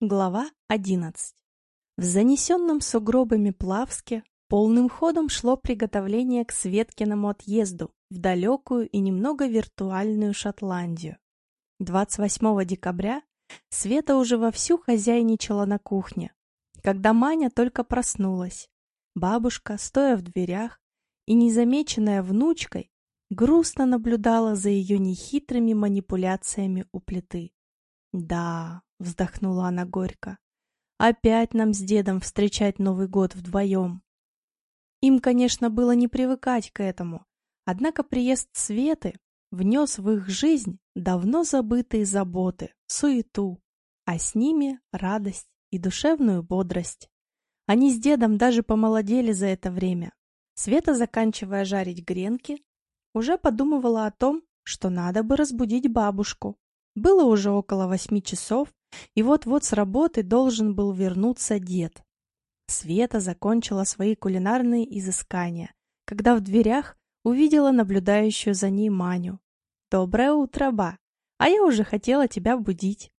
Глава 11. В занесенном сугробами Плавске полным ходом шло приготовление к Светкиному отъезду в далекую и немного виртуальную Шотландию. 28 декабря Света уже вовсю хозяйничала на кухне, когда Маня только проснулась. Бабушка, стоя в дверях и незамеченная внучкой, грустно наблюдала за ее нехитрыми манипуляциями у плиты. Да, вздохнула она горько. Опять нам с дедом встречать Новый год вдвоем. Им, конечно, было не привыкать к этому, однако приезд Светы внес в их жизнь давно забытые заботы, суету, а с ними радость и душевную бодрость. Они с дедом даже помолодели за это время. Света, заканчивая жарить гренки, уже подумывала о том, что надо бы разбудить бабушку. Было уже около восьми часов, и вот-вот с работы должен был вернуться дед. Света закончила свои кулинарные изыскания, когда в дверях увидела наблюдающую за ней Маню. «Доброе утро, ба! А я уже хотела тебя будить».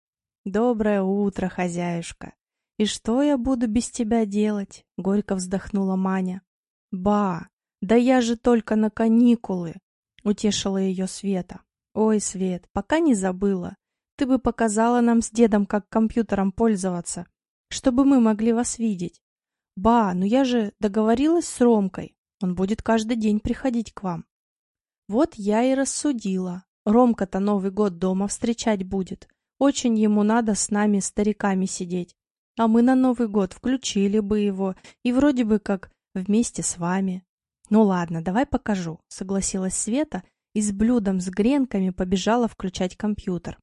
«Доброе утро, хозяюшка! И что я буду без тебя делать?» — горько вздохнула Маня. «Ба, да я же только на каникулы!» — утешила ее Света. «Ой, Свет, пока не забыла. Ты бы показала нам с дедом, как компьютером пользоваться, чтобы мы могли вас видеть. Ба, ну я же договорилась с Ромкой. Он будет каждый день приходить к вам. Вот я и рассудила. Ромка-то Новый год дома встречать будет. Очень ему надо с нами, стариками, сидеть. А мы на Новый год включили бы его, и вроде бы как вместе с вами. Ну ладно, давай покажу, согласилась Света и с блюдом с гренками побежала включать компьютер.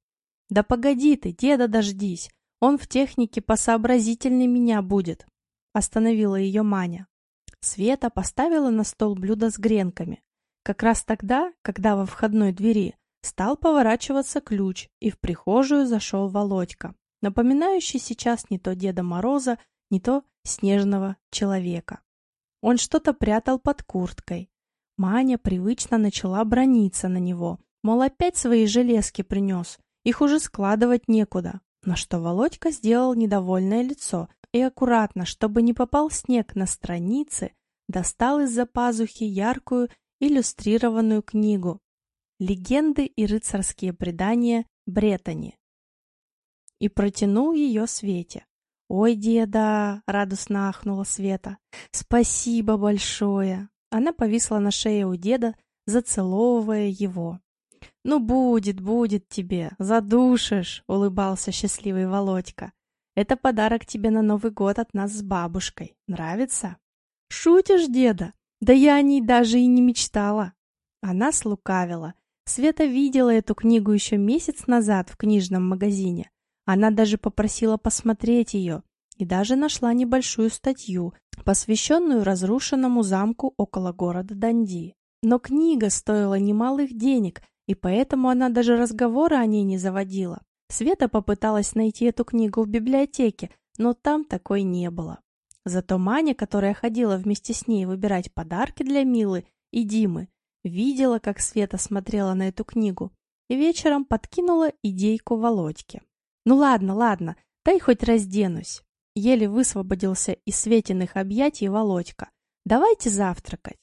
«Да погоди ты, деда дождись, он в технике посообразительней меня будет», — остановила ее Маня. Света поставила на стол блюдо с гренками. Как раз тогда, когда во входной двери стал поворачиваться ключ, и в прихожую зашел Володька, напоминающий сейчас не то Деда Мороза, не то снежного человека. Он что-то прятал под курткой. Маня привычно начала брониться на него, мол, опять свои железки принес, их уже складывать некуда. На что Володька сделал недовольное лицо и аккуратно, чтобы не попал снег на страницы, достал из-за пазухи яркую иллюстрированную книгу «Легенды и рыцарские предания Бретани» и протянул ее Свете. «Ой, деда!» — радостно ахнула Света. «Спасибо большое!» Она повисла на шее у деда, зацеловывая его. «Ну, будет, будет тебе, задушишь», — улыбался счастливый Володька. «Это подарок тебе на Новый год от нас с бабушкой. Нравится?» «Шутишь, деда? Да я о ней даже и не мечтала». Она слукавила. Света видела эту книгу еще месяц назад в книжном магазине. Она даже попросила посмотреть ее и даже нашла небольшую статью, посвященную разрушенному замку около города Данди. Но книга стоила немалых денег, и поэтому она даже разговора о ней не заводила. Света попыталась найти эту книгу в библиотеке, но там такой не было. Зато Маня, которая ходила вместе с ней выбирать подарки для Милы и Димы, видела, как Света смотрела на эту книгу, и вечером подкинула идейку Володьке. «Ну ладно, ладно, дай хоть разденусь». Еле высвободился из Светиных объятий Володька. «Давайте завтракать».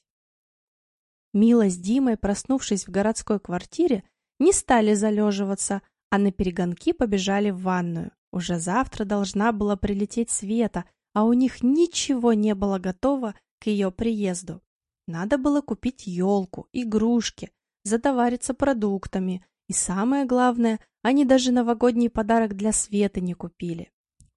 Мила с Димой, проснувшись в городской квартире, не стали залеживаться, а на перегонки побежали в ванную. Уже завтра должна была прилететь Света, а у них ничего не было готово к ее приезду. Надо было купить елку, игрушки, затовариться продуктами. И самое главное, они даже новогодний подарок для Светы не купили.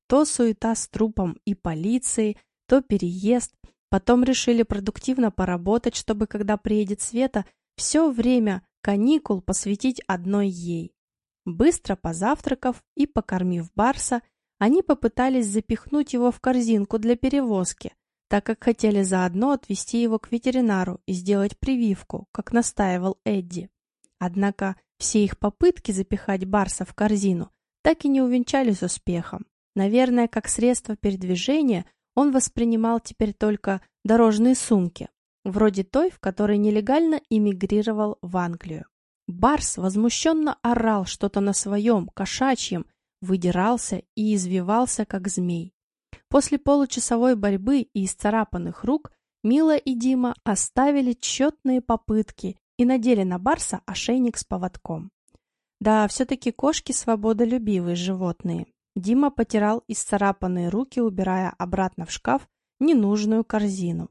То суета с трупом и полицией, то переезд, Потом решили продуктивно поработать, чтобы, когда приедет Света, все время каникул посвятить одной ей. Быстро позавтракав и покормив Барса, они попытались запихнуть его в корзинку для перевозки, так как хотели заодно отвезти его к ветеринару и сделать прививку, как настаивал Эдди. Однако все их попытки запихать Барса в корзину так и не увенчались успехом. Наверное, как средство передвижения он воспринимал теперь только дорожные сумки, вроде той, в которой нелегально эмигрировал в Англию. Барс возмущенно орал что-то на своем, кошачьем, выдирался и извивался, как змей. После получасовой борьбы и исцарапанных рук Мила и Дима оставили тщетные попытки и надели на Барса ошейник с поводком. Да, все-таки кошки свободолюбивые животные. Дима потирал исцарапанные руки, убирая обратно в шкаф ненужную корзину.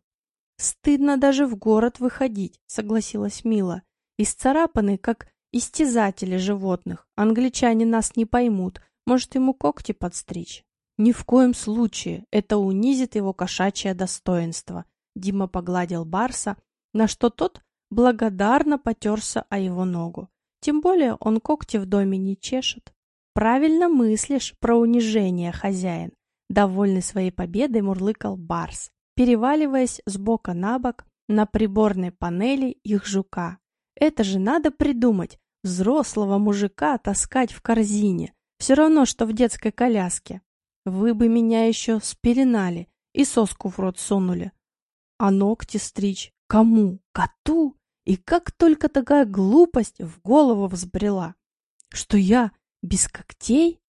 «Стыдно даже в город выходить», — согласилась Мила. «Исцарапаны, как истязатели животных. Англичане нас не поймут. Может, ему когти подстричь?» «Ни в коем случае. Это унизит его кошачье достоинство». Дима погладил Барса, на что тот благодарно потерся о его ногу. Тем более он когти в доме не чешет. «Правильно мыслишь про унижение, хозяин», — довольный своей победой мурлыкал Барс, переваливаясь с бока на бок на приборной панели их жука. «Это же надо придумать, взрослого мужика таскать в корзине, все равно, что в детской коляске. Вы бы меня еще спеленали и соску в рот сунули. А ногти стричь кому? Коту? И как только такая глупость в голову взбрела, что я без когтей?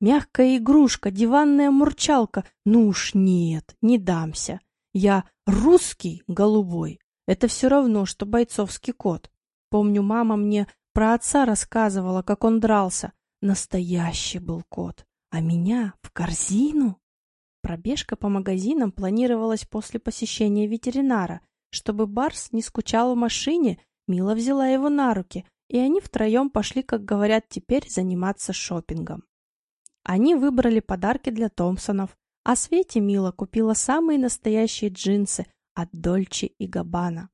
Мягкая игрушка, диванная мурчалка. Ну уж нет, не дамся. Я русский голубой. Это все равно, что бойцовский кот. Помню, мама мне про отца рассказывала, как он дрался. Настоящий был кот. А меня в корзину? Пробежка по магазинам планировалась после посещения ветеринара. Чтобы Барс не скучал в машине, Мила взяла его на руки, и они втроем пошли, как говорят теперь, заниматься шопингом. Они выбрали подарки для Томпсонов, а Свете Мила купила самые настоящие джинсы от Дольче и Габбана.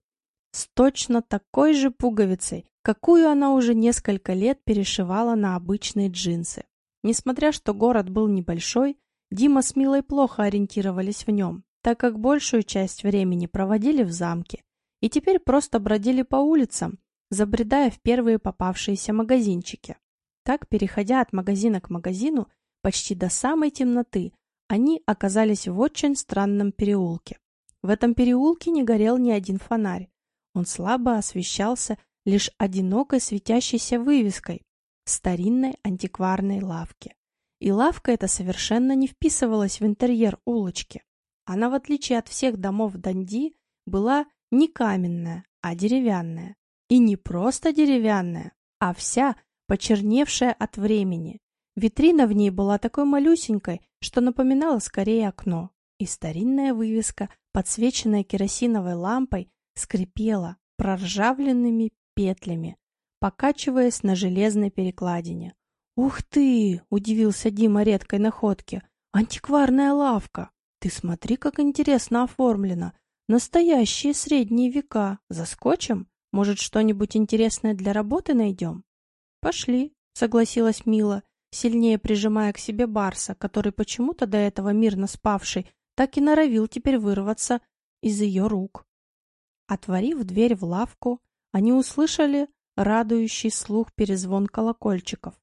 С точно такой же пуговицей, какую она уже несколько лет перешивала на обычные джинсы. Несмотря что город был небольшой, Дима с Милой плохо ориентировались в нем, так как большую часть времени проводили в замке и теперь просто бродили по улицам, забредая в первые попавшиеся магазинчики. Так, переходя от магазина к магазину, почти до самой темноты, они оказались в очень странном переулке. В этом переулке не горел ни один фонарь. Он слабо освещался лишь одинокой светящейся вывеской старинной антикварной лавки. И лавка эта совершенно не вписывалась в интерьер улочки. Она, в отличие от всех домов Данди, была не каменная, а деревянная. И не просто деревянная, а вся почерневшая от времени. Витрина в ней была такой малюсенькой, что напоминала скорее окно. И старинная вывеска, подсвеченная керосиновой лампой, скрипела проржавленными петлями, покачиваясь на железной перекладине. «Ух ты!» — удивился Дима редкой находке. «Антикварная лавка! Ты смотри, как интересно оформлено! Настоящие средние века! Заскочим?» Может, что-нибудь интересное для работы найдем? Пошли, согласилась Мила, сильнее прижимая к себе Барса, который почему-то до этого мирно спавший, так и норовил теперь вырваться из ее рук. Отворив дверь в лавку, они услышали радующий слух перезвон колокольчиков.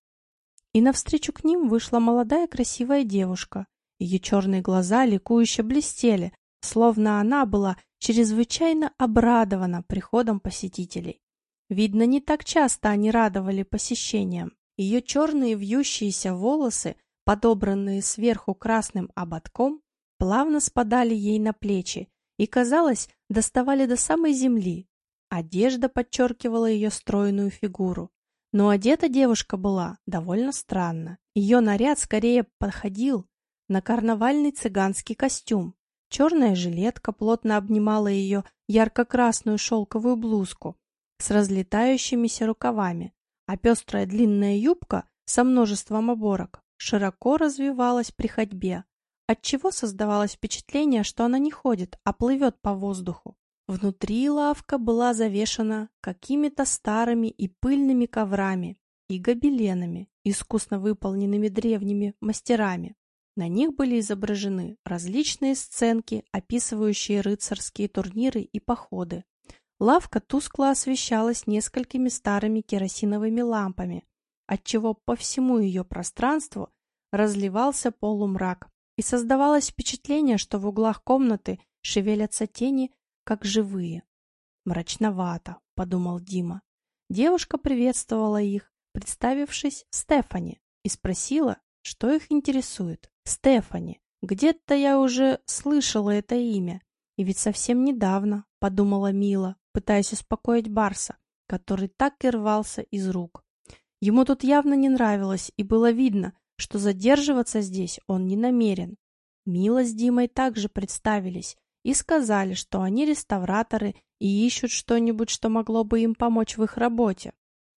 И навстречу к ним вышла молодая красивая девушка. Ее черные глаза ликующе блестели, словно она была чрезвычайно обрадована приходом посетителей. Видно, не так часто они радовали посещениям. Ее черные вьющиеся волосы, подобранные сверху красным ободком, плавно спадали ей на плечи и, казалось, доставали до самой земли. Одежда подчеркивала ее стройную фигуру. Но одета девушка была довольно странно. Ее наряд скорее подходил на карнавальный цыганский костюм, Черная жилетка плотно обнимала ее ярко-красную шелковую блузку с разлетающимися рукавами, а пестрая длинная юбка со множеством оборок широко развивалась при ходьбе, отчего создавалось впечатление, что она не ходит, а плывет по воздуху. Внутри лавка была завешена какими-то старыми и пыльными коврами и гобеленами, искусно выполненными древними мастерами. На них были изображены различные сценки, описывающие рыцарские турниры и походы. Лавка тускло освещалась несколькими старыми керосиновыми лампами, отчего по всему ее пространству разливался полумрак, и создавалось впечатление, что в углах комнаты шевелятся тени, как живые. «Мрачновато», — подумал Дима. Девушка приветствовала их, представившись Стефани, и спросила, Что их интересует? Стефани. Где-то я уже слышала это имя. И ведь совсем недавно, подумала Мила, пытаясь успокоить Барса, который так и рвался из рук. Ему тут явно не нравилось, и было видно, что задерживаться здесь он не намерен. Мила с Димой также представились и сказали, что они реставраторы и ищут что-нибудь, что могло бы им помочь в их работе.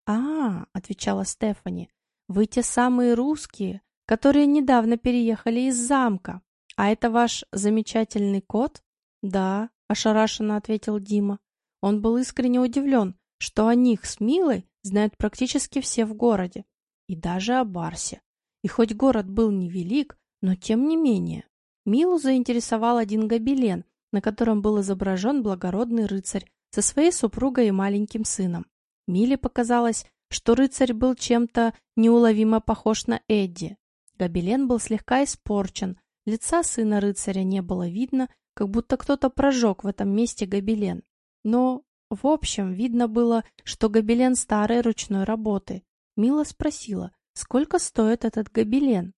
«А, — отвечала Стефани, — вы те самые русские, которые недавно переехали из замка. А это ваш замечательный кот?» «Да», — ошарашенно ответил Дима. Он был искренне удивлен, что о них с Милой знают практически все в городе. И даже о Барсе. И хоть город был невелик, но тем не менее. Милу заинтересовал один гобелен, на котором был изображен благородный рыцарь со своей супругой и маленьким сыном. Миле показалось, что рыцарь был чем-то неуловимо похож на Эдди. Гобелен был слегка испорчен, лица сына рыцаря не было видно, как будто кто-то прожег в этом месте гобелен. Но, в общем, видно было, что гобелен старой ручной работы. Мила спросила, сколько стоит этот гобелен?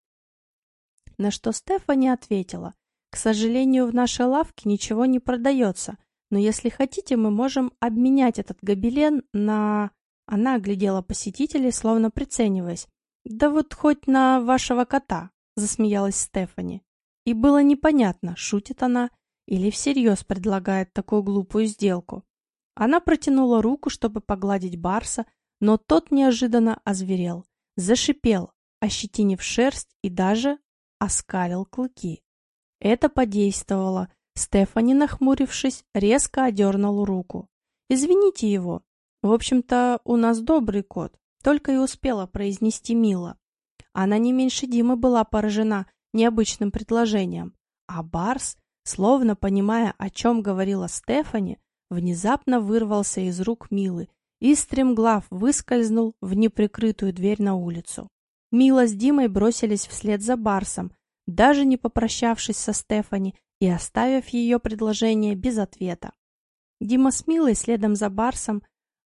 На что Стефани ответила, к сожалению, в нашей лавке ничего не продается, но если хотите, мы можем обменять этот гобелен на... Она оглядела посетителей, словно прицениваясь. «Да вот хоть на вашего кота», — засмеялась Стефани. И было непонятно, шутит она или всерьез предлагает такую глупую сделку. Она протянула руку, чтобы погладить Барса, но тот неожиданно озверел, зашипел, ощетинив шерсть и даже оскалил клыки. Это подействовало. Стефани, нахмурившись, резко одернул руку. «Извините его. В общем-то, у нас добрый кот», только и успела произнести Мила. Она не меньше Димы была поражена необычным предложением, а Барс Словно понимая, о чем говорила Стефани, внезапно вырвался из рук Милы и стремглав выскользнул в неприкрытую дверь на улицу. Мила с Димой бросились вслед за Барсом, даже не попрощавшись со Стефани и оставив ее предложение без ответа. Дима с Милой следом за Барсом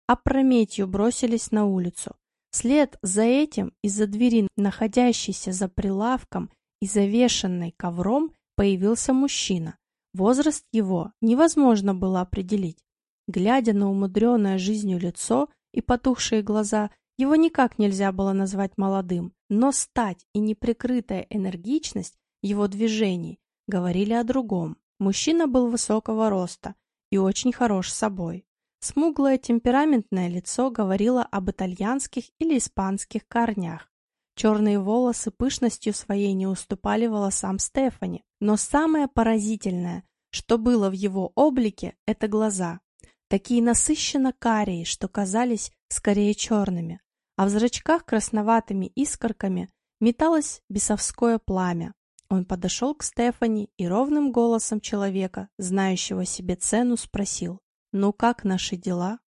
опрометью бросились на улицу. Вслед за этим из-за двери, находящейся за прилавком и завешенной ковром, появился мужчина. Возраст его невозможно было определить. Глядя на умудренное жизнью лицо и потухшие глаза, его никак нельзя было назвать молодым, но стать и неприкрытая энергичность его движений говорили о другом. Мужчина был высокого роста и очень хорош собой. Смуглое темпераментное лицо говорило об итальянских или испанских корнях. Черные волосы пышностью своей не уступали волосам Стефани, но самое поразительное, что было в его облике, это глаза. Такие насыщенно карие, что казались скорее черными, а в зрачках красноватыми искорками металось бесовское пламя. Он подошел к Стефани и ровным голосом человека, знающего себе цену, спросил, «Ну как наши дела?»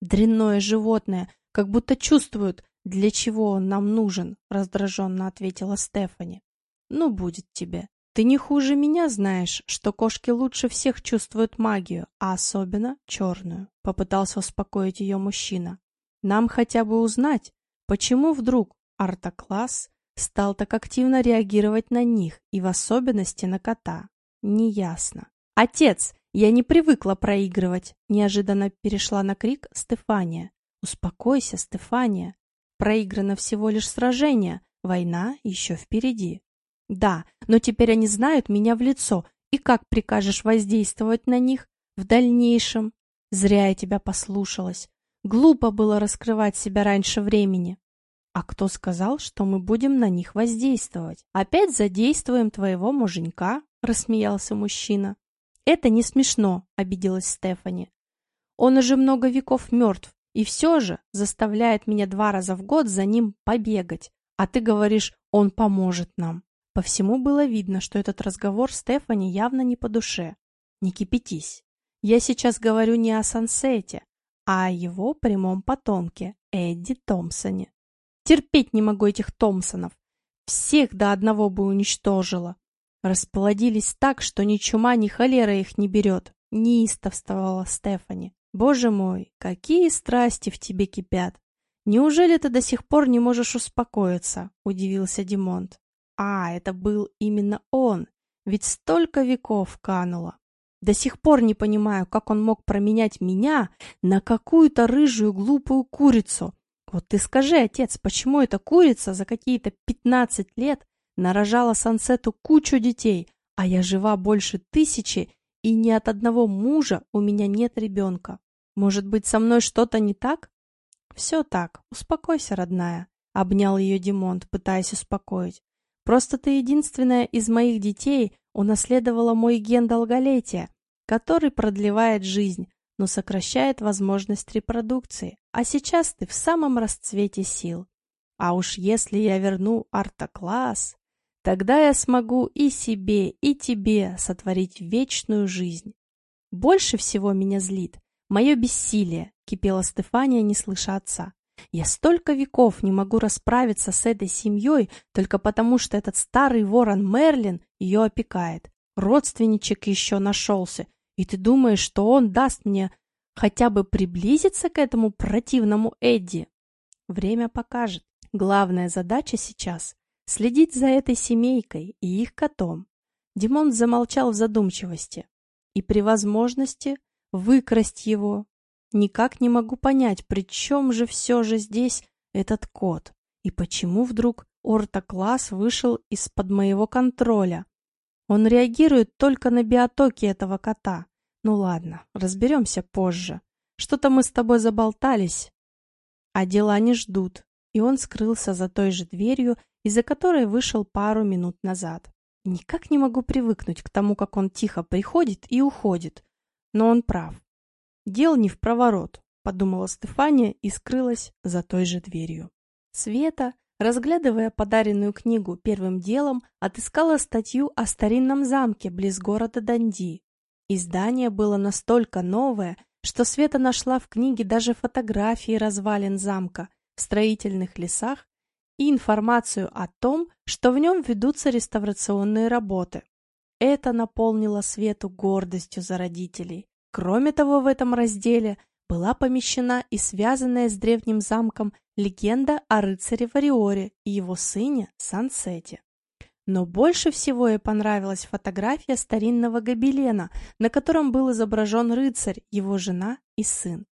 Дрянное животное, как будто чувствует, «Для чего он нам нужен?» — раздраженно ответила Стефани. «Ну, будет тебе. Ты не хуже меня знаешь, что кошки лучше всех чувствуют магию, а особенно черную», — попытался успокоить ее мужчина. «Нам хотя бы узнать, почему вдруг Артокласс стал так активно реагировать на них и в особенности на кота. Неясно. «Отец, я не привыкла проигрывать!» Неожиданно перешла на крик Стефания. «Успокойся, Стефания. Проиграно всего лишь сражение, война еще впереди. Да, но теперь они знают меня в лицо, и как прикажешь воздействовать на них в дальнейшем? Зря я тебя послушалась. Глупо было раскрывать себя раньше времени. А кто сказал, что мы будем на них воздействовать? Опять задействуем твоего муженька, рассмеялся мужчина. Это не смешно, обиделась Стефани. Он уже много веков мертв, и все же заставляет меня два раза в год за ним побегать. А ты говоришь, он поможет нам. По всему было видно, что этот разговор Стефани явно не по душе. Не кипятись. Я сейчас говорю не о Сансете, а о его прямом потомке, Эдди Томпсоне. Терпеть не могу этих Томпсонов. Всех до одного бы уничтожила. Расплодились так, что ни чума, ни холера их не берет. Неистовствовала Стефани. Боже мой, какие страсти в тебе кипят! Неужели ты до сих пор не можешь успокоиться? Удивился Димонт. А, это был именно он, ведь столько веков кануло. До сих пор не понимаю, как он мог променять меня на какую-то рыжую глупую курицу. Вот ты скажи, отец, почему эта курица за какие-то пятнадцать лет нарожала Сансету кучу детей, а я жива больше тысячи, и ни от одного мужа у меня нет ребенка? Может быть, со мной что-то не так? Все так, успокойся, родная, обнял ее Димонт, пытаясь успокоить. Просто ты единственная из моих детей унаследовала мой ген долголетия, который продлевает жизнь, но сокращает возможность репродукции. А сейчас ты в самом расцвете сил. А уж если я верну артокласс, тогда я смогу и себе, и тебе сотворить вечную жизнь. Больше всего меня злит мое бессилие, кипела Стефания, не слыша отца. Я столько веков не могу расправиться с этой семьей только потому, что этот старый ворон Мерлин ее опекает. Родственничек еще нашелся, и ты думаешь, что он даст мне хотя бы приблизиться к этому противному Эдди? Время покажет. Главная задача сейчас — следить за этой семейкой и их котом. Димон замолчал в задумчивости и при возможности выкрасть его. Никак не могу понять, при чем же все же здесь этот кот, и почему вдруг ортокласс вышел из-под моего контроля. Он реагирует только на биотоки этого кота. Ну ладно, разберемся позже. Что-то мы с тобой заболтались. А дела не ждут. И он скрылся за той же дверью, из-за которой вышел пару минут назад. Никак не могу привыкнуть к тому, как он тихо приходит и уходит. Но он прав. Дел не в проворот, подумала Стефания и скрылась за той же дверью. Света, Разглядывая подаренную книгу первым делом, отыскала статью о старинном замке близ города Данди. Издание было настолько новое, что Света нашла в книге даже фотографии развалин замка в строительных лесах и информацию о том, что в нем ведутся реставрационные работы. Это наполнило Свету гордостью за родителей. Кроме того, в этом разделе была помещена и связанная с древним замком легенда о рыцаре Вариоре и его сыне Сансете. Но больше всего ей понравилась фотография старинного гобелена, на котором был изображен рыцарь, его жена и сын.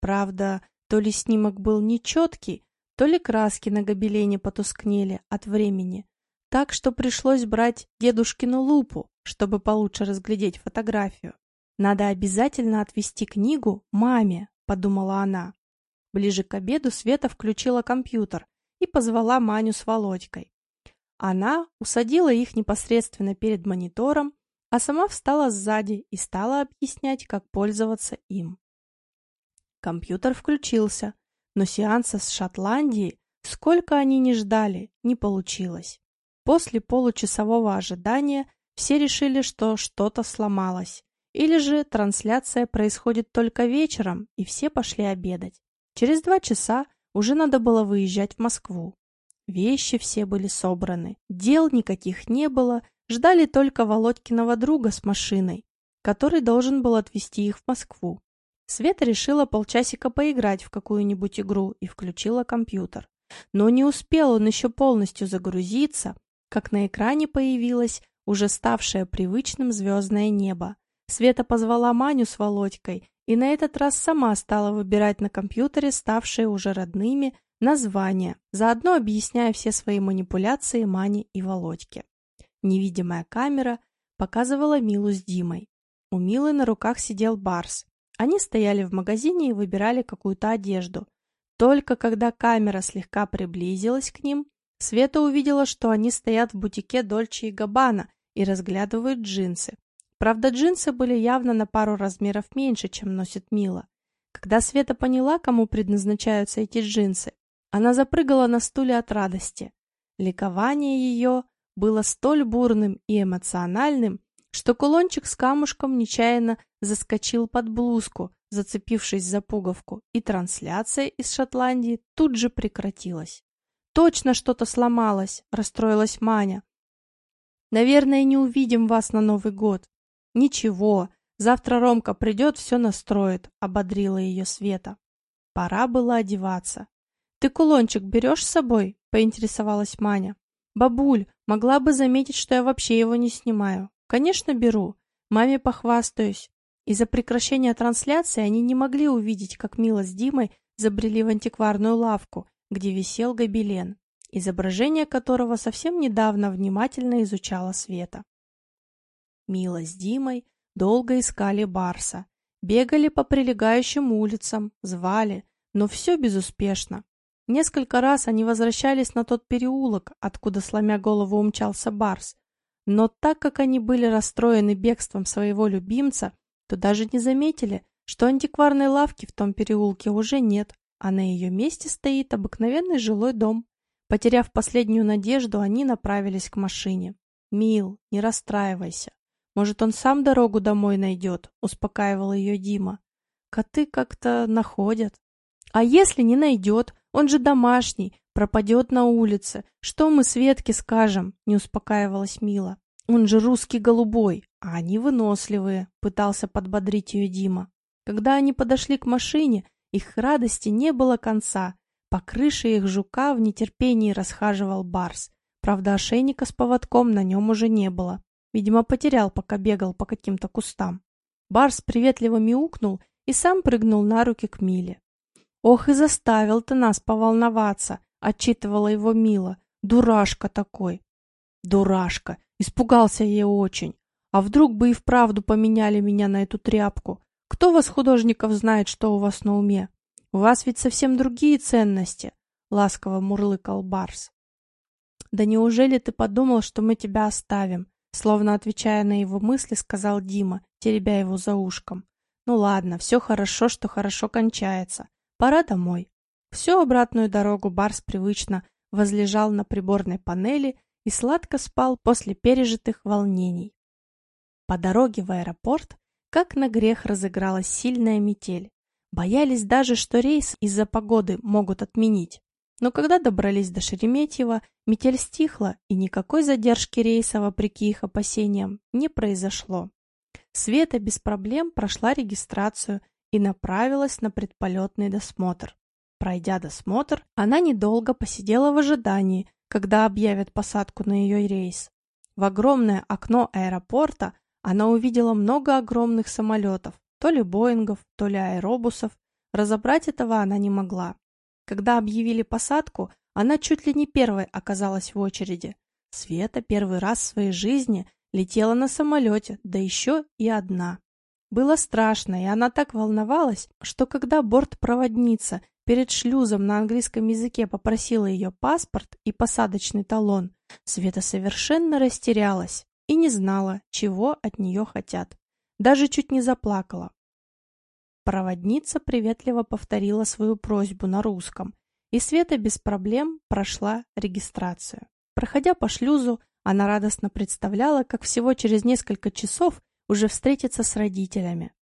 Правда, то ли снимок был нечеткий, то ли краски на гобелене потускнели от времени, так что пришлось брать дедушкину лупу, чтобы получше разглядеть фотографию. Надо обязательно отвести книгу маме, подумала она. Ближе к обеду Света включила компьютер и позвала Маню с Володькой. Она усадила их непосредственно перед монитором, а сама встала сзади и стала объяснять, как пользоваться им. Компьютер включился, но сеанса с Шотландией, сколько они ни ждали, не получилось. После получасового ожидания все решили, что что-то сломалось, или же трансляция происходит только вечером, и все пошли обедать. Через два часа уже надо было выезжать в Москву. Вещи все были собраны, дел никаких не было, ждали только Володькиного друга с машиной, который должен был отвезти их в Москву. Света решила полчасика поиграть в какую-нибудь игру и включила компьютер. Но не успел он еще полностью загрузиться, как на экране появилось уже ставшее привычным звездное небо, Света позвала Маню с Володькой и на этот раз сама стала выбирать на компьютере ставшие уже родными названия, заодно объясняя все свои манипуляции Мане и Володьке. Невидимая камера показывала Милу с Димой. У Милы на руках сидел Барс. Они стояли в магазине и выбирали какую-то одежду. Только когда камера слегка приблизилась к ним, Света увидела, что они стоят в бутике Дольче и Габбана и разглядывают джинсы. Правда, джинсы были явно на пару размеров меньше, чем носит Мила. Когда Света поняла, кому предназначаются эти джинсы, она запрыгала на стуле от радости. Ликование ее было столь бурным и эмоциональным, что кулончик с камушком нечаянно заскочил под блузку, зацепившись за пуговку, и трансляция из Шотландии тут же прекратилась. «Точно что-то сломалось!» – расстроилась Маня. «Наверное, не увидим вас на Новый год. «Ничего, завтра Ромка придет, все настроит», — ободрила ее Света. Пора было одеваться. «Ты кулончик берешь с собой?» — поинтересовалась Маня. Бабуль, могла бы заметить, что я вообще его не снимаю. Конечно, беру. Маме похвастаюсь. Из-за прекращения трансляции они не могли увидеть, как Мила с Димой забрели в антикварную лавку, где висел гобелен, изображение которого совсем недавно внимательно изучала Света. Мила с Димой долго искали Барса, бегали по прилегающим улицам, звали, но все безуспешно. Несколько раз они возвращались на тот переулок, откуда, сломя голову, умчался Барс, но так как они были расстроены бегством своего любимца, то даже не заметили, что антикварной лавки в том переулке уже нет, а на ее месте стоит обыкновенный жилой дом. Потеряв последнюю надежду, они направились к машине. «Мил, не расстраивайся. Может, он сам дорогу домой найдет?» — успокаивал ее Дима. «Коты как-то находят». «А если не найдет? Он же домашний, пропадет на улице. Что мы Светке скажем?» — не успокаивалась Мила. «Он же русский голубой, а они выносливые», — пытался подбодрить ее Дима. Когда они подошли к машине, их радости не было конца. По крыше их жука в нетерпении расхаживал барс. Правда, ошейника с поводком на нем уже не было. Видимо, потерял, пока бегал по каким-то кустам. Барс приветливо мяукнул и сам прыгнул на руки к Миле. «Ох и заставил ты нас поволноваться!» — отчитывала его Мила. «Дурашка такой!» «Дурашка!» Испугался я очень. А вдруг бы и вправду поменяли меня на эту тряпку? Кто вас, художников, знает, что у вас на уме? У вас ведь совсем другие ценности, — ласково мурлыкал Барс. Да неужели ты подумал, что мы тебя оставим? Словно отвечая на его мысли, сказал Дима, теребя его за ушком. Ну ладно, все хорошо, что хорошо кончается. Пора домой. Всю обратную дорогу Барс привычно возлежал на приборной панели и сладко спал после пережитых волнений. По дороге в аэропорт как на грех разыгралась сильная метель. Боялись даже, что рейс из-за погоды могут отменить. Но когда добрались до Шереметьево, метель стихла, и никакой задержки рейса, вопреки их опасениям, не произошло. Света без проблем прошла регистрацию и направилась на предполетный досмотр. Пройдя досмотр, она недолго посидела в ожидании, когда объявят посадку на ее рейс. В огромное окно аэропорта она увидела много огромных самолетов, то ли Боингов, то ли аэробусов. Разобрать этого она не могла. Когда объявили посадку, она чуть ли не первой оказалась в очереди. Света первый раз в своей жизни летела на самолете, да еще и одна. Было страшно, и она так волновалась, что когда бортпроводница перед шлюзом на английском языке попросила ее паспорт и посадочный талон, Света совершенно растерялась и не знала, чего от нее хотят. Даже чуть не заплакала. Проводница приветливо повторила свою просьбу на русском, и Света без проблем прошла регистрацию. Проходя по шлюзу, она радостно представляла, как всего через несколько часов уже встретится с родителями.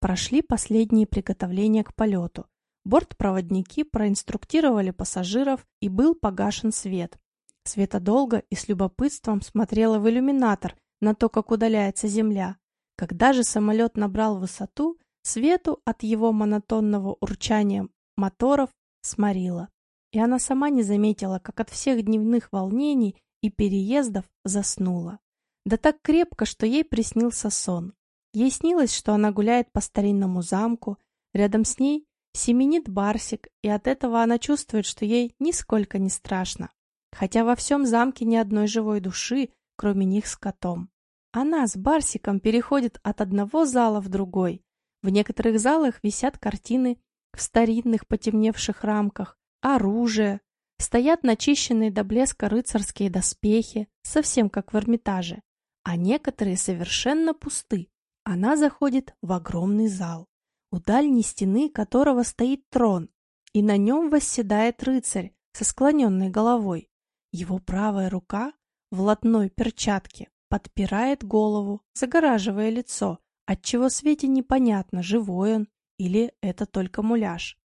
Прошли последние приготовления к полету. Бортпроводники проинструктировали пассажиров, и был погашен свет, Света долго и с любопытством смотрела в иллюминатор на то, как удаляется Земля. Когда же самолет набрал высоту, Свету от его монотонного урчания моторов сморило. И она сама не заметила, как от всех дневных волнений и переездов заснула. Да так крепко, что ей приснился сон. Ей снилось, что она гуляет по старинному замку, рядом с ней семенит барсик, и от этого она чувствует, что ей нисколько не страшно хотя во всем замке ни одной живой души, кроме них с котом. Она с Барсиком переходит от одного зала в другой. В некоторых залах висят картины в старинных потемневших рамках, оружие, стоят начищенные до блеска рыцарские доспехи, совсем как в Эрмитаже, а некоторые совершенно пусты. Она заходит в огромный зал, у дальней стены которого стоит трон, и на нем восседает рыцарь со склоненной головой. Его правая рука в латной перчатке подпирает голову, загораживая лицо, отчего Свете непонятно, живой он или это только муляж.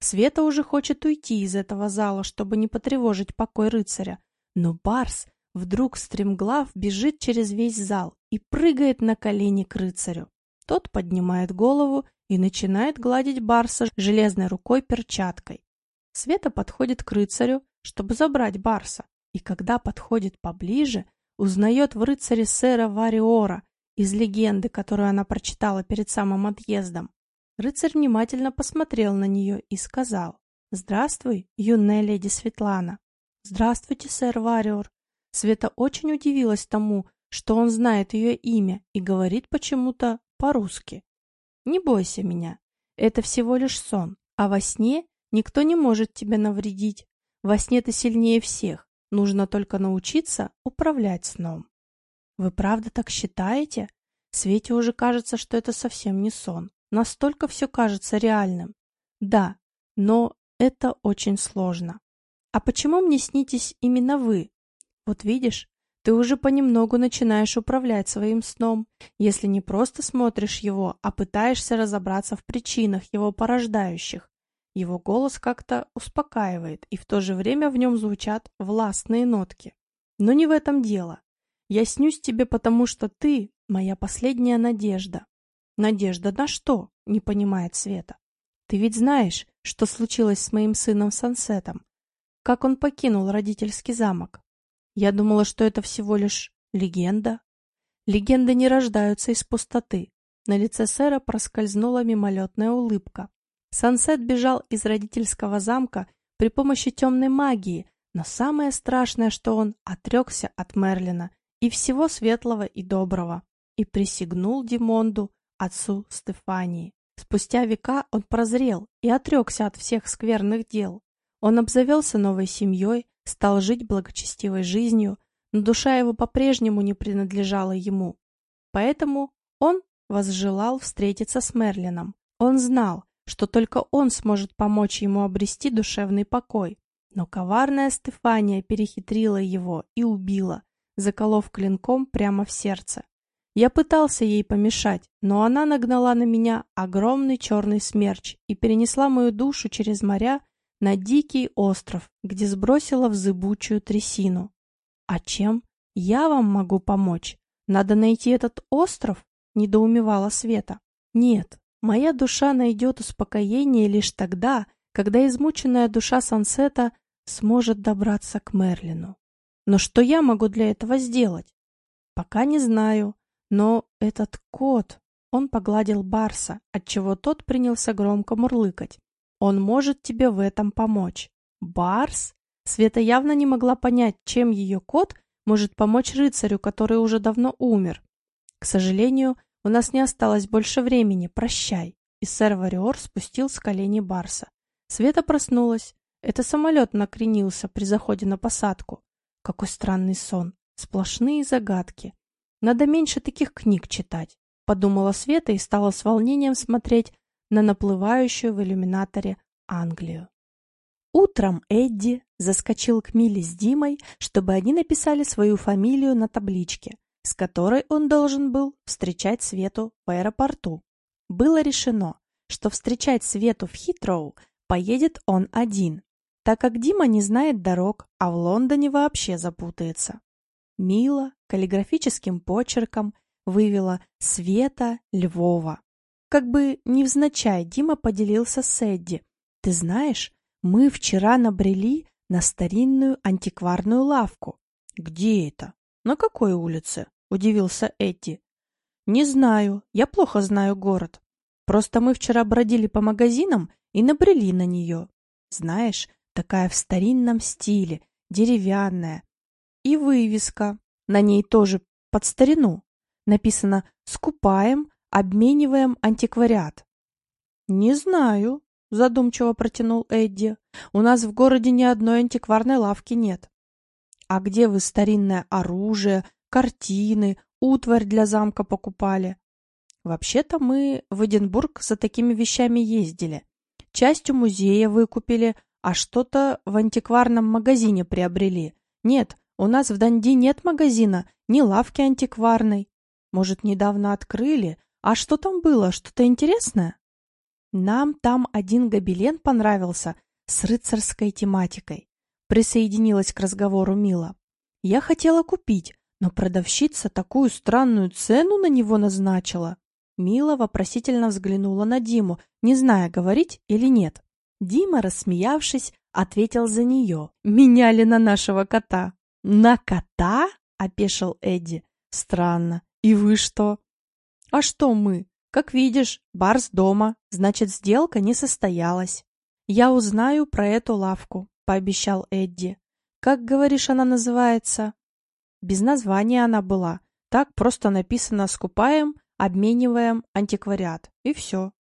Света уже хочет уйти из этого зала, чтобы не потревожить покой рыцаря, но Барс вдруг стремглав бежит через весь зал и прыгает на колени к рыцарю. Тот поднимает голову и начинает гладить Барса железной рукой перчаткой. Света подходит к рыцарю, чтобы забрать Барса, и когда подходит поближе, узнает в рыцаре сэра Вариора из легенды, которую она прочитала перед самым отъездом. Рыцарь внимательно посмотрел на нее и сказал, «Здравствуй, юная леди Светлана». «Здравствуйте, сэр Вариор». Света очень удивилась тому, что он знает ее имя и говорит почему-то по-русски. «Не бойся меня, это всего лишь сон, а во сне никто не может тебе навредить. Во сне ты сильнее всех, нужно только научиться управлять сном». «Вы правда так считаете?» Свете уже кажется, что это совсем не сон. Настолько все кажется реальным. Да, но это очень сложно. А почему мне снитесь именно вы? Вот видишь, ты уже понемногу начинаешь управлять своим сном, если не просто смотришь его, а пытаешься разобраться в причинах его порождающих. Его голос как-то успокаивает, и в то же время в нем звучат властные нотки. Но не в этом дело. Я снюсь тебе, потому что ты — моя последняя надежда. Надежда на что? Не понимает Света. Ты ведь знаешь, что случилось с моим сыном Сансетом? Как он покинул родительский замок? Я думала, что это всего лишь легенда. Легенды не рождаются из пустоты. На лице сэра проскользнула мимолетная улыбка. Сансет бежал из родительского замка при помощи темной магии, но самое страшное, что он отрекся от Мерлина и всего светлого и доброго, и присягнул Димонду, отцу Стефании. Спустя века он прозрел и отрекся от всех скверных дел. Он обзавелся новой семьей, стал жить благочестивой жизнью, но душа его по-прежнему не принадлежала ему. Поэтому он возжелал встретиться с Мерлином. Он знал, что только он сможет помочь ему обрести душевный покой. Но коварная Стефания перехитрила его и убила, заколов клинком прямо в сердце. Я пытался ей помешать, но она нагнала на меня огромный черный смерч и перенесла мою душу через моря на дикий остров, где сбросила в зыбучую трясину. А чем я вам могу помочь? Надо найти этот остров? Недоумевала Света. Нет, моя душа найдет успокоение лишь тогда, когда измученная душа Сансета сможет добраться к Мерлину. Но что я могу для этого сделать? Пока не знаю, но этот кот... Он погладил Барса, отчего тот принялся громко мурлыкать. Он может тебе в этом помочь. Барс? Света явно не могла понять, чем ее кот может помочь рыцарю, который уже давно умер. К сожалению, у нас не осталось больше времени. Прощай. И сэр Вариор спустил с коленей Барса. Света проснулась. Это самолет накренился при заходе на посадку. Какой странный сон. Сплошные загадки. Надо меньше таких книг читать, подумала Света и стала с волнением смотреть на наплывающую в иллюминаторе Англию. Утром Эдди заскочил к Миле с Димой, чтобы они написали свою фамилию на табличке, с которой он должен был встречать Свету в аэропорту. Было решено, что встречать Свету в Хитроу поедет он один, так как Дима не знает дорог, а в Лондоне вообще запутается. Мила каллиграфическим почерком вывела Света Львова. Как бы невзначай Дима поделился с Эдди. «Ты знаешь, мы вчера набрели на старинную антикварную лавку». «Где это? На какой улице?» – удивился Эдди. «Не знаю, я плохо знаю город. Просто мы вчера бродили по магазинам и набрели на нее. Знаешь, такая в старинном стиле, деревянная. И вывеска. На ней тоже под старину. Написано «Скупаем обмениваем антиквариат. Не знаю, задумчиво протянул Эдди. У нас в городе ни одной антикварной лавки нет. А где вы старинное оружие, картины, утварь для замка покупали? Вообще-то мы в Эдинбург за такими вещами ездили. Часть у музея выкупили, а что-то в антикварном магазине приобрели. Нет, у нас в Данди нет магазина, ни лавки антикварной. Может, недавно открыли, а что там было? Что-то интересное? Нам там один гобелен понравился с рыцарской тематикой. Присоединилась к разговору Мила. Я хотела купить, но продавщица такую странную цену на него назначила. Мила вопросительно взглянула на Диму, не зная, говорить или нет. Дима, рассмеявшись, ответил за нее. Меняли на нашего кота. «На кота?» — опешил Эдди. «Странно. И вы что?» «А что мы? Как видишь, Барс дома, значит, сделка не состоялась. Я узнаю про эту лавку», — пообещал Эдди. «Как, говоришь, она называется?» Без названия она была. Так просто написано «скупаем, обмениваем антиквариат». И все.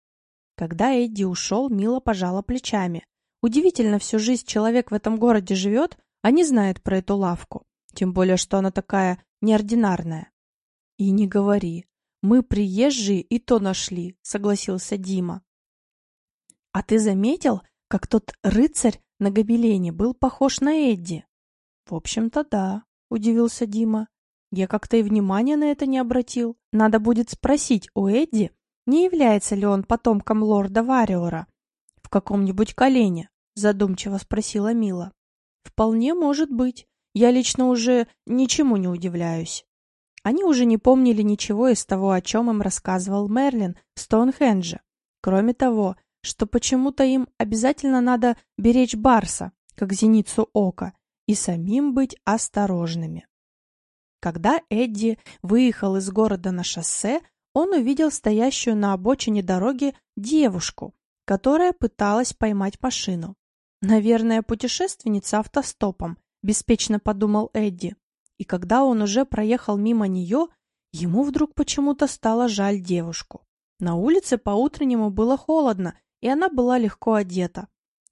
Когда Эдди ушел, Мила пожала плечами. Удивительно, всю жизнь человек в этом городе живет, а не знает про эту лавку. Тем более, что она такая неординарная. И не говори. Мы приезжие и то нашли, согласился Дима. А ты заметил, как тот рыцарь на гобелене был похож на Эдди? В общем-то, да, удивился Дима. Я как-то и внимания на это не обратил. Надо будет спросить у Эдди, не является ли он потомком лорда Вариора. В каком-нибудь колене, задумчиво спросила Мила. Вполне может быть. Я лично уже ничему не удивляюсь. Они уже не помнили ничего из того, о чем им рассказывал Мерлин в Стоунхендже. Кроме того, что почему-то им обязательно надо беречь Барса, как зеницу ока, и самим быть осторожными. Когда Эдди выехал из города на шоссе, он увидел стоящую на обочине дороги девушку, которая пыталась поймать машину. «Наверное, путешественница автостопом», — беспечно подумал Эдди. И когда он уже проехал мимо нее, ему вдруг почему-то стало жаль девушку. На улице по-утреннему было холодно, и она была легко одета.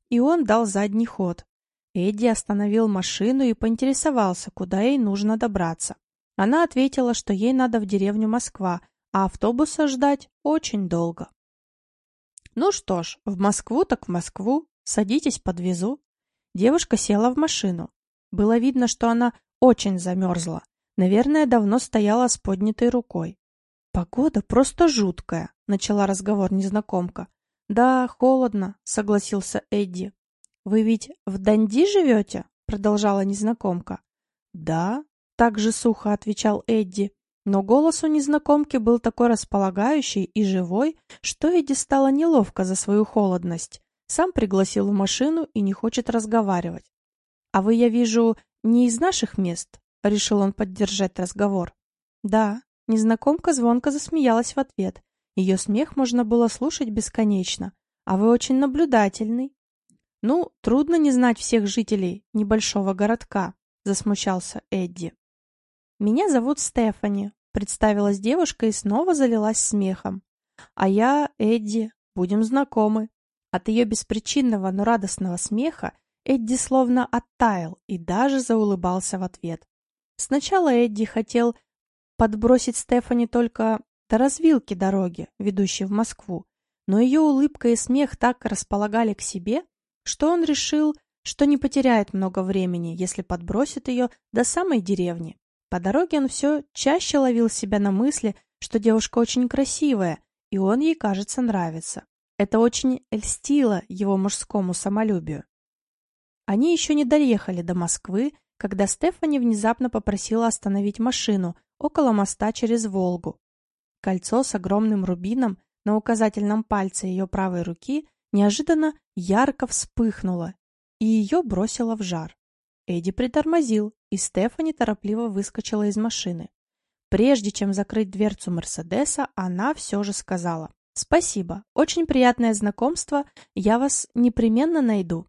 И он дал задний ход. Эдди остановил машину и поинтересовался, куда ей нужно добраться. Она ответила, что ей надо в деревню Москва, а автобуса ждать очень долго. Ну что ж, в Москву так в Москву, садитесь, подвезу. Девушка села в машину. Было видно, что она очень замерзла. Наверное, давно стояла с поднятой рукой. «Погода просто жуткая», — начала разговор незнакомка. «Да, холодно», — согласился Эдди. «Вы ведь в Данди живете?» — продолжала незнакомка. «Да», — так же сухо отвечал Эдди. Но голос у незнакомки был такой располагающий и живой, что Эдди стало неловко за свою холодность. Сам пригласил в машину и не хочет разговаривать. «А вы, я вижу, не из наших мест?» — решил он поддержать разговор. «Да». Незнакомка звонко засмеялась в ответ. Ее смех можно было слушать бесконечно. «А вы очень наблюдательный». «Ну, трудно не знать всех жителей небольшого городка», — засмущался Эдди. «Меня зовут Стефани», — представилась девушка и снова залилась смехом. «А я Эдди, будем знакомы». От ее беспричинного, но радостного смеха Эдди словно оттаял и даже заулыбался в ответ. Сначала Эдди хотел подбросить Стефани только до развилки дороги, ведущей в Москву, но ее улыбка и смех так располагали к себе, что он решил, что не потеряет много времени, если подбросит ее до самой деревни. По дороге он все чаще ловил себя на мысли, что девушка очень красивая, и он ей, кажется, нравится. Это очень льстило его мужскому самолюбию. Они еще не доехали до Москвы, когда Стефани внезапно попросила остановить машину около моста через Волгу. Кольцо с огромным рубином на указательном пальце ее правой руки неожиданно ярко вспыхнуло, и ее бросило в жар. Эдди притормозил, и Стефани торопливо выскочила из машины. Прежде чем закрыть дверцу Мерседеса, она все же сказала «Спасибо, очень приятное знакомство, я вас непременно найду».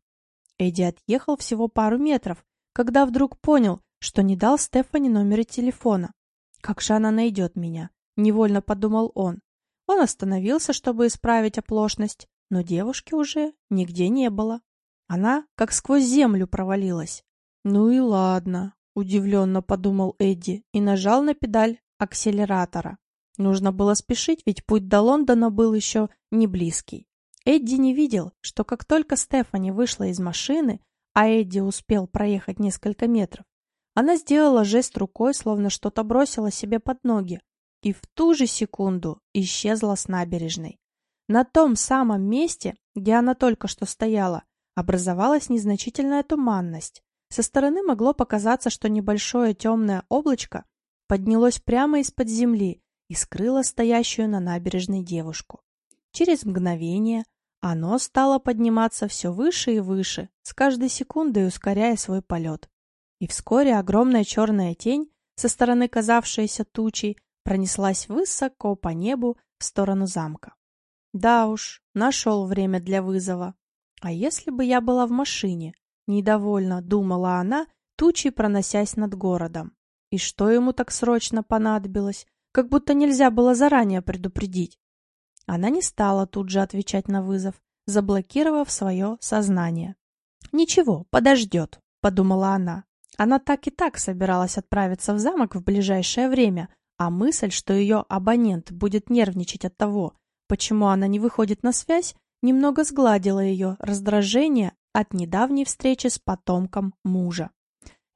Эдди отъехал всего пару метров, когда вдруг понял, что не дал Стефани номера телефона. «Как же она найдет меня?» — невольно подумал он. Он остановился, чтобы исправить оплошность, но девушки уже нигде не было. Она как сквозь землю провалилась. «Ну и ладно», — удивленно подумал Эдди и нажал на педаль акселератора. Нужно было спешить, ведь путь до Лондона был еще не близкий. Эдди не видел, что как только Стефани вышла из машины, а Эдди успел проехать несколько метров, она сделала жест рукой, словно что-то бросила себе под ноги, и в ту же секунду исчезла с набережной. На том самом месте, где она только что стояла, образовалась незначительная туманность. Со стороны могло показаться, что небольшое темное облачко поднялось прямо из-под земли и скрыло стоящую на набережной девушку. Через мгновение оно стало подниматься все выше и выше, с каждой секундой ускоряя свой полет. И вскоре огромная черная тень, со стороны казавшаяся тучей, пронеслась высоко по небу в сторону замка. Да уж, нашел время для вызова. А если бы я была в машине? Недовольно думала она, тучей проносясь над городом. И что ему так срочно понадобилось? Как будто нельзя было заранее предупредить. Она не стала тут же отвечать на вызов, заблокировав свое сознание. «Ничего, подождет», — подумала она. Она так и так собиралась отправиться в замок в ближайшее время, а мысль, что ее абонент будет нервничать от того, почему она не выходит на связь, немного сгладила ее раздражение от недавней встречи с потомком мужа.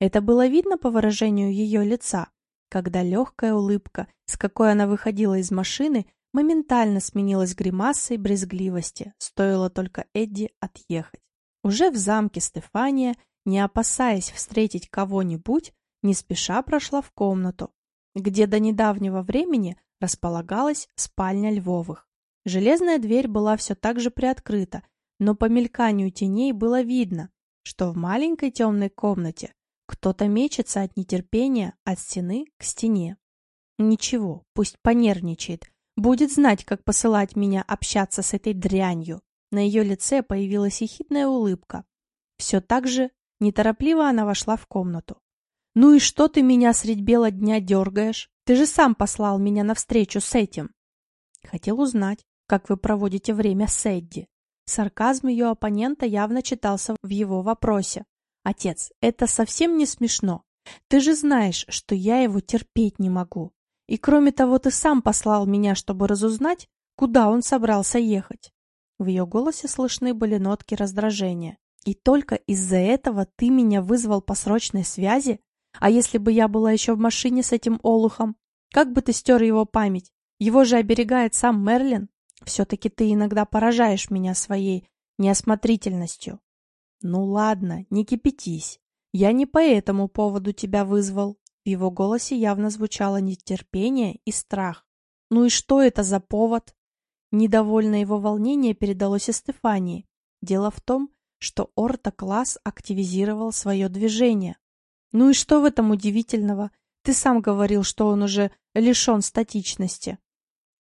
Это было видно по выражению ее лица, когда легкая улыбка, с какой она выходила из машины, моментально сменилась гримасой брезгливости, стоило только Эдди отъехать. Уже в замке Стефания, не опасаясь встретить кого-нибудь, не спеша прошла в комнату, где до недавнего времени располагалась спальня Львовых. Железная дверь была все так же приоткрыта, но по мельканию теней было видно, что в маленькой темной комнате кто-то мечется от нетерпения от стены к стене. Ничего, пусть понервничает, будет знать, как посылать меня общаться с этой дрянью. На ее лице появилась ехидная улыбка. Все так же неторопливо она вошла в комнату. «Ну и что ты меня средь бела дня дергаешь? Ты же сам послал меня навстречу с этим!» Хотел узнать, как вы проводите время с Эдди. Сарказм ее оппонента явно читался в его вопросе. «Отец, это совсем не смешно. Ты же знаешь, что я его терпеть не могу. И кроме того, ты сам послал меня, чтобы разузнать, куда он собрался ехать». В ее голосе слышны были нотки раздражения. «И только из-за этого ты меня вызвал по срочной связи? А если бы я была еще в машине с этим олухом? Как бы ты стер его память? Его же оберегает сам Мерлин. Все-таки ты иногда поражаешь меня своей неосмотрительностью. Ну ладно, не кипятись. Я не по этому поводу тебя вызвал. В его голосе явно звучало нетерпение и страх. Ну и что это за повод? Недовольное его волнение передалось и Стефании. Дело в том, что Орта-класс активизировал свое движение. Ну и что в этом удивительного? Ты сам говорил, что он уже лишен статичности.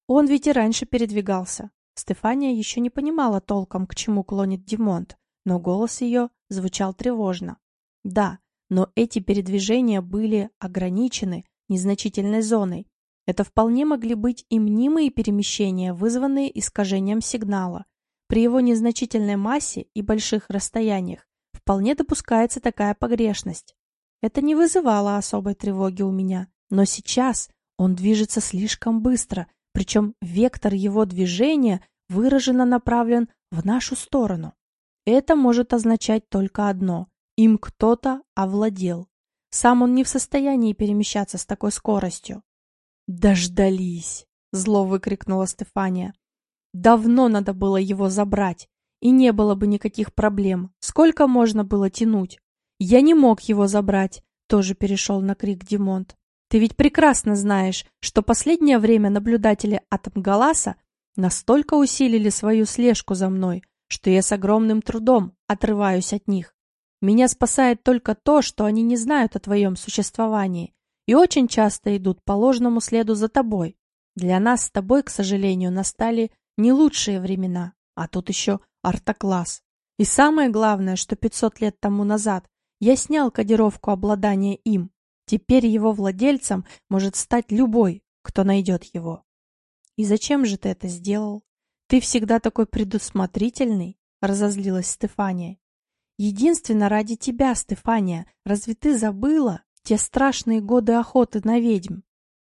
Он ведь и раньше передвигался. Стефания еще не понимала толком, к чему клонит Димонт, но голос ее звучал тревожно. Да, но эти передвижения были ограничены незначительной зоной. Это вполне могли быть и мнимые перемещения, вызванные искажением сигнала. При его незначительной массе и больших расстояниях вполне допускается такая погрешность. Это не вызывало особой тревоги у меня. Но сейчас он движется слишком быстро, причем вектор его движения выраженно направлен в нашу сторону. Это может означать только одно – им кто-то овладел. Сам он не в состоянии перемещаться с такой скоростью. «Дождались!» – зло выкрикнула Стефания. «Давно надо было его забрать, и не было бы никаких проблем. Сколько можно было тянуть? Я не мог его забрать!» – тоже перешел на крик Димонт. Ты ведь прекрасно знаешь, что последнее время наблюдатели Атомгаласа настолько усилили свою слежку за мной, что я с огромным трудом отрываюсь от них. Меня спасает только то, что они не знают о твоем существовании и очень часто идут по ложному следу за тобой. Для нас с тобой, к сожалению, настали не лучшие времена, а тут еще артокласс. И самое главное, что 500 лет тому назад я снял кодировку обладания им, Теперь его владельцем может стать любой, кто найдет его. И зачем же ты это сделал? Ты всегда такой предусмотрительный, разозлилась Стефания. Единственно ради тебя, Стефания, разве ты забыла те страшные годы охоты на ведьм?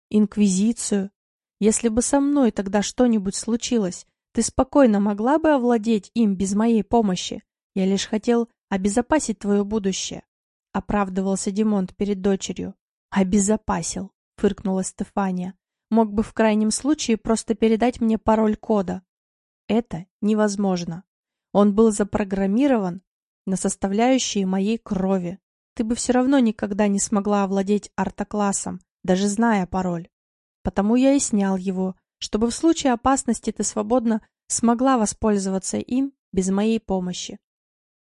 Инквизицию? Если бы со мной тогда что-нибудь случилось, ты спокойно могла бы овладеть им без моей помощи. Я лишь хотел обезопасить твое будущее оправдывался Димонт перед дочерью. «Обезопасил», — фыркнула Стефания. «Мог бы в крайнем случае просто передать мне пароль кода». «Это невозможно. Он был запрограммирован на составляющие моей крови. Ты бы все равно никогда не смогла овладеть артоклассом, даже зная пароль. Потому я и снял его, чтобы в случае опасности ты свободно смогла воспользоваться им без моей помощи.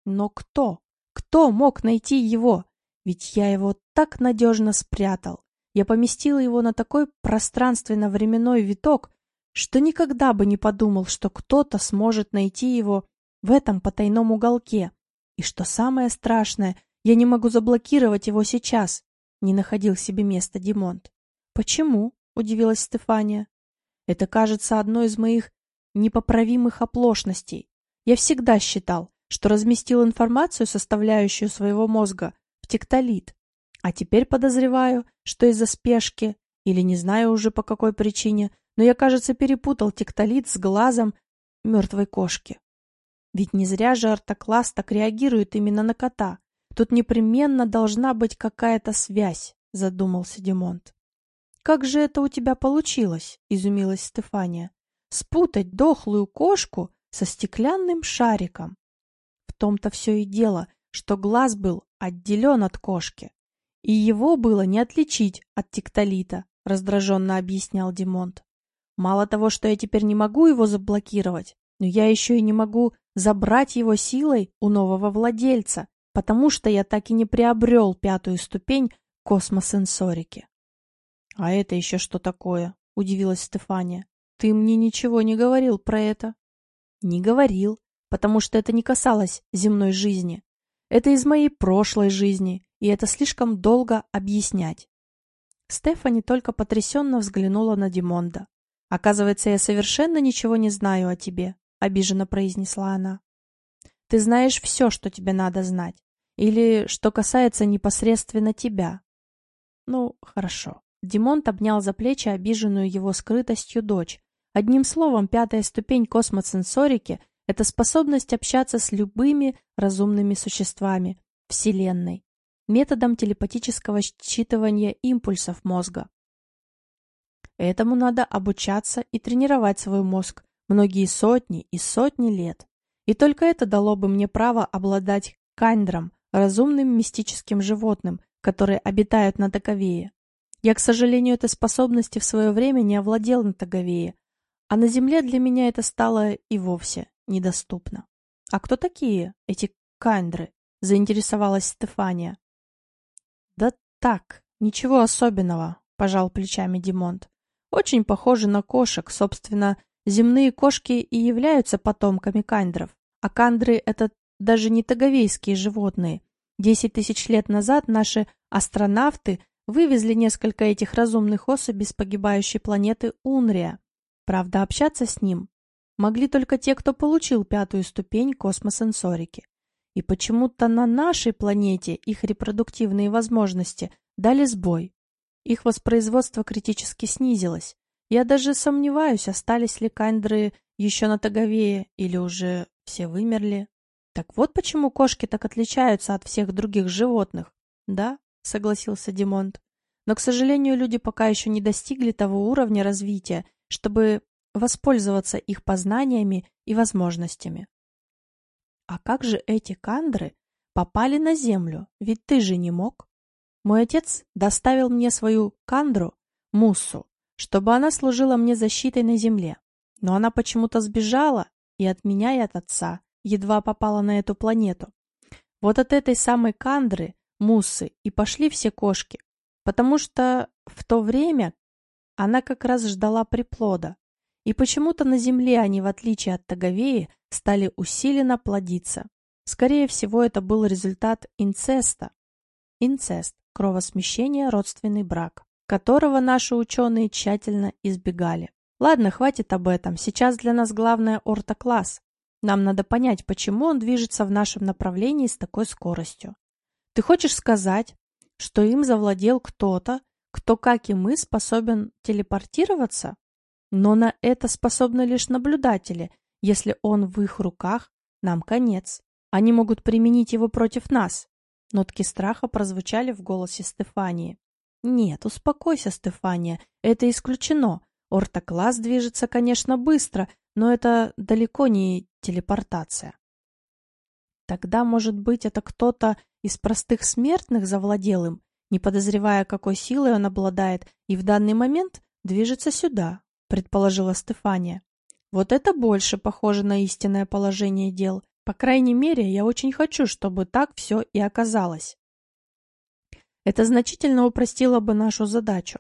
Но кто? Кто мог найти его? Ведь я его так надежно спрятал. Я поместила его на такой пространственно-временной виток, что никогда бы не подумал, что кто-то сможет найти его в этом потайном уголке. И что самое страшное, я не могу заблокировать его сейчас, не находил себе места Димонт. Почему? удивилась Стефания. Это кажется одной из моих непоправимых оплошностей. Я всегда считал, что разместил информацию, составляющую своего мозга, в тектолит. А теперь подозреваю, что из-за спешки, или не знаю уже по какой причине, но я, кажется, перепутал тектолит с глазом мертвой кошки. Ведь не зря же ортокласс так реагирует именно на кота. Тут непременно должна быть какая-то связь, задумался Димонт. Как же это у тебя получилось? изумилась Стефания. Спутать дохлую кошку со стеклянным шариком. В том-то все и дело, что глаз был отделен от кошки. И его было не отличить от тектолита, раздраженно объяснял Димонт. Мало того, что я теперь не могу его заблокировать, но я еще и не могу забрать его силой у нового владельца, потому что я так и не приобрел пятую ступень космосенсорики. — А это еще что такое? — удивилась Стефания. — Ты мне ничего не говорил про это. — Не говорил, потому что это не касалось земной жизни. Это из моей прошлой жизни, и это слишком долго объяснять. Стефани только потрясенно взглянула на Димонда. «Оказывается, я совершенно ничего не знаю о тебе», — обиженно произнесла она. «Ты знаешь все, что тебе надо знать. Или что касается непосредственно тебя». «Ну, хорошо». Димонт обнял за плечи обиженную его скрытостью дочь. Одним словом, пятая ступень космосенсорики — это способность общаться с любыми разумными существами Вселенной методом телепатического считывания импульсов мозга. Этому надо обучаться и тренировать свой мозг многие сотни и сотни лет. И только это дало бы мне право обладать кандром, разумным мистическим животным, которые обитают на Таковее. Я, к сожалению, этой способности в свое время не овладел на Таговее, а на Земле для меня это стало и вовсе недоступно. «А кто такие эти кандры?» — заинтересовалась Стефания. «Да так, ничего особенного», — пожал плечами Димонт. «Очень похожи на кошек, собственно, земные кошки и являются потомками кандров. А кандры — это даже не таговейские животные. Десять тысяч лет назад наши астронавты вывезли несколько этих разумных особей с погибающей планеты Унрия. Правда, общаться с ним могли только те, кто получил пятую ступень космосенсорики. И почему-то на нашей планете их репродуктивные возможности дали сбой. Их воспроизводство критически снизилось. Я даже сомневаюсь, остались ли кандры еще на Таговее или уже все вымерли. Так вот почему кошки так отличаются от всех других животных. Да, согласился Димонт. Но, к сожалению, люди пока еще не достигли того уровня развития, чтобы воспользоваться их познаниями и возможностями. А как же эти кандры попали на землю? Ведь ты же не мог. Мой отец доставил мне свою кандру, Муссу, чтобы она служила мне защитой на земле. Но она почему-то сбежала и от меня, и от отца, едва попала на эту планету. Вот от этой самой кандры, Муссы, и пошли все кошки, потому что в то время она как раз ждала приплода. И почему-то на Земле они, в отличие от Таговеи, стали усиленно плодиться. Скорее всего, это был результат инцеста. Инцест – кровосмещение, родственный брак, которого наши ученые тщательно избегали. Ладно, хватит об этом. Сейчас для нас главное ортокласс. Нам надо понять, почему он движется в нашем направлении с такой скоростью. Ты хочешь сказать, что им завладел кто-то, кто, как и мы, способен телепортироваться? Но на это способны лишь наблюдатели, если он в их руках, нам конец. Они могут применить его против нас. Нотки страха прозвучали в голосе Стефании. Нет, успокойся, Стефания, это исключено. Ортокласс движется, конечно, быстро, но это далеко не телепортация. Тогда, может быть, это кто-то из простых смертных завладел им, не подозревая, какой силой он обладает, и в данный момент движется сюда, предположила Стефания. Вот это больше похоже на истинное положение дел. По крайней мере, я очень хочу, чтобы так все и оказалось. Это значительно упростило бы нашу задачу.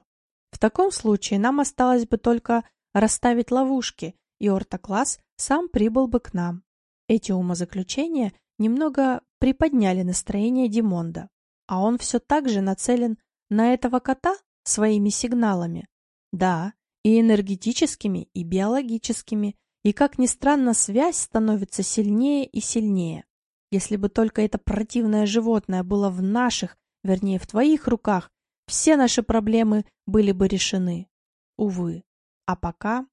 В таком случае нам осталось бы только расставить ловушки, и ортокласс сам прибыл бы к нам. Эти умозаключения немного приподняли настроение Димонда, а он все так же нацелен на этого кота своими сигналами. Да, и энергетическими, и биологическими, и, как ни странно, связь становится сильнее и сильнее. Если бы только это противное животное было в наших, вернее, в твоих руках, все наши проблемы были бы решены. Увы. А пока...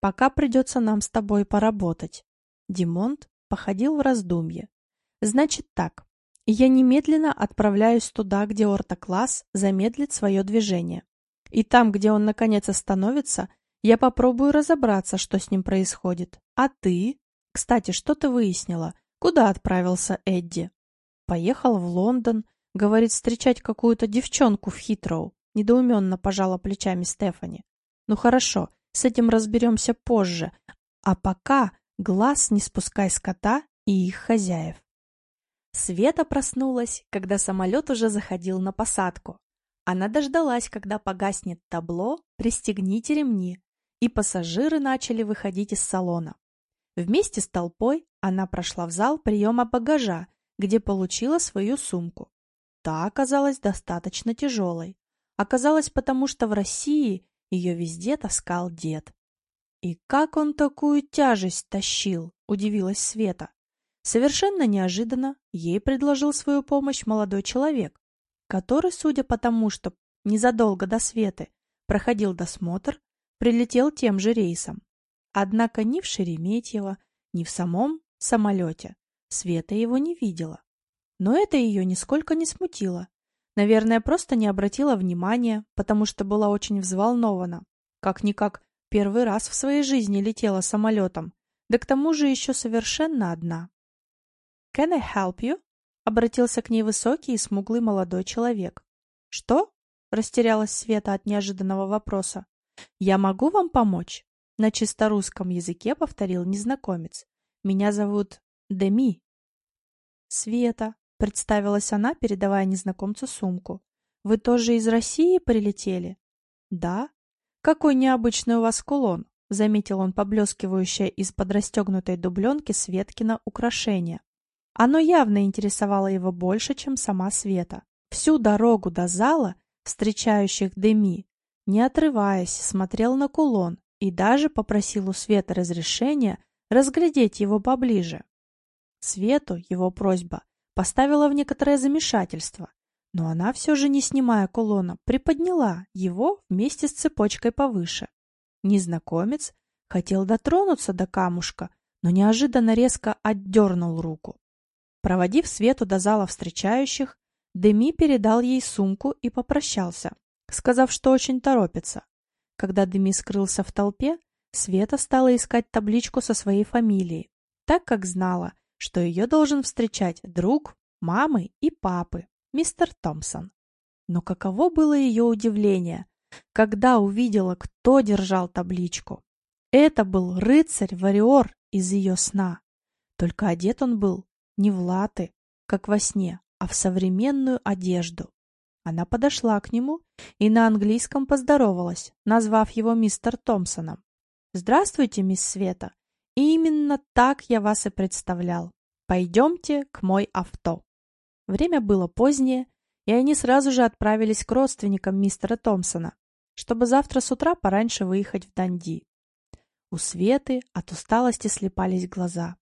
Пока придется нам с тобой поработать. Димонт походил в раздумье. Значит так. Я немедленно отправляюсь туда, где ортокласс замедлит свое движение. И там, где он наконец остановится, я попробую разобраться, что с ним происходит. А ты? Кстати, что ты выяснила? Куда отправился Эдди? Поехал в Лондон, говорит, встречать какую-то девчонку в Хитроу. Недоуменно пожала плечами Стефани. Ну хорошо, с этим разберемся позже. А пока глаз не спускай с кота и их хозяев. Света проснулась, когда самолет уже заходил на посадку. Она дождалась, когда погаснет табло «Пристегните ремни», и пассажиры начали выходить из салона. Вместе с толпой она прошла в зал приема багажа, где получила свою сумку. Та оказалась достаточно тяжелой. Оказалось потому, что в России ее везде таскал дед. «И как он такую тяжесть тащил?» – удивилась Света. Совершенно неожиданно ей предложил свою помощь молодой человек, который, судя по тому, что незадолго до Светы проходил досмотр, прилетел тем же рейсом. Однако ни в Шереметьево, ни в самом самолете Света его не видела. Но это ее нисколько не смутило. Наверное, просто не обратила внимания, потому что была очень взволнована. Как-никак первый раз в своей жизни летела самолетом, да к тому же еще совершенно одна. «Can I help you?» — обратился к ней высокий и смуглый молодой человек. «Что?» — растерялась Света от неожиданного вопроса. «Я могу вам помочь?» — на чисто русском языке повторил незнакомец. «Меня зовут Деми». «Света», — представилась она, передавая незнакомцу сумку. «Вы тоже из России прилетели?» «Да». «Какой необычный у вас кулон», — заметил он поблескивающее из-под расстегнутой дубленки Светкина украшение. Оно явно интересовало его больше, чем сама Света. Всю дорогу до зала, встречающих Деми, не отрываясь, смотрел на кулон и даже попросил у Светы разрешения разглядеть его поближе. Свету его просьба поставила в некоторое замешательство, но она все же, не снимая кулона, приподняла его вместе с цепочкой повыше. Незнакомец хотел дотронуться до камушка, но неожиданно резко отдернул руку. Проводив Свету до зала встречающих, Деми передал ей сумку и попрощался, сказав, что очень торопится. Когда Деми скрылся в толпе, Света стала искать табличку со своей фамилией, так как знала, что ее должен встречать друг мамы и папы, мистер Томпсон. Но каково было ее удивление, когда увидела, кто держал табличку. Это был рыцарь-вариор из ее сна. Только одет он был не в латы, как во сне, а в современную одежду. Она подошла к нему и на английском поздоровалась, назвав его мистер Томпсоном. «Здравствуйте, мисс Света. И именно так я вас и представлял. Пойдемте к мой авто». Время было позднее, и они сразу же отправились к родственникам мистера Томпсона, чтобы завтра с утра пораньше выехать в Данди. У Светы от усталости слепались глаза.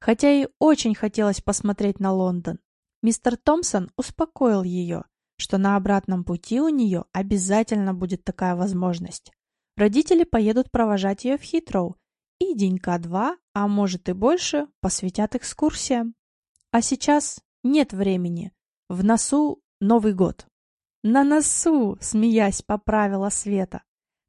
Хотя ей очень хотелось посмотреть на Лондон. Мистер Томпсон успокоил ее, что на обратном пути у нее обязательно будет такая возможность. Родители поедут провожать ее в Хитроу, и денька два, а может и больше, посвятят экскурсиям. А сейчас нет времени. В носу Новый год. На носу, смеясь, поправила Света.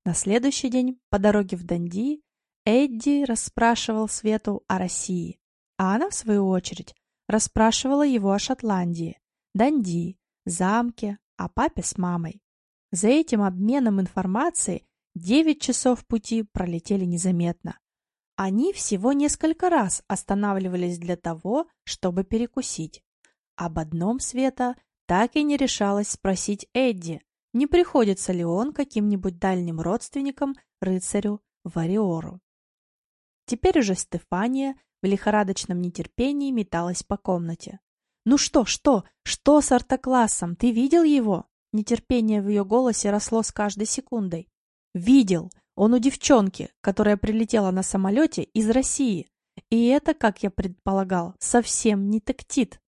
На следующий день по дороге в Данди Эдди расспрашивал Свету о России. А она, в свою очередь, расспрашивала его о Шотландии, Данди, замке, о папе с мамой. За этим обменом информацией девять часов пути пролетели незаметно. Они всего несколько раз останавливались для того, чтобы перекусить. Об одном Света так и не решалась спросить Эдди, не приходится ли он каким-нибудь дальним родственникам рыцарю Вариору. Теперь уже Стефания в лихорадочном нетерпении металась по комнате. «Ну что, что? Что с артоклассом? Ты видел его?» Нетерпение в ее голосе росло с каждой секундой. «Видел! Он у девчонки, которая прилетела на самолете из России. И это, как я предполагал, совсем не тактит».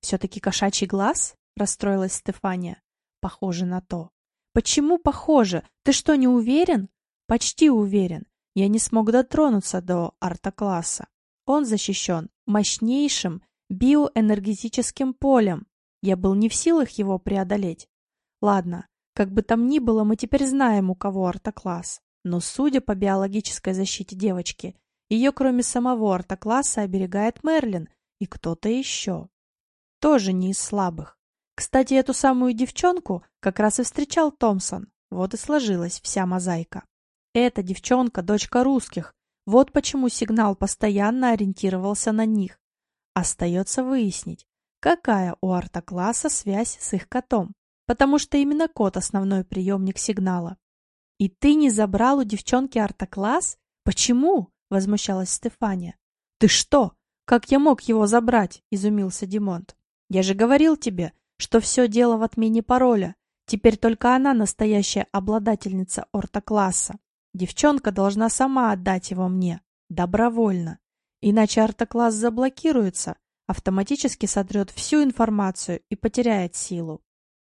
«Все-таки кошачий глаз?» — расстроилась Стефания. «Похоже на то». «Почему похоже? Ты что, не уверен?» «Почти уверен. Я не смог дотронуться до артокласса. Он защищен мощнейшим биоэнергетическим полем. Я был не в силах его преодолеть. Ладно, как бы там ни было, мы теперь знаем, у кого ортокласс. Но судя по биологической защите девочки, ее кроме самого ортокласса оберегает Мерлин и кто-то еще. Тоже не из слабых. Кстати, эту самую девчонку как раз и встречал Томпсон. Вот и сложилась вся мозаика. Эта девчонка – дочка русских. Вот почему сигнал постоянно ориентировался на них. Остается выяснить, какая у артокласса связь с их котом, потому что именно кот – основной приемник сигнала. «И ты не забрал у девчонки артокласс? Почему?» – возмущалась Стефания. «Ты что? Как я мог его забрать?» – изумился Димонт. «Я же говорил тебе, что все дело в отмене пароля. Теперь только она настоящая обладательница ортокласса. Девчонка должна сама отдать его мне. Добровольно. Иначе артокласс заблокируется, автоматически сотрет всю информацию и потеряет силу.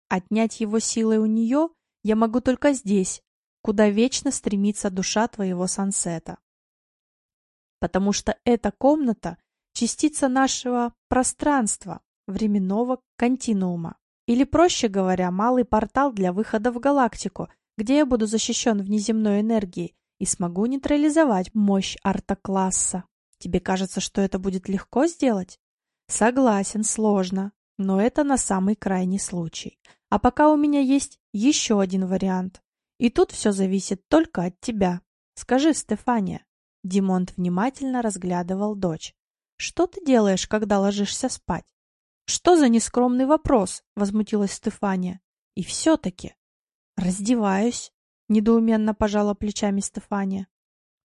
Отнять его силой у нее я могу только здесь, куда вечно стремится душа твоего сансета. Потому что эта комната — частица нашего пространства, временного континуума. Или, проще говоря, малый портал для выхода в галактику, где я буду защищен внеземной энергией и смогу нейтрализовать мощь арта-класса. Тебе кажется, что это будет легко сделать? Согласен, сложно, но это на самый крайний случай. А пока у меня есть еще один вариант. И тут все зависит только от тебя. Скажи, Стефания. Димонт внимательно разглядывал дочь. Что ты делаешь, когда ложишься спать? Что за нескромный вопрос? Возмутилась Стефания. И все-таки. Раздеваюсь. Недоуменно пожала плечами Стефания.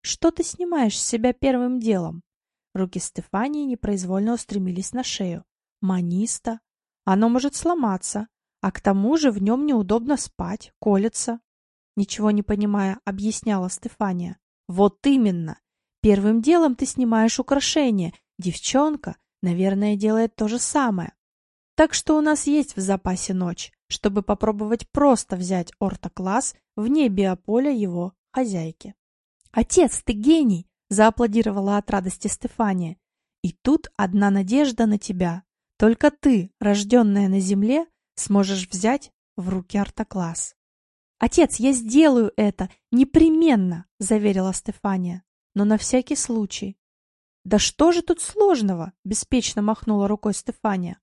Что ты снимаешь с себя первым делом? Руки Стефании непроизвольно устремились на шею. Маниста. Оно может сломаться, а к тому же в нем неудобно спать, колется. Ничего не понимая, объясняла Стефания. Вот именно. Первым делом ты снимаешь украшение. Девчонка, наверное, делает то же самое. Так что у нас есть в запасе ночь, чтобы попробовать просто взять ортокласс вне биополя его хозяйки. «Отец, ты гений!» — зааплодировала от радости Стефания. «И тут одна надежда на тебя. Только ты, рожденная на земле, сможешь взять в руки артокласс». «Отец, я сделаю это! Непременно!» — заверила Стефания. «Но на всякий случай». «Да что же тут сложного?» — беспечно махнула рукой Стефания.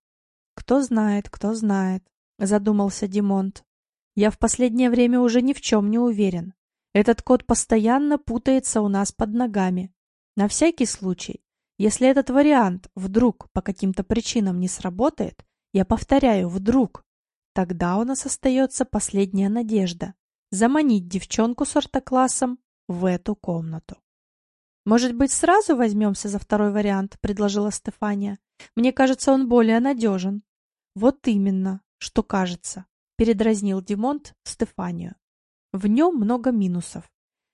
«Кто знает, кто знает», — задумался Димонт. «Я в последнее время уже ни в чем не уверен. Этот код постоянно путается у нас под ногами. На всякий случай, если этот вариант вдруг по каким-то причинам не сработает, я повторяю, вдруг, тогда у нас остается последняя надежда — заманить девчонку с ортоклассом в эту комнату. «Может быть, сразу возьмемся за второй вариант?» — предложила Стефания. «Мне кажется, он более надежен». «Вот именно, что кажется», — передразнил Димонт Стефанию. В нем много минусов.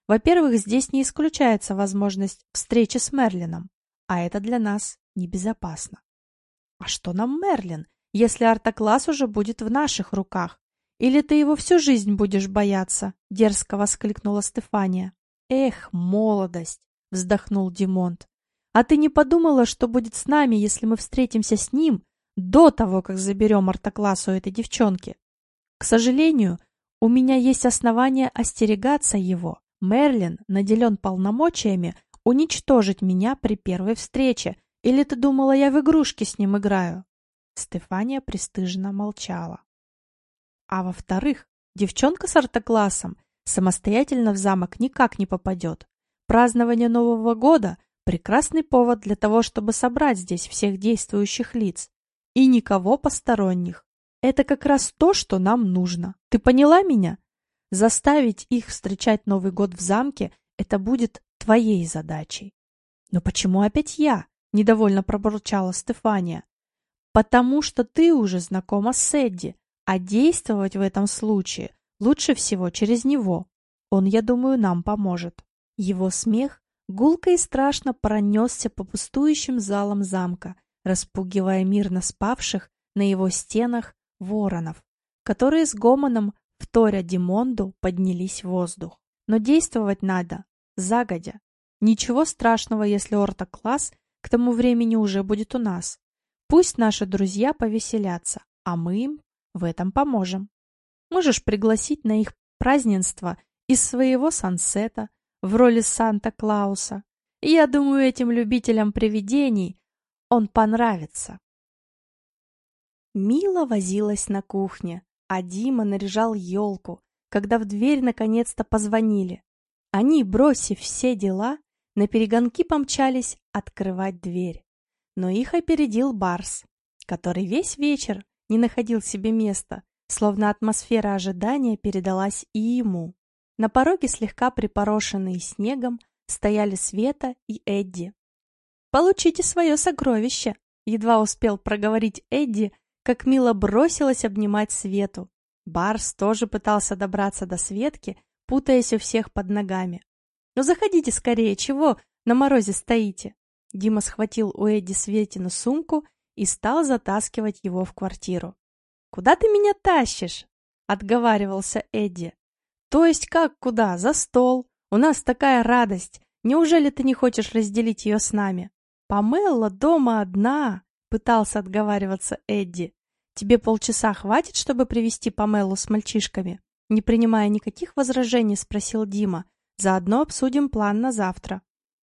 Во-первых, здесь не исключается возможность встречи с Мерлином, а это для нас небезопасно. А что нам Мерлин, если артокласс уже будет в наших руках? Или ты его всю жизнь будешь бояться? Дерзко воскликнула Стефания. Эх, молодость, вздохнул Димонт. А ты не подумала, что будет с нами, если мы встретимся с ним до того, как заберем артокласс у этой девчонки? К сожалению, у меня есть основания остерегаться его. Мерлин наделен полномочиями уничтожить меня при первой встрече. Или ты думала, я в игрушки с ним играю?» Стефания пристыженно молчала. А во-вторых, девчонка с артоклассом самостоятельно в замок никак не попадет. Празднование Нового года – прекрасный повод для того, чтобы собрать здесь всех действующих лиц. И никого посторонних. Это как раз то, что нам нужно. Ты поняла меня? Заставить их встречать Новый год в замке – это будет твоей задачей. Но почему опять я? Недовольно пробурчала Стефания. Потому что ты уже знакома с Эдди, а действовать в этом случае лучше всего через него. Он, я думаю, нам поможет. Его смех гулко и страшно пронесся по пустующим залам замка, распугивая мирно спавших на его стенах воронов, которые с гомоном, вторя Димонду, поднялись в воздух. Но действовать надо, загодя. Ничего страшного, если орта-класс к тому времени уже будет у нас. Пусть наши друзья повеселятся, а мы им в этом поможем. Можешь пригласить на их празднество из своего сансета в роли Санта-Клауса. Я думаю, этим любителям привидений он понравится. Мила возилась на кухне, а Дима наряжал елку, когда в дверь наконец-то позвонили. Они, бросив все дела, на перегонки помчались открывать дверь. Но их опередил Барс, который весь вечер не находил себе места, словно атмосфера ожидания передалась и ему. На пороге, слегка припорошенные снегом, стояли Света и Эдди. «Получите свое сокровище!» Едва успел проговорить Эдди, как Мила бросилась обнимать Свету. Барс тоже пытался добраться до Светки, путаясь у всех под ногами. «Ну заходите скорее, чего на морозе стоите?» Дима схватил у Эдди Светину сумку и стал затаскивать его в квартиру. «Куда ты меня тащишь?» — отговаривался Эдди. «То есть как куда? За стол. У нас такая радость. Неужели ты не хочешь разделить ее с нами?» «Памелла дома одна», — пытался отговариваться Эдди. «Тебе полчаса хватит, чтобы привести Памеллу с мальчишками?» Не принимая никаких возражений, спросил Дима. «Заодно обсудим план на завтра».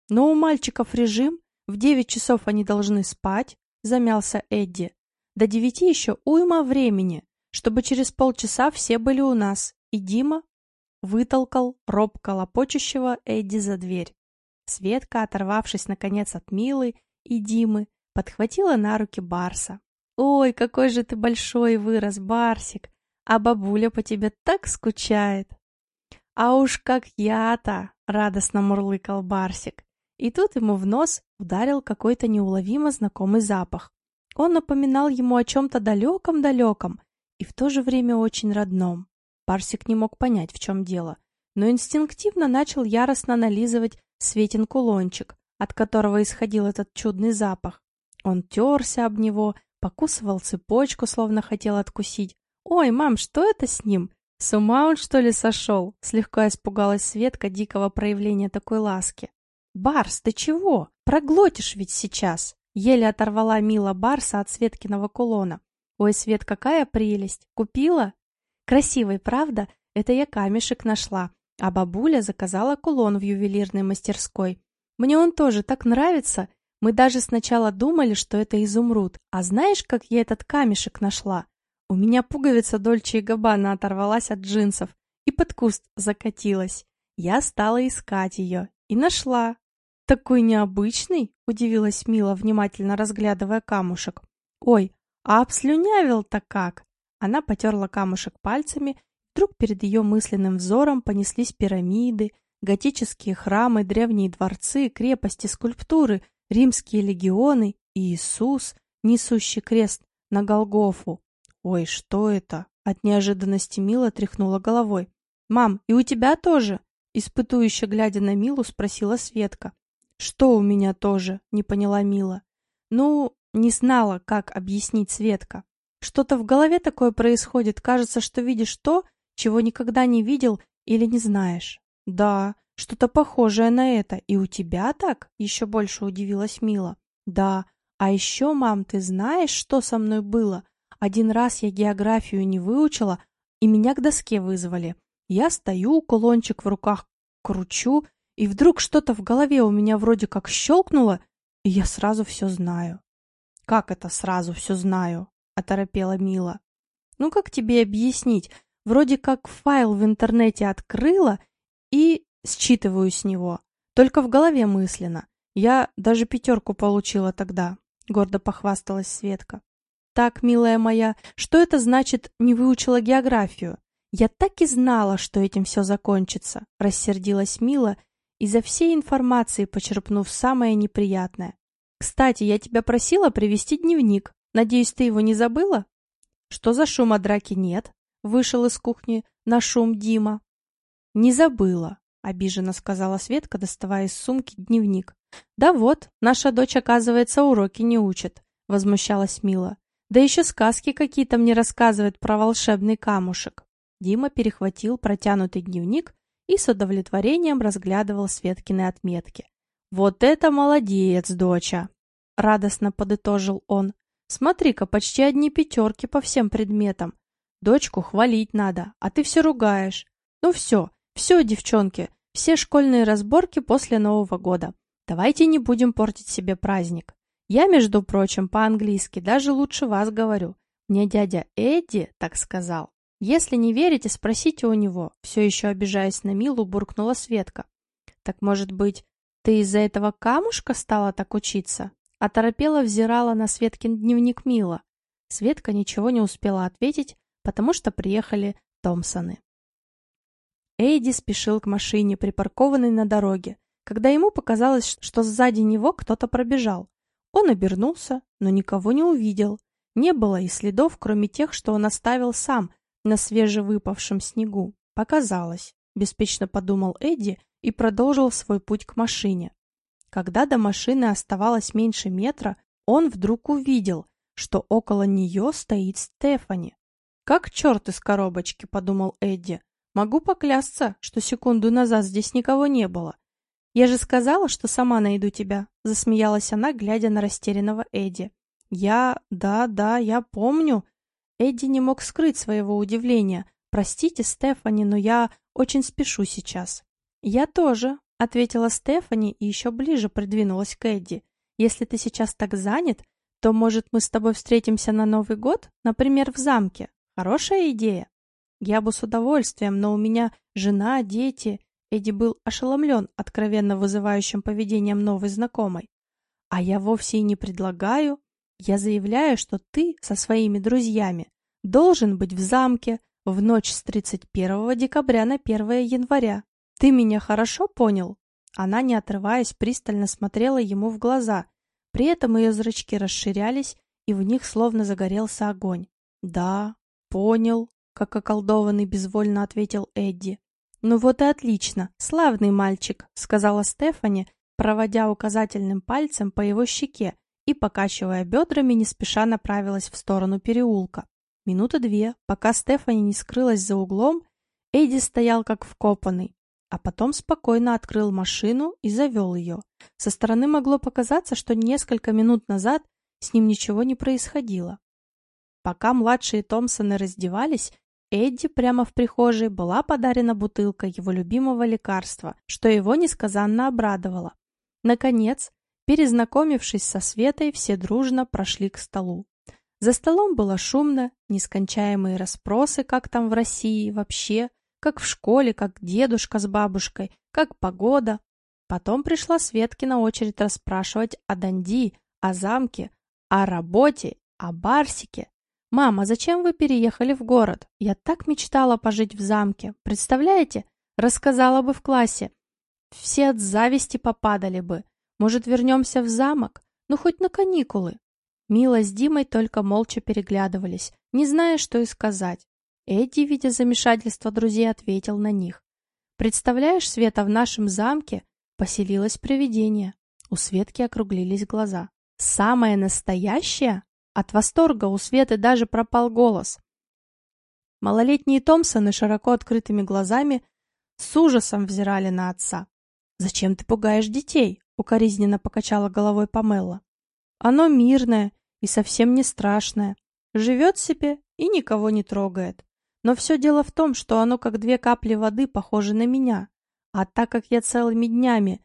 «Но у мальчиков режим. В девять часов они должны спать», — замялся Эдди. До девяти еще уйма времени, чтобы через полчаса все были у нас, и Дима вытолкал робко лопочущего Эдди за дверь. Светка, оторвавшись наконец от Милы и Димы, подхватила на руки Барса. «Ой, какой же ты большой вырос, Барсик! А бабуля по тебе так скучает!» «А уж как я-то!» — радостно мурлыкал Барсик. И тут ему в нос ударил какой-то неуловимо знакомый запах. Он напоминал ему о чем-то далеком-далеком и в то же время очень родном. Парсик не мог понять, в чем дело, но инстинктивно начал яростно нализывать Светин кулончик, от которого исходил этот чудный запах. Он терся об него, покусывал цепочку, словно хотел откусить. «Ой, мам, что это с ним? С ума он, что ли, сошел?» Слегка испугалась Светка дикого проявления такой ласки. «Барс, ты чего? Проглотишь ведь сейчас!» Еле оторвала Мила Барса от Светкиного кулона. «Ой, Свет, какая прелесть! Купила?» «Красивый, правда? Это я камешек нашла, а бабуля заказала кулон в ювелирной мастерской. Мне он тоже так нравится. Мы даже сначала думали, что это изумруд. А знаешь, как я этот камешек нашла? У меня пуговица Дольче и Габбана оторвалась от джинсов и под куст закатилась. Я стала искать ее и нашла. «Такой необычный?» — удивилась Мила, внимательно разглядывая камушек. «Ой, а обслюнявил-то как?» Она потерла камушек пальцами, вдруг перед ее мысленным взором понеслись пирамиды, готические храмы, древние дворцы, крепости, скульптуры, римские легионы и Иисус, несущий крест на Голгофу. «Ой, что это?» От неожиданности Мила тряхнула головой. «Мам, и у тебя тоже?» Испытующе глядя на Милу, спросила Светка. «Что у меня тоже?» — не поняла Мила. «Ну, не знала, как объяснить Светка. Что-то в голове такое происходит, кажется, что видишь то, чего никогда не видел или не знаешь». «Да, что-то похожее на это. И у тебя так?» — еще больше удивилась Мила. «Да. А еще, мам, ты знаешь, что со мной было? Один раз я географию не выучила, и меня к доске вызвали. Я стою, кулончик в руках кручу, и вдруг что-то в голове у меня вроде как щелкнуло, и я сразу все знаю. «Как это сразу все знаю?» — оторопела Мила. «Ну как тебе объяснить? Вроде как файл в интернете открыла и считываю с него. Только в голове мысленно. Я даже пятерку получила тогда», — гордо похвасталась Светка. так, милая моя, что это значит «не выучила географию»? Я так и знала, что этим все закончится, рассердилась Мила, изо всей информации почерпнув самое неприятное. Кстати, я тебя просила привести дневник. Надеюсь, ты его не забыла? Что за шум от драки нет? Вышел из кухни на шум Дима. Не забыла, обиженно сказала Светка, доставая из сумки дневник. Да вот, наша дочь, оказывается, уроки не учит, возмущалась Мила. Да еще сказки какие-то мне рассказывает про волшебный камушек. Дима перехватил протянутый дневник и с удовлетворением разглядывал Светкины отметки. «Вот это молодец, доча!» — радостно подытожил он. «Смотри-ка, почти одни пятерки по всем предметам. Дочку хвалить надо, а ты все ругаешь. Ну все, все, девчонки, все школьные разборки после Нового года. Давайте не будем портить себе праздник. Я, между прочим, по-английски даже лучше вас говорю. Мне дядя Эдди так сказал. Если не верите, спросите у него. Все еще обижаясь на Милу, буркнула Светка. Так, может быть, ты из-за этого камушка стала так учиться? Оторопела взирала на Светкин дневник Мила. Светка ничего не успела ответить, потому что приехали Томпсоны. Эйди спешил к машине, припаркованной на дороге, когда ему показалось, что сзади него кто-то пробежал. Он обернулся, но никого не увидел. Не было и следов, кроме тех, что он оставил сам на свежевыпавшем снегу. Показалось, беспечно подумал Эдди и продолжил свой путь к машине. Когда до машины оставалось меньше метра, он вдруг увидел, что около нее стоит Стефани. «Как черт из коробочки», — подумал Эдди. «Могу поклясться, что секунду назад здесь никого не было. «Я же сказала, что сама найду тебя», — засмеялась она, глядя на растерянного Эдди. «Я... да, да, я помню». Эдди не мог скрыть своего удивления. «Простите, Стефани, но я очень спешу сейчас». «Я тоже», — ответила Стефани и еще ближе придвинулась к Эдди. «Если ты сейчас так занят, то, может, мы с тобой встретимся на Новый год, например, в замке? Хорошая идея?» «Я бы с удовольствием, но у меня жена, дети, Эдди был ошеломлен откровенно вызывающим поведением новой знакомой. «А я вовсе и не предлагаю. Я заявляю, что ты со своими друзьями должен быть в замке в ночь с 31 декабря на 1 января. Ты меня хорошо понял?» Она, не отрываясь, пристально смотрела ему в глаза. При этом ее зрачки расширялись, и в них словно загорелся огонь. «Да, понял», — как околдованный безвольно ответил Эдди. «Ну вот и отлично, славный мальчик», — сказала Стефани, проводя указательным пальцем по его щеке и, покачивая бедрами, не спеша направилась в сторону переулка. Минуты две, пока Стефани не скрылась за углом, Эдди стоял как вкопанный, а потом спокойно открыл машину и завел ее. Со стороны могло показаться, что несколько минут назад с ним ничего не происходило. Пока младшие Томпсоны раздевались, Эдди прямо в прихожей была подарена бутылка его любимого лекарства, что его несказанно обрадовало. Наконец, перезнакомившись со Светой, все дружно прошли к столу. За столом было шумно, нескончаемые расспросы, как там в России вообще, как в школе, как дедушка с бабушкой, как погода. Потом пришла Светкина очередь расспрашивать о Данди, о замке, о работе, о Барсике. «Мама, зачем вы переехали в город? Я так мечтала пожить в замке. Представляете? Рассказала бы в классе. Все от зависти попадали бы. Может, вернемся в замок? Ну, хоть на каникулы». Мила с Димой только молча переглядывались, не зная, что и сказать. Эдди, видя замешательство друзей, ответил на них. «Представляешь, Света, в нашем замке поселилось привидение». У Светки округлились глаза. «Самое настоящее?» От восторга у Светы даже пропал голос. Малолетние Томпсоны широко открытыми глазами с ужасом взирали на отца. «Зачем ты пугаешь детей?» — укоризненно покачала головой Памелла. «Оно мирное и совсем не страшное. Живет себе и никого не трогает. Но все дело в том, что оно как две капли воды похоже на меня. А так как я целыми днями,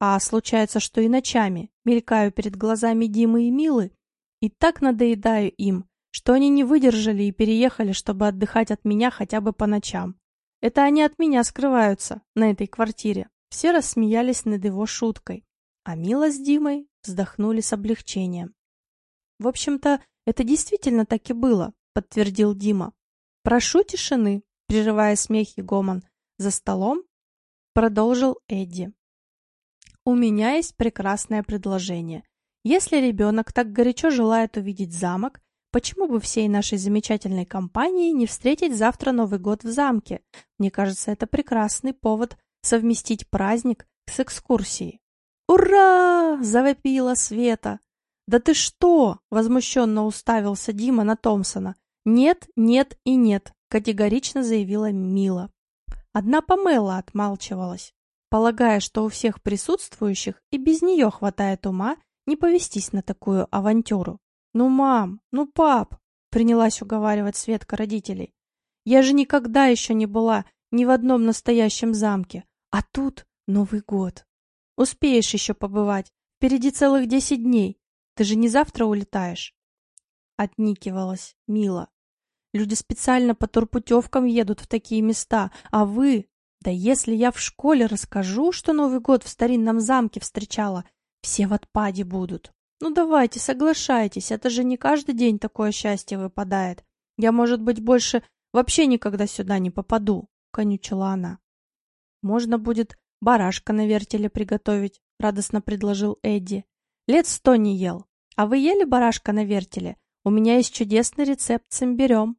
а случается, что и ночами, мелькаю перед глазами Димы и Милы, и так надоедаю им, что они не выдержали и переехали, чтобы отдыхать от меня хотя бы по ночам. Это они от меня скрываются на этой квартире. Все рассмеялись над его шуткой, а Мила с Димой вздохнули с облегчением. В общем-то, это действительно так и было, подтвердил Дима. Прошу тишины, прерывая смех и гомон. За столом продолжил Эдди. У меня есть прекрасное предложение. Если ребенок так горячо желает увидеть замок, почему бы всей нашей замечательной компании не встретить завтра Новый год в замке? Мне кажется, это прекрасный повод совместить праздник с экскурсией. «Ура!» – завопила Света. «Да ты что?» – возмущенно уставился Дима на Томпсона. «Нет, нет и нет», – категорично заявила Мила. Одна Памела отмалчивалась, полагая, что у всех присутствующих и без нее хватает ума не повестись на такую авантюру. «Ну, мам, ну, пап!» – принялась уговаривать Светка родителей. «Я же никогда еще не была ни в одном настоящем замке, а тут Новый год. Успеешь еще побывать. Впереди целых десять дней. Ты же не завтра улетаешь. Отникивалась Мила. Люди специально по турпутевкам едут в такие места, а вы... Да если я в школе расскажу, что Новый год в старинном замке встречала, все в отпаде будут. Ну давайте, соглашайтесь, это же не каждый день такое счастье выпадает. Я, может быть, больше вообще никогда сюда не попаду, конючила она. Можно будет барашка на вертеле приготовить, радостно предложил Эдди. Лет сто не ел. А вы ели барашка на вертеле? У меня есть чудесный рецепт с имбирем.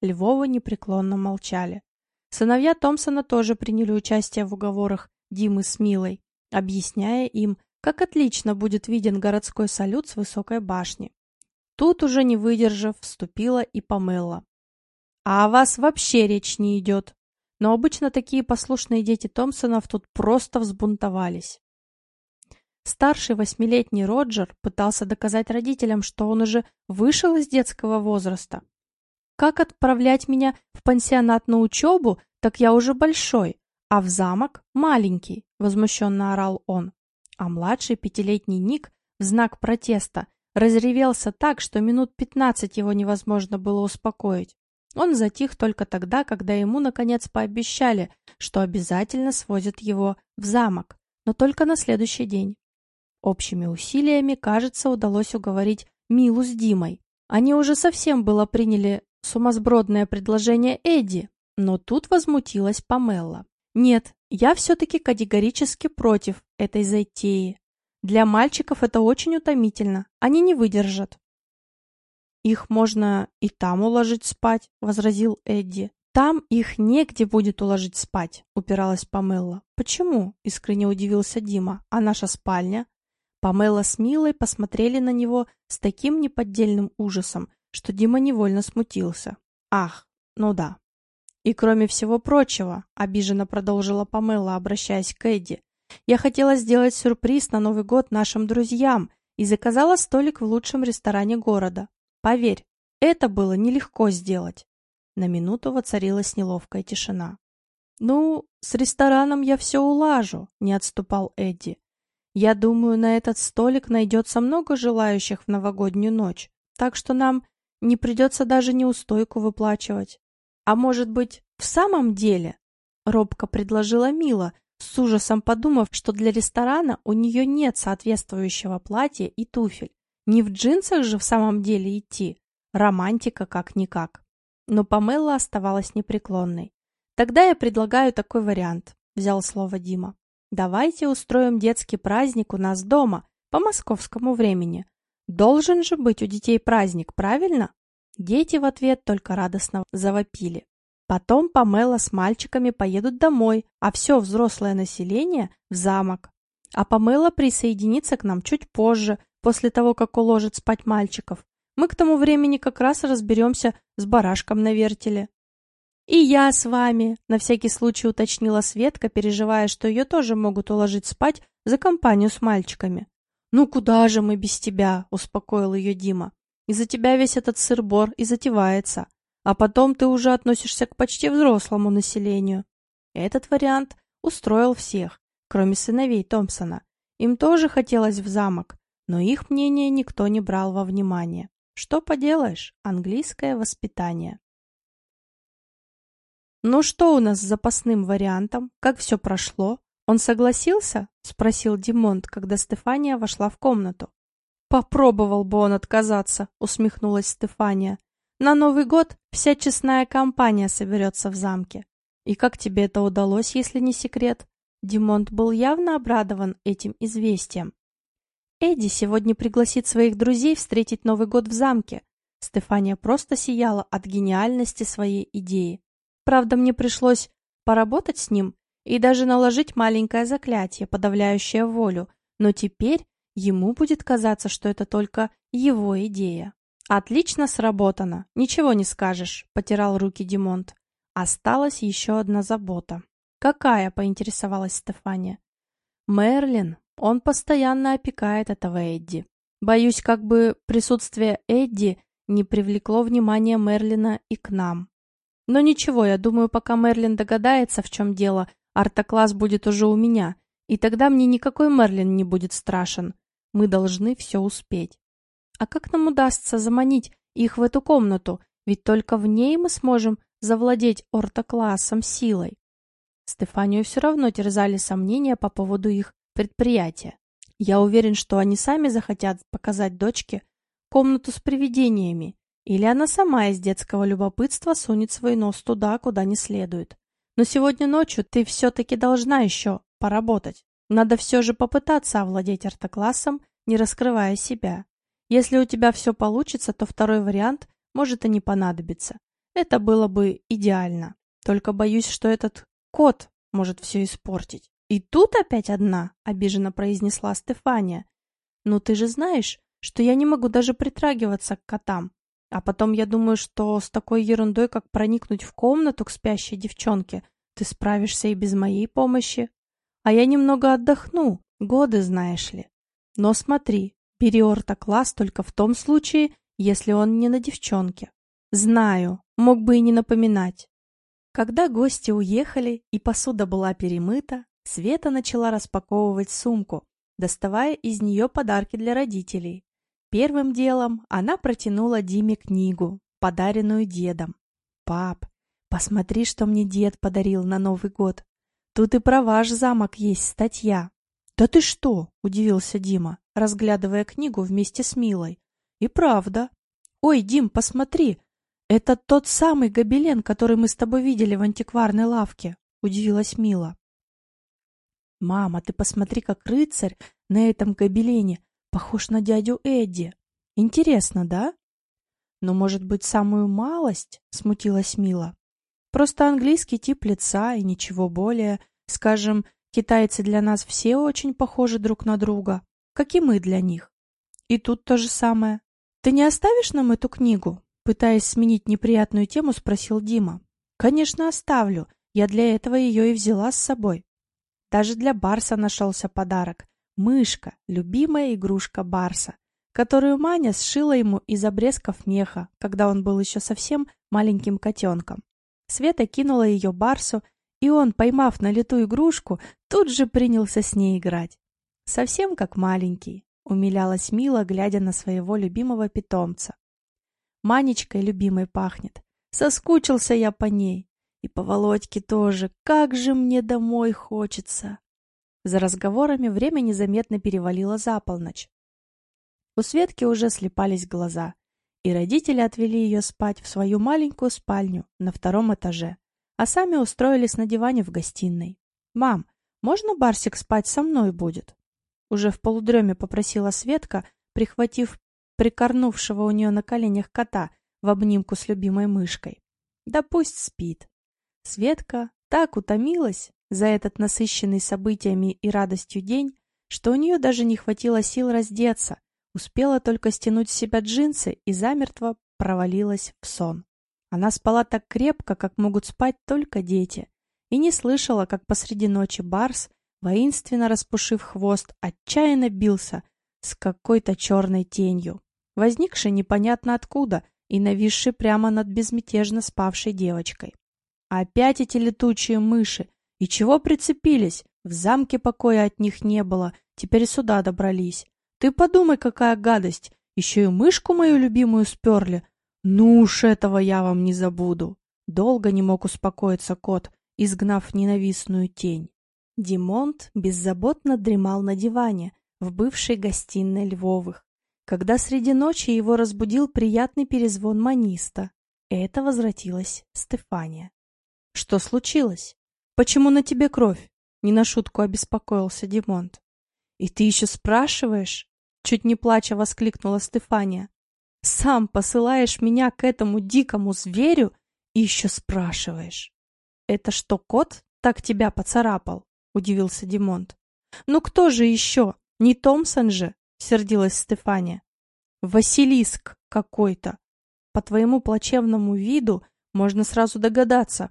Львовы непреклонно молчали. Сыновья Томпсона тоже приняли участие в уговорах Димы с Милой, объясняя им, как отлично будет виден городской салют с высокой башни. Тут уже не выдержав, вступила и Памела. «А о вас вообще речь не идет. Но обычно такие послушные дети Томпсонов тут просто взбунтовались. Старший восьмилетний Роджер пытался доказать родителям, что он уже вышел из детского возраста. Как отправлять меня в пансионат на учебу, так я уже большой, а в замок маленький, возмущенно орал он. А младший пятилетний Ник в знак протеста разревелся так, что минут пятнадцать его невозможно было успокоить. Он затих только тогда, когда ему, наконец, пообещали, что обязательно свозят его в замок, но только на следующий день. Общими усилиями, кажется, удалось уговорить Милу с Димой. Они уже совсем было приняли сумасбродное предложение Эдди, но тут возмутилась Памелла. «Нет, я все-таки категорически против этой затеи. Для мальчиков это очень утомительно, они не выдержат. «Их можно и там уложить спать», — возразил Эдди. «Там их негде будет уложить спать», — упиралась Памелла. «Почему?» — искренне удивился Дима. «А наша спальня?» Памелла с Милой посмотрели на него с таким неподдельным ужасом, что Дима невольно смутился. «Ах, ну да». «И кроме всего прочего», — обиженно продолжила Памелла, обращаясь к Эдди, «я хотела сделать сюрприз на Новый год нашим друзьям и заказала столик в лучшем ресторане города. Поверь, это было нелегко сделать. На минуту воцарилась неловкая тишина. «Ну, с рестораном я все улажу», — не отступал Эдди. «Я думаю, на этот столик найдется много желающих в новогоднюю ночь, так что нам не придется даже неустойку выплачивать. А может быть, в самом деле?» — робко предложила Мила, с ужасом подумав, что для ресторана у нее нет соответствующего платья и туфель. Не в джинсах же в самом деле идти. Романтика как-никак. Но Памелла оставалась непреклонной. «Тогда я предлагаю такой вариант», — взял слово Дима. «Давайте устроим детский праздник у нас дома, по московскому времени. Должен же быть у детей праздник, правильно?» Дети в ответ только радостно завопили. Потом Памела с мальчиками поедут домой, а все взрослое население – в замок. А Памела присоединится к нам чуть позже, после того, как уложит спать мальчиков. Мы к тому времени как раз разберемся с барашком на вертеле. «И я с вами», — на всякий случай уточнила Светка, переживая, что ее тоже могут уложить спать за компанию с мальчиками. «Ну куда же мы без тебя?» — успокоил ее Дима. «Из-за тебя весь этот сыр-бор и затевается. А потом ты уже относишься к почти взрослому населению». Этот вариант устроил всех, кроме сыновей Томпсона. Им тоже хотелось в замок, но их мнение никто не брал во внимание. Что поделаешь, английское воспитание. «Ну что у нас с запасным вариантом? Как все прошло? Он согласился?» — спросил Димонт, когда Стефания вошла в комнату. Попробовал бы он отказаться, усмехнулась Стефания. На Новый год вся честная компания соберется в замке. И как тебе это удалось, если не секрет? Димонт был явно обрадован этим известием. Эдди сегодня пригласит своих друзей встретить Новый год в замке. Стефания просто сияла от гениальности своей идеи. Правда, мне пришлось поработать с ним и даже наложить маленькое заклятие, подавляющее волю, но теперь ему будет казаться, что это только его идея. Отлично сработано, ничего не скажешь, потирал руки Димонт. Осталась еще одна забота. Какая, поинтересовалась Стефания. Мерлин, он постоянно опекает этого Эдди. Боюсь, как бы присутствие Эдди не привлекло внимание Мерлина и к нам. Но ничего, я думаю, пока Мерлин догадается, в чем дело, артокласс будет уже у меня, и тогда мне никакой Мерлин не будет страшен. Мы должны все успеть. А как нам удастся заманить их в эту комнату? Ведь только в ней мы сможем завладеть ортоклассом силой. Стефанию все равно терзали сомнения по поводу их предприятия. Я уверен, что они сами захотят показать дочке комнату с привидениями, или она сама из детского любопытства сунет свой нос туда, куда не следует. Но сегодня ночью ты все-таки должна еще поработать. Надо все же попытаться овладеть артоклассом, не раскрывая себя. Если у тебя все получится, то второй вариант может и не понадобиться. Это было бы идеально. Только боюсь, что этот кот может все испортить. И тут опять одна, обиженно произнесла Стефания. Ну ты же знаешь, что я не могу даже притрагиваться к котам. А потом я думаю, что с такой ерундой, как проникнуть в комнату к спящей девчонке, ты справишься и без моей помощи. А я немного отдохну, годы, знаешь ли. Но смотри, бери ортокласс только в том случае, если он не на девчонке. Знаю, мог бы и не напоминать. Когда гости уехали и посуда была перемыта, Света начала распаковывать сумку, доставая из нее подарки для родителей. Первым делом она протянула Диме книгу, подаренную дедом. «Пап, посмотри, что мне дед подарил на Новый год. Тут и про ваш замок есть статья». «Да ты что?» – удивился Дима, разглядывая книгу вместе с Милой. «И правда. Ой, Дим, посмотри, это тот самый гобелен, который мы с тобой видели в антикварной лавке», – удивилась Мила. «Мама, ты посмотри, как рыцарь на этом гобелене Похож на дядю Эдди. Интересно, да? Но, может быть, самую малость? Смутилась Мила. Просто английский тип лица и ничего более. Скажем, китайцы для нас все очень похожи друг на друга, как и мы для них. И тут то же самое. Ты не оставишь нам эту книгу? Пытаясь сменить неприятную тему, спросил Дима. Конечно, оставлю. Я для этого ее и взяла с собой. Даже для Барса нашелся подарок. Мышка, любимая игрушка Барса, которую Маня сшила ему из обрезков меха, когда он был еще совсем маленьким котенком. Света кинула ее Барсу, и он, поймав на лету игрушку, тут же принялся с ней играть. Совсем как маленький, умилялась Мила, глядя на своего любимого питомца. Манечкой любимой пахнет. Соскучился я по ней. И по Володьке тоже. Как же мне домой хочется. За разговорами время незаметно перевалило за полночь. У Светки уже слепались глаза, и родители отвели ее спать в свою маленькую спальню на втором этаже, а сами устроились на диване в гостиной. «Мам, можно Барсик спать со мной будет?» Уже в полудреме попросила Светка, прихватив прикорнувшего у нее на коленях кота в обнимку с любимой мышкой. «Да пусть спит». Светка так утомилась, за этот насыщенный событиями и радостью день, что у нее даже не хватило сил раздеться, успела только стянуть с себя джинсы и замертво провалилась в сон. Она спала так крепко, как могут спать только дети, и не слышала, как посреди ночи Барс, воинственно распушив хвост, отчаянно бился с какой-то черной тенью, возникшей непонятно откуда и нависшей прямо над безмятежно спавшей девочкой. Опять эти летучие мыши, и чего прицепились? В замке покоя от них не было, теперь сюда добрались. Ты подумай, какая гадость! Еще и мышку мою любимую сперли. Ну уж этого я вам не забуду. Долго не мог успокоиться кот, изгнав ненавистную тень. Димонт беззаботно дремал на диване в бывшей гостиной Львовых. когда среди ночи его разбудил приятный перезвон маниста. Это возвратилась Стефания. «Что случилось? Почему на тебе кровь?» Не на шутку обеспокоился Димонт. «И ты еще спрашиваешь?» Чуть не плача воскликнула Стефания. «Сам посылаешь меня к этому дикому зверю и еще спрашиваешь». «Это что, кот так тебя поцарапал?» Удивился Димонт. «Ну кто же еще? Не Томпсон же?» Сердилась Стефания. «Василиск какой-то. По твоему плачевному виду можно сразу догадаться,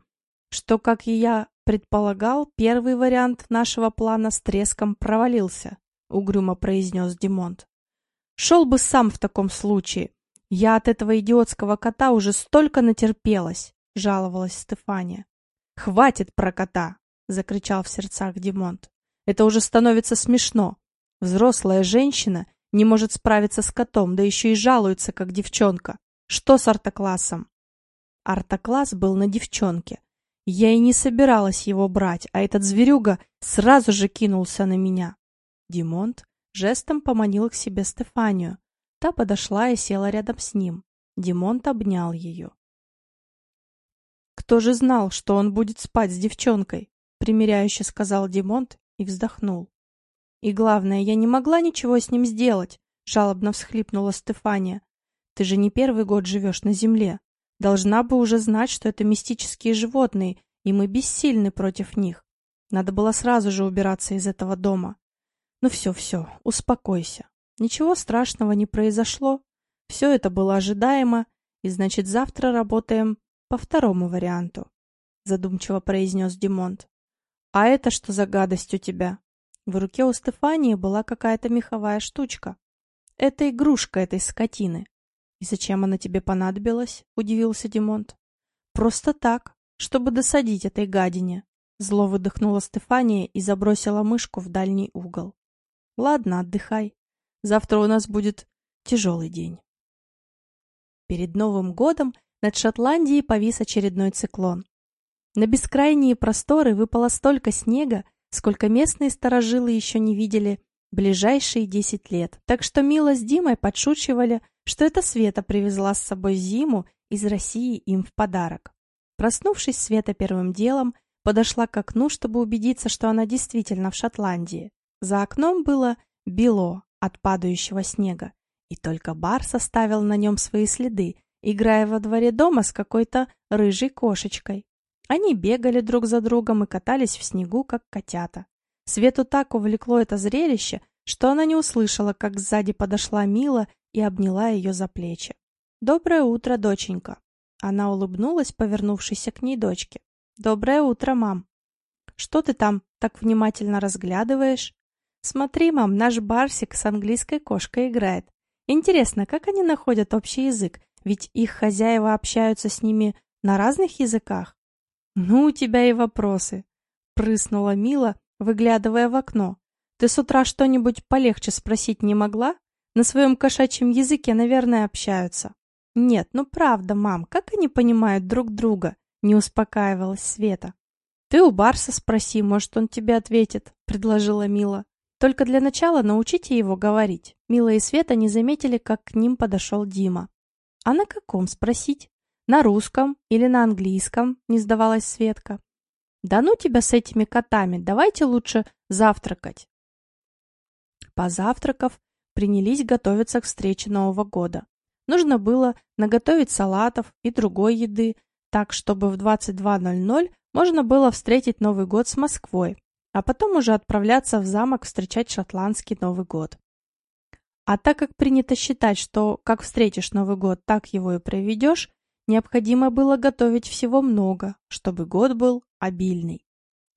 что, как и я предполагал, первый вариант нашего плана с треском провалился, угрюмо произнес Димонт. Шел бы сам в таком случае. Я от этого идиотского кота уже столько натерпелась, жаловалась Стефания. Хватит про кота, закричал в сердцах Димонт. Это уже становится смешно. Взрослая женщина не может справиться с котом, да еще и жалуется, как девчонка. Что с артоклассом? Артокласс был на девчонке. Я и не собиралась его брать, а этот зверюга сразу же кинулся на меня. Димонт жестом поманил к себе Стефанию. Та подошла и села рядом с ним. Димонт обнял ее. «Кто же знал, что он будет спать с девчонкой?» примиряюще сказал Димонт и вздохнул. «И главное, я не могла ничего с ним сделать», жалобно всхлипнула Стефания. «Ты же не первый год живешь на земле. Должна бы уже знать, что это мистические животные, и мы бессильны против них. Надо было сразу же убираться из этого дома. Ну все, все, успокойся. Ничего страшного не произошло. Все это было ожидаемо, и значит завтра работаем по второму варианту, задумчиво произнес Димонт. А это что за гадость у тебя? В руке у Стефании была какая-то меховая штучка. Это игрушка этой скотины. «И зачем она тебе понадобилась?» — удивился Димонт. «Просто так, чтобы досадить этой гадине», — зло выдохнула Стефания и забросила мышку в дальний угол. «Ладно, отдыхай. Завтра у нас будет тяжелый день». Перед Новым годом над Шотландией повис очередной циклон. На бескрайние просторы выпало столько снега, сколько местные старожилы еще не видели ближайшие десять лет. Так что Мила с Димой подшучивали, что это Света привезла с собой зиму из России им в подарок. Проснувшись, Света первым делом подошла к окну, чтобы убедиться, что она действительно в Шотландии. За окном было бело от падающего снега, и только Барс оставил на нем свои следы, играя во дворе дома с какой-то рыжей кошечкой. Они бегали друг за другом и катались в снегу, как котята. Свету так увлекло это зрелище, что она не услышала, как сзади подошла Мила и обняла ее за плечи. «Доброе утро, доченька!» Она улыбнулась, повернувшись к ней дочке. «Доброе утро, мам!» «Что ты там так внимательно разглядываешь?» «Смотри, мам, наш Барсик с английской кошкой играет. Интересно, как они находят общий язык? Ведь их хозяева общаются с ними на разных языках?» «Ну, у тебя и вопросы!» — прыснула Мила, выглядывая в окно. «Ты с утра что-нибудь полегче спросить не могла?» На своем кошачьем языке, наверное, общаются. Нет, ну правда, мам, как они понимают друг друга? Не успокаивалась Света. Ты у Барса спроси, может, он тебе ответит, предложила Мила. Только для начала научите его говорить. Мила и Света не заметили, как к ним подошел Дима. А на каком спросить? На русском или на английском? Не сдавалась Светка. Да ну тебя с этими котами, давайте лучше завтракать. Позавтракав, принялись готовиться к встрече Нового года. Нужно было наготовить салатов и другой еды, так чтобы в 22.00 можно было встретить Новый год с Москвой, а потом уже отправляться в замок встречать шотландский Новый год. А так как принято считать, что как встретишь Новый год, так его и проведешь, необходимо было готовить всего много, чтобы год был обильный.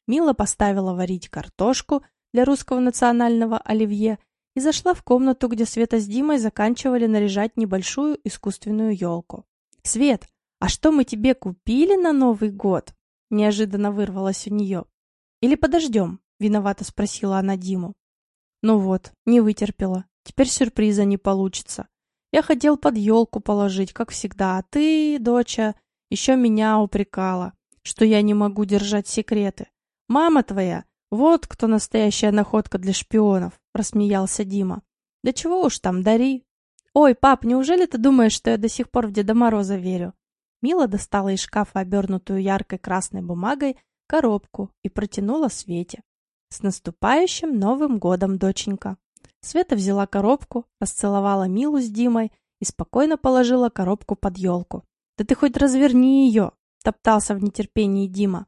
Мила поставила варить картошку для русского национального оливье и зашла в комнату, где Света с Димой заканчивали наряжать небольшую искусственную елку. «Свет, а что мы тебе купили на Новый год?» Неожиданно вырвалось у нее. «Или подождем?» — виновато спросила она Диму. «Ну вот, не вытерпела. Теперь сюрприза не получится. Я хотел под елку положить, как всегда, а ты, доча, еще меня упрекала, что я не могу держать секреты. Мама твоя вот кто настоящая находка для шпионов, рассмеялся Дима. Да чего уж там, дари. «Ой, пап, неужели ты думаешь, что я до сих пор в Деда Мороза верю?» Мила достала из шкафа обернутую яркой красной бумагой коробку и протянула Свете. «С наступающим Новым годом, доченька!» Света взяла коробку, расцеловала Милу с Димой и спокойно положила коробку под елку. «Да ты хоть разверни ее!» — топтался в нетерпении Дима.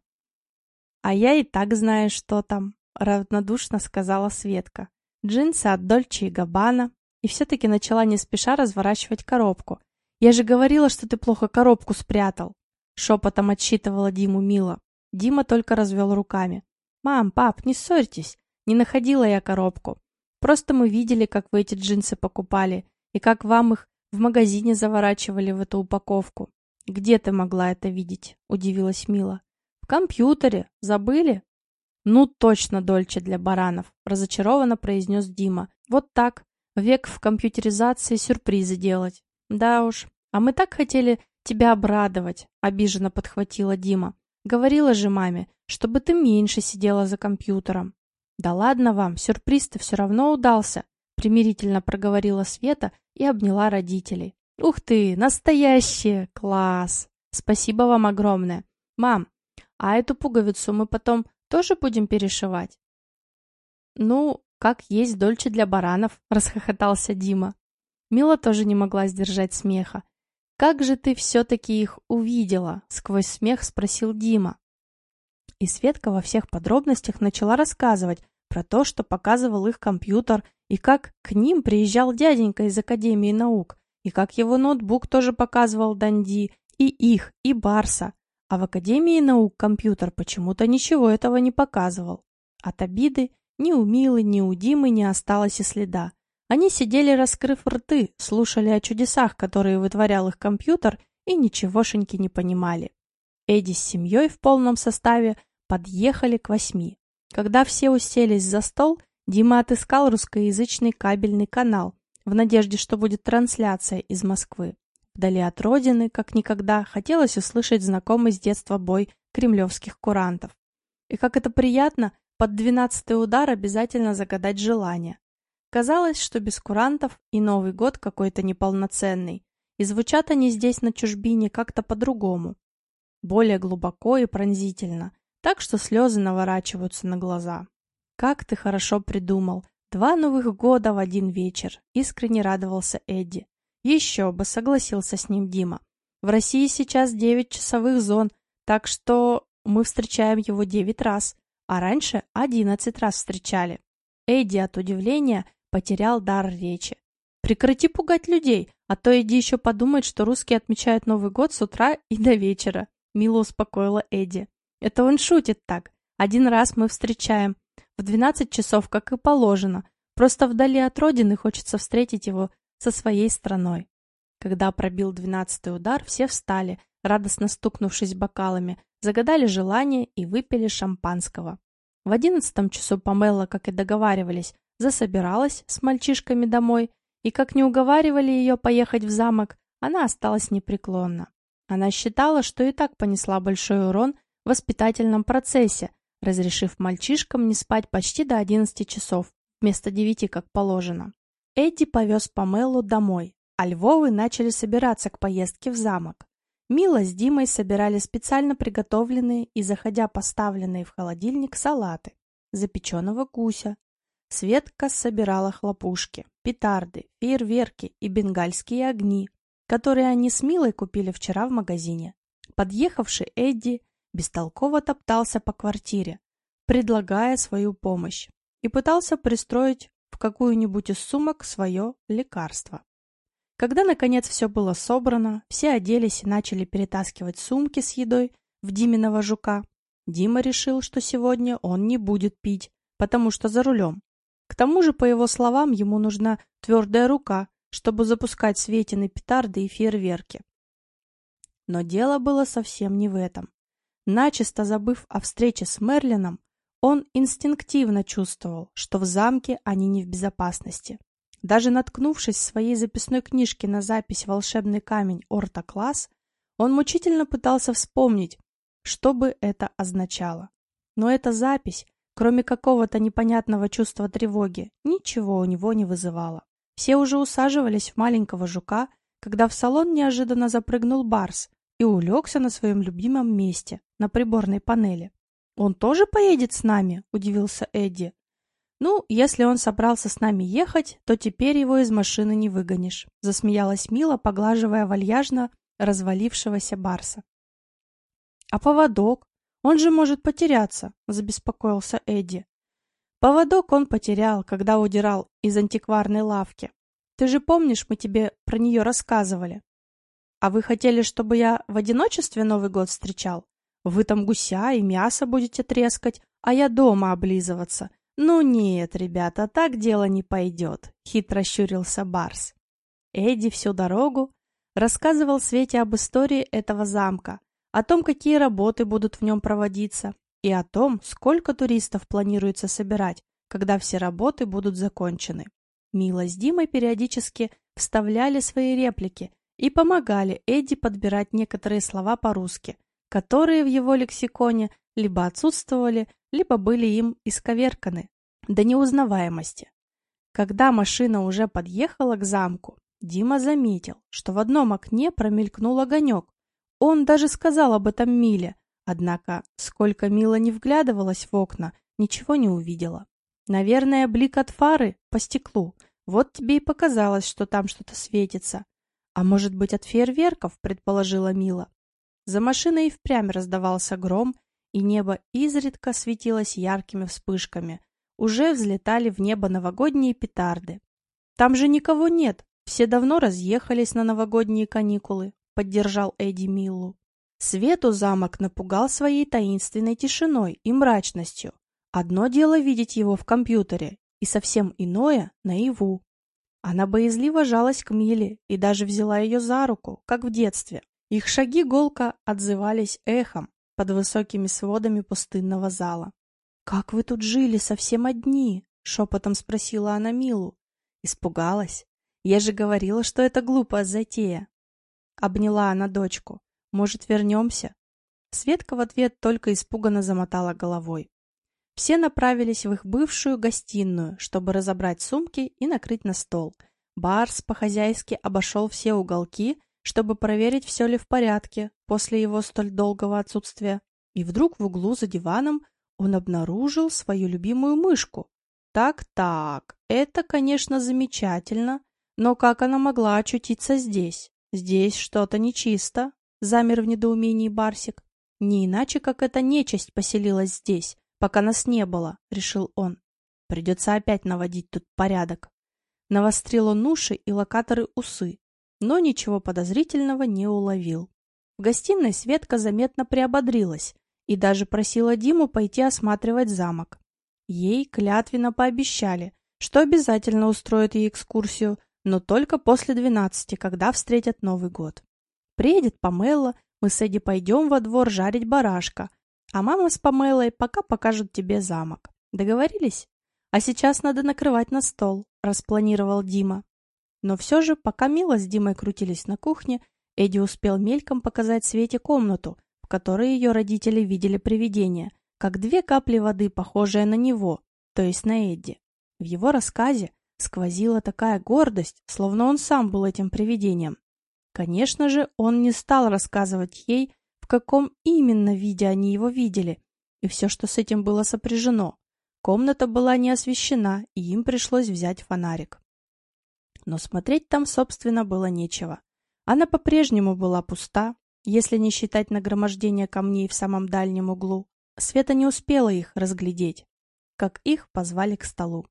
«А я и так знаю, что там», — равнодушно сказала Светка. «Джинсы от Дольче и Габбана». И все-таки начала не спеша разворачивать коробку. «Я же говорила, что ты плохо коробку спрятал!» Шепотом отсчитывала Диму Мила. Дима только развел руками. «Мам, пап, не ссорьтесь. Не находила я коробку. Просто мы видели, как вы эти джинсы покупали, и как вам их в магазине заворачивали в эту упаковку. Где ты могла это видеть? Удивилась Мила. Компьютере. Забыли? Ну, точно дольче для баранов, разочарованно произнес Дима. Вот так. Век в компьютеризации сюрпризы делать. Да уж. А мы так хотели тебя обрадовать, обиженно подхватила Дима. Говорила же маме, чтобы ты меньше сидела за компьютером. Да ладно вам, сюрприз-то все равно удался, примирительно проговорила Света и обняла родителей. Ух ты, настоящие! Класс! Спасибо вам огромное. Мам, а эту пуговицу мы потом тоже будем перешивать? Ну, как есть дольче для баранов, расхохотался Дима. Мила тоже не могла сдержать смеха. «Как же ты все-таки их увидела?» — сквозь смех спросил Дима. И Светка во всех подробностях начала рассказывать про то, что показывал их компьютер, и как к ним приезжал дяденька из Академии наук, и как его ноутбук тоже показывал Данди, и их, и Барса. А в Академии наук компьютер почему-то ничего этого не показывал. От обиды ни у Милы, ни у Димы не осталось и следа. Они сидели, раскрыв рты, слушали о чудесах, которые вытворял их компьютер, и ничегошеньки не понимали. Эдди с семьей в полном составе подъехали к восьми. Когда все уселись за стол, Дима отыскал русскоязычный кабельный канал в надежде, что будет трансляция из Москвы. Вдали от родины, как никогда, хотелось услышать знакомый с детства бой кремлевских курантов. И как это приятно, под двенадцатый удар обязательно загадать желание. Казалось, что без курантов и Новый год какой-то неполноценный, и звучат они здесь на чужбине как-то по-другому. Более глубоко и пронзительно, так что слезы наворачиваются на глаза. «Как ты хорошо придумал! Два новых года в один вечер!» — искренне радовался Эдди. «Еще бы!» — согласился с ним Дима. «В России сейчас девять часовых зон, так что мы встречаем его девять раз, а раньше одиннадцать раз встречали». Эдди от удивления потерял дар речи. «Прекрати пугать людей, а то Эдди еще подумает, что русские отмечают Новый год с утра и до вечера», — мило успокоила Эдди. Это он шутит так. Один раз мы встречаем. В двенадцать часов, как и положено. Просто вдали от родины хочется встретить его со своей страной. Когда пробил двенадцатый удар, все встали, радостно стукнувшись бокалами, загадали желание и выпили шампанского. В одиннадцатом часу Памела, как и договаривались, засобиралась с мальчишками домой, и как не уговаривали ее поехать в замок, она осталась непреклонна. Она считала, что и так понесла большой урон воспитательном процессе, разрешив мальчишкам не спать почти до 11 часов, вместо 9, как положено. Эдди повез Памелу домой, а Львовы начали собираться к поездке в замок. Мила с Димой собирали специально приготовленные и, заходя поставленные в холодильник, салаты, запеченного гуся. Светка собирала хлопушки, петарды, фейерверки и бенгальские огни, которые они с Милой купили вчера в магазине. Подъехавший Эдди бестолково топтался по квартире, предлагая свою помощь, и пытался пристроить в какую-нибудь из сумок свое лекарство. Когда, наконец, все было собрано, все оделись и начали перетаскивать сумки с едой в Диминого жука, Дима решил, что сегодня он не будет пить, потому что за рулем. К тому же, по его словам, ему нужна твердая рука, чтобы запускать Светины петарды и фейерверки. Но дело было совсем не в этом. Начисто забыв о встрече с Мерлином, он инстинктивно чувствовал, что в замке они не в безопасности. Даже наткнувшись в своей записной книжке на запись «Волшебный камень Орта-класс», он мучительно пытался вспомнить, что бы это означало. Но эта запись, кроме какого-то непонятного чувства тревоги, ничего у него не вызывала. Все уже усаживались в маленького жука, когда в салон неожиданно запрыгнул Барс и улегся на своем любимом месте, на приборной панели. «Он тоже поедет с нами?» – удивился Эдди. «Ну, если он собрался с нами ехать, то теперь его из машины не выгонишь», – засмеялась Мила, поглаживая вальяжно развалившегося Барса. «А поводок? Он же может потеряться», – забеспокоился Эдди. Поводок он потерял, когда удирал из антикварной лавки. Ты же помнишь, мы тебе про нее рассказывали. А вы хотели, чтобы я в одиночестве Новый год встречал? Вы там гуся и мясо будете трескать, а я дома облизываться. Ну нет, ребята, так дело не пойдет, хитро щурился Барс. Эдди всю дорогу рассказывал Свете об истории этого замка, о том, какие работы будут в нем проводиться, и о том, сколько туристов планируется собирать, когда все работы будут закончены. Мила с Димой периодически вставляли свои реплики и помогали Эдди подбирать некоторые слова по-русски, которые в его лексиконе либо отсутствовали, либо были им исковерканы до неузнаваемости. Когда машина уже подъехала к замку, Дима заметил, что в одном окне промелькнул огонек. Он даже сказал об этом Миле, однако, сколько Мила не вглядывалась в окна, ничего не увидела. Наверное, блик от фары по стеклу. Вот тебе и показалось, что там что-то светится. А может быть, от фейерверков, предположила Мила. За машиной и впрямь раздавался гром, и небо изредка светилось яркими вспышками. Уже взлетали в небо новогодние петарды. Там же никого нет, все давно разъехались на новогодние каникулы, поддержал Эдди Миллу. Свету замок напугал своей таинственной тишиной и мрачностью. Одно дело видеть его в компьютере, и совсем иное — наяву. Она боязливо жалась к Миле и даже взяла ее за руку, как в детстве. Их шаги голко отзывались эхом под высокими сводами пустынного зала. «Как вы тут жили совсем одни?» — шепотом спросила она Милу. Испугалась. «Я же говорила, что это глупая затея». Обняла она дочку. «Может, вернемся?» Светка в ответ только испуганно замотала головой. Все направились в их бывшую гостиную, чтобы разобрать сумки и накрыть на стол. Барс по-хозяйски обошел все уголки, чтобы проверить, все ли в порядке после его столь долгого отсутствия. И вдруг в углу за диваном он обнаружил свою любимую мышку. Так-так, это, конечно, замечательно, но как она могла очутиться здесь? Здесь что-то нечисто, замер в недоумении Барсик. Не иначе, как эта нечисть поселилась здесь, пока нас не было, решил он. Придется опять наводить тут порядок. Навострил он уши и локаторы усы, но ничего подозрительного не уловил. В гостиной Светка заметно приободрилась и даже просила Диму пойти осматривать замок. Ей клятвенно пообещали, что обязательно устроят ей экскурсию, но только после двенадцати, когда встретят Новый год. Приедет Памела, мы с Эдди пойдем во двор жарить барашка, а мама с Памелой пока покажут тебе замок. Договорились? А сейчас надо накрывать на стол, распланировал Дима. Но все же, пока Мила с Димой крутились на кухне, Эдди успел мельком показать Свете комнату, в которой ее родители видели привидение, как две капли воды, похожие на него, то есть на Эдди. В его рассказе сквозила такая гордость, словно он сам был этим привидением. Конечно же, он не стал рассказывать ей, каком именно виде они его видели, и все, что с этим было сопряжено. Комната была не освещена, и им пришлось взять фонарик. Но смотреть там, собственно, было нечего. Она по-прежнему была пуста, если не считать нагромождение камней в самом дальнем углу. Света не успела их разглядеть, как их позвали к столу.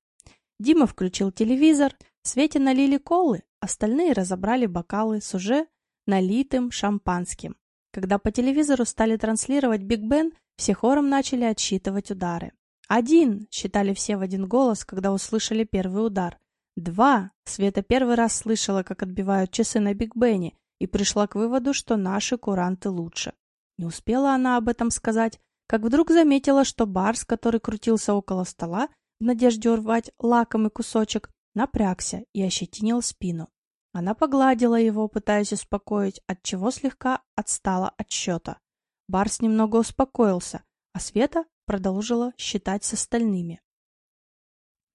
Дима включил телевизор, Свете налили колы, остальные разобрали бокалы с уже налитым шампанским. Когда по телевизору стали транслировать Биг Бен, все хором начали отсчитывать удары. «Один!» — считали все в один голос, когда услышали первый удар. «Два!» — Света первый раз слышала, как отбивают часы на Биг Бене, и пришла к выводу, что наши куранты лучше. Не успела она об этом сказать, как вдруг заметила, что Барс, который крутился около стола, в надежде урвать лакомый кусочек, напрягся и ощетинил спину. Она погладила его, пытаясь успокоить, отчего слегка отстала от счета. Барс немного успокоился, а Света продолжила считать с остальными.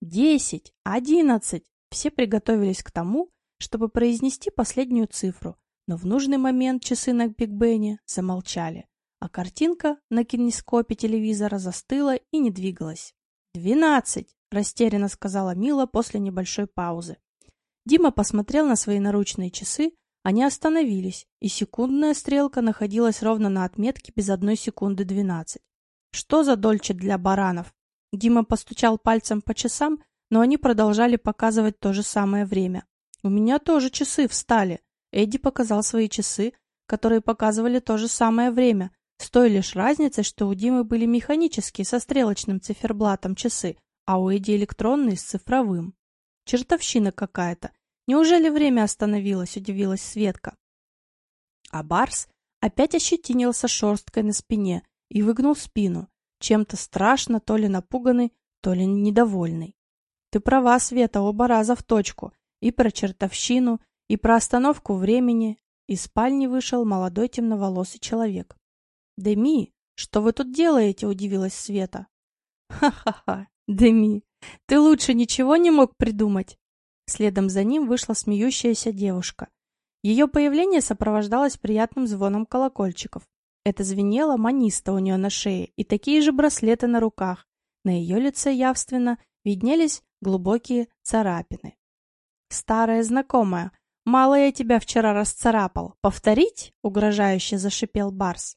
«Десять! Одиннадцать! Все приготовились к тому, чтобы произнести последнюю цифру, но в нужный момент часы на Биг Бене замолчали, а картинка на кинескопе телевизора застыла и не двигалась. «Двенадцать!» — растерянно сказала Мила после небольшой паузы. Дима посмотрел на свои наручные часы, они остановились, и секундная стрелка находилась ровно на отметке без одной секунды двенадцать. «Что за дольче для баранов?» Дима постучал пальцем по часам, но они продолжали показывать то же самое время. «У меня тоже часы встали». Эдди показал свои часы, которые показывали то же самое время, с той лишь разницей, что у Димы были механические со стрелочным циферблатом часы, а у Эдди электронные с цифровым. Чертовщина какая-то. Неужели время остановилось, удивилась Светка. А Барс опять ощетинился шерсткой на спине и выгнул спину, чем-то страшно, то ли напуганный, то ли недовольный. Ты права, Света, оба раза в точку. И про чертовщину, и про остановку времени. Из спальни вышел молодой темноволосый человек. «Деми, что вы тут делаете?» – удивилась Света. «Ха-ха-ха, Деми, ты лучше ничего не мог придумать?» Следом за ним вышла смеющаяся девушка. Ее появление сопровождалось приятным звоном колокольчиков. Это звенело маниста у нее на шее и такие же браслеты на руках. На ее лице явственно виднелись глубокие царапины. «Старая знакомая, мало я тебя вчера расцарапал. Повторить?» — угрожающе зашипел Барс.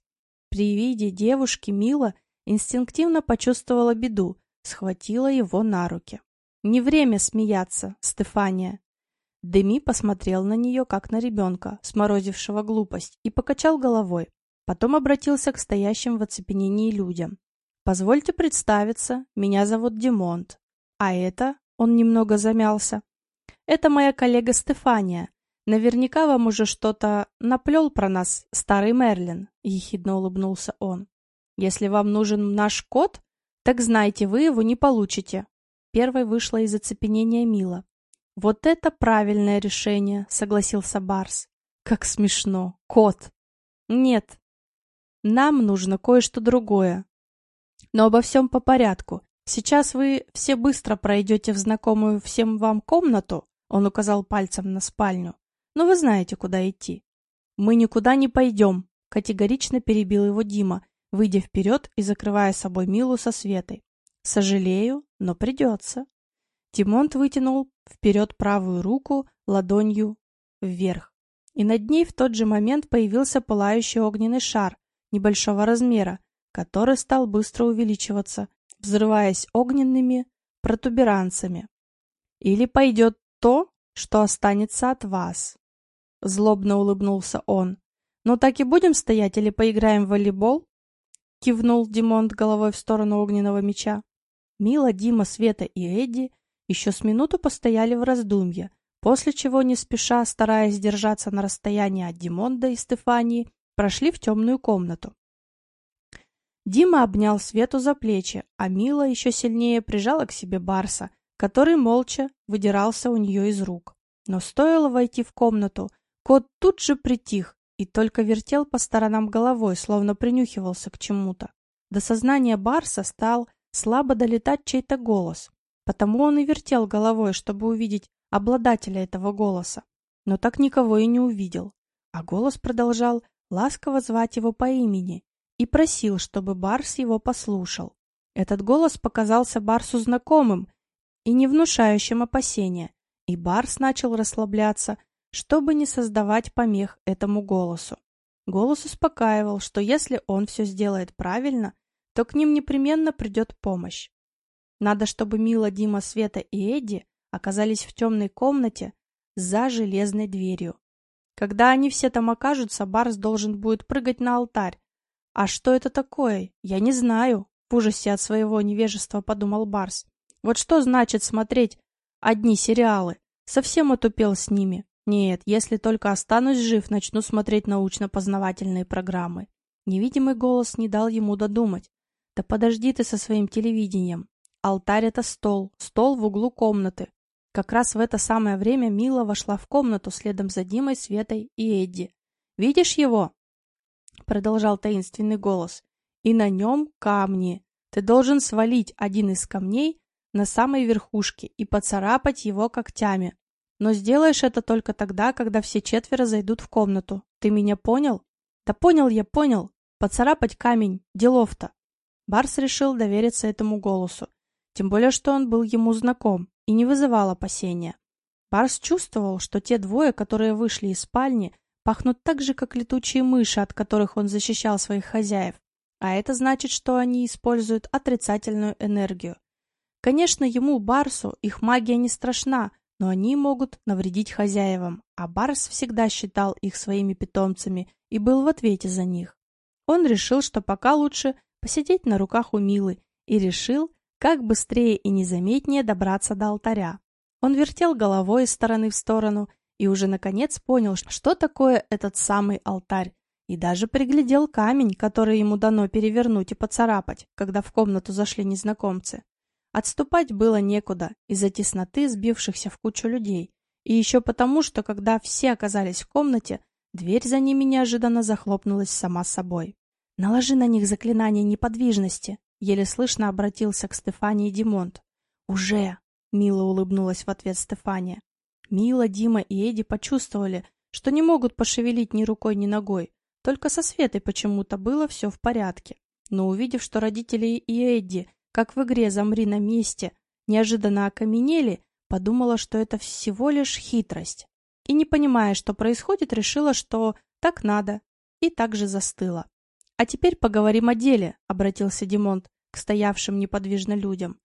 При виде девушки Мила инстинктивно почувствовала беду, схватила его на руки. «Не время смеяться, Стефания!» Деми посмотрел на нее, как на ребенка, сморозившего глупость, и покачал головой. Потом обратился к стоящим в оцепенении людям. «Позвольте представиться, меня зовут Димонт. А это, он немного замялся, это моя коллега Стефания. Наверняка вам уже что-то наплел про нас старый Мерлин, ехидно улыбнулся он. Если вам нужен наш код, так знайте, вы его не получите. Первой вышла из оцепенения Мила. Вот это правильное решение, согласился Барс. Как смешно. Кот. Нет. Нам нужно кое-что другое. Но обо всем по порядку. Сейчас вы все быстро пройдете в знакомую всем вам комнату, он указал пальцем на спальню. Но вы знаете, куда идти. Мы никуда не пойдем, категорично перебил его Дима, выйдя вперед и закрывая собой Милу со Светой. Сожалею, но придется. Тимонт вытянул вперед правую руку ладонью вверх. И над ней в тот же момент появился пылающий огненный шар небольшого размера, который стал быстро увеличиваться, взрываясь огненными протуберанцами. Или пойдет то, что останется от вас. Злобно улыбнулся он. Ну так и будем стоять или поиграем в волейбол? Кивнул Димонт головой в сторону огненного меча. Мила, Дима, Света и Эдди еще с минуту постояли в раздумье, после чего, не спеша, стараясь держаться на расстоянии от Димонда и Стефании, прошли в темную комнату. Дима обнял Свету за плечи, а Мила еще сильнее прижала к себе Барса, который молча выдирался у нее из рук. Но стоило войти в комнату, кот тут же притих и только вертел по сторонам головой, словно принюхивался к чему-то. До сознания Барса стал слабо долетать чей-то голос, потому он и вертел головой, чтобы увидеть обладателя этого голоса, но так никого и не увидел. А голос продолжал ласково звать его по имени и просил, чтобы Барс его послушал. Этот голос показался Барсу знакомым и не внушающим опасения, и Барс начал расслабляться, чтобы не создавать помех этому голосу. Голос успокаивал, что если он все сделает правильно, то к ним непременно придет помощь. Надо, чтобы Мила, Дима, Света и Эдди оказались в темной комнате за железной дверью. Когда они все там окажутся, Барс должен будет прыгать на алтарь. А что это такое? Я не знаю, в ужасе от своего невежества подумал Барс. Вот что значит смотреть одни сериалы? Совсем отупел с ними. Нет, если только останусь жив, начну смотреть научно-познавательные программы. Невидимый голос не дал ему додумать. Да подожди ты со своим телевидением. Алтарь — это стол, стол в углу комнаты. Как раз в это самое время Мила вошла в комнату следом за Димой, Светой и Эдди. «Видишь его?» — продолжал таинственный голос. «И на нем камни. Ты должен свалить один из камней на самой верхушке и поцарапать его когтями. Но сделаешь это только тогда, когда все четверо зайдут в комнату. Ты меня понял? Да понял я, понял. Поцарапать камень. Делов-то. Барс решил довериться этому голосу. Тем более, что он был ему знаком и не вызывал опасения. Барс чувствовал, что те двое, которые вышли из спальни, пахнут так же, как летучие мыши, от которых он защищал своих хозяев. А это значит, что они используют отрицательную энергию. Конечно, ему, Барсу, их магия не страшна, но они могут навредить хозяевам, а Барс всегда считал их своими питомцами и был в ответе за них. Он решил, что пока лучше посидеть на руках у Милы, и решил, как быстрее и незаметнее добраться до алтаря. Он вертел головой из стороны в сторону и уже наконец понял, что такое этот самый алтарь, и даже приглядел камень, который ему дано перевернуть и поцарапать, когда в комнату зашли незнакомцы. Отступать было некуда из-за тесноты сбившихся в кучу людей, и еще потому, что когда все оказались в комнате, дверь за ними неожиданно захлопнулась сама собой. «Наложи на них заклинание неподвижности», — еле слышно обратился к Стефании Димонт. «Уже!» — мило улыбнулась в ответ Стефания. Мила, Дима и Эдди почувствовали, что не могут пошевелить ни рукой, ни ногой, только со Светой почему-то было все в порядке. Но увидев, что родители и Эдди, как в игре «Замри на месте», неожиданно окаменели, подумала, что это всего лишь хитрость. И, не понимая, что происходит, решила, что так надо, и также застыла. «А теперь поговорим о деле», — обратился Димонт к стоявшим неподвижно людям.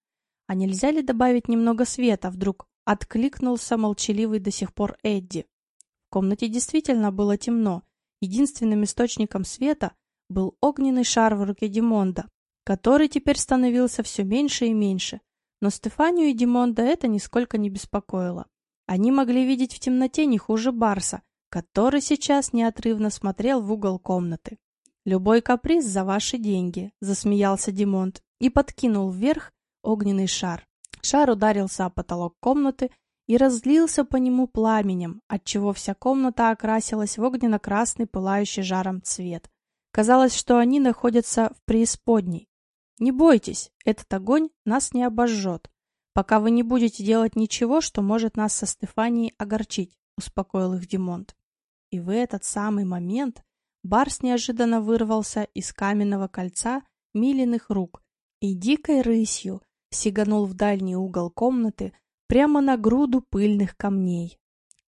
«А нельзя ли добавить немного света?» — вдруг откликнулся молчаливый до сих пор Эдди. В комнате действительно было темно, Единственным источником света был огненный шар в руке Димонда, который теперь становился все меньше и меньше. Но Стефанию и Димонда это нисколько не беспокоило. Они могли видеть в темноте не хуже Барса, который сейчас неотрывно смотрел в угол комнаты. «Любой каприз за ваши деньги», — засмеялся Димонд и подкинул вверх огненный шар. Шар ударился о потолок комнаты и разлился по нему пламенем, отчего вся комната окрасилась в огненно-красный пылающий жаром цвет. Казалось, что они находятся в преисподней. Не бойтесь, этот огонь нас не обожжет, пока вы не будете делать ничего, что может нас со Стефанией огорчить, успокоил их Димонт. И в этот самый момент Барс неожиданно вырвался из каменного кольца Милиных рук и дикой рысью сиганул в дальний угол комнаты, прямо на груду пыльных камней.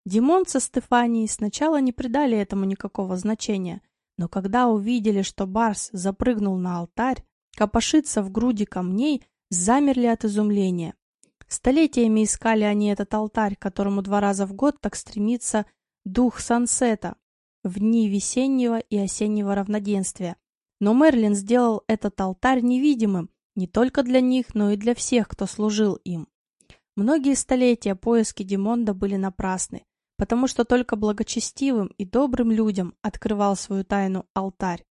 Димон со Стефанией сначала не придали этому никакого значения, но когда увидели, что Барс запрыгнул на алтарь, копошится в груди камней, замерли от изумления. Столетиями искали они этот алтарь, которому два раза в год так стремится дух Сансета в дни весеннего и осеннего равноденствия. Но Мерлин сделал этот алтарь невидимым не только для них, но и для всех, кто служил им. Многие столетия поиски Димонда были напрасны, потому что только благочестивым и добрым людям открывал свою тайну алтарь.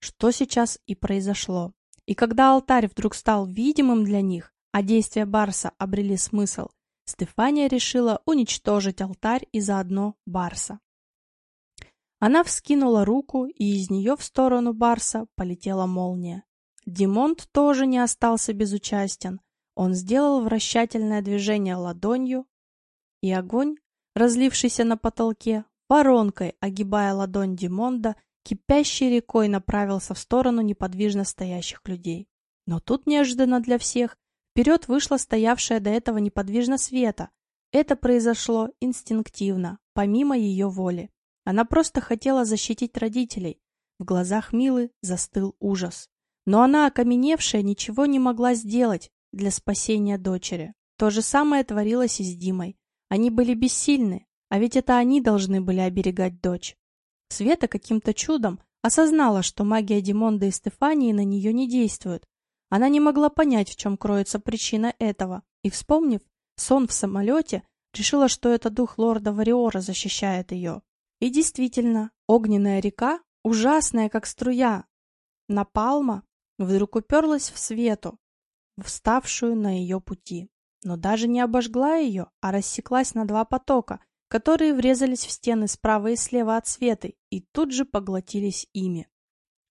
Что сейчас и произошло. И когда алтарь вдруг стал видимым для них, а действия Барса обрели смысл, Стефания решила уничтожить алтарь и заодно Барса. Она вскинула руку, и из нее в сторону Барса полетела молния. Димонд тоже не остался безучастен. Он сделал вращательное движение ладонью, и огонь, разлившийся на потолке, воронкой, огибая ладонь Димонда, кипящей рекой направился в сторону неподвижно стоящих людей. Но тут неожиданно для всех вперед вышла стоявшая до этого неподвижно Света. Это произошло инстинктивно, помимо ее воли. Она просто хотела защитить родителей. В глазах Милы застыл ужас. Но она, окаменевшая, ничего не могла сделать, для спасения дочери. То же самое творилось и с Димой. Они были бессильны, а ведь это они должны были оберегать дочь. Света каким-то чудом осознала, что магия Димонда и Стефании на нее не действует. Она не могла понять, в чем кроется причина этого, и, вспомнив сон в самолете, решила, что это дух лорда Вариора защищает ее. И действительно, огненная река, ужасная как струя, напалма, вдруг уперлась в свету, вставшую на ее пути. Но даже не обожгла ее, а рассеклась на два потока, которые врезались в стены справа и слева от Светы и тут же поглотились ими.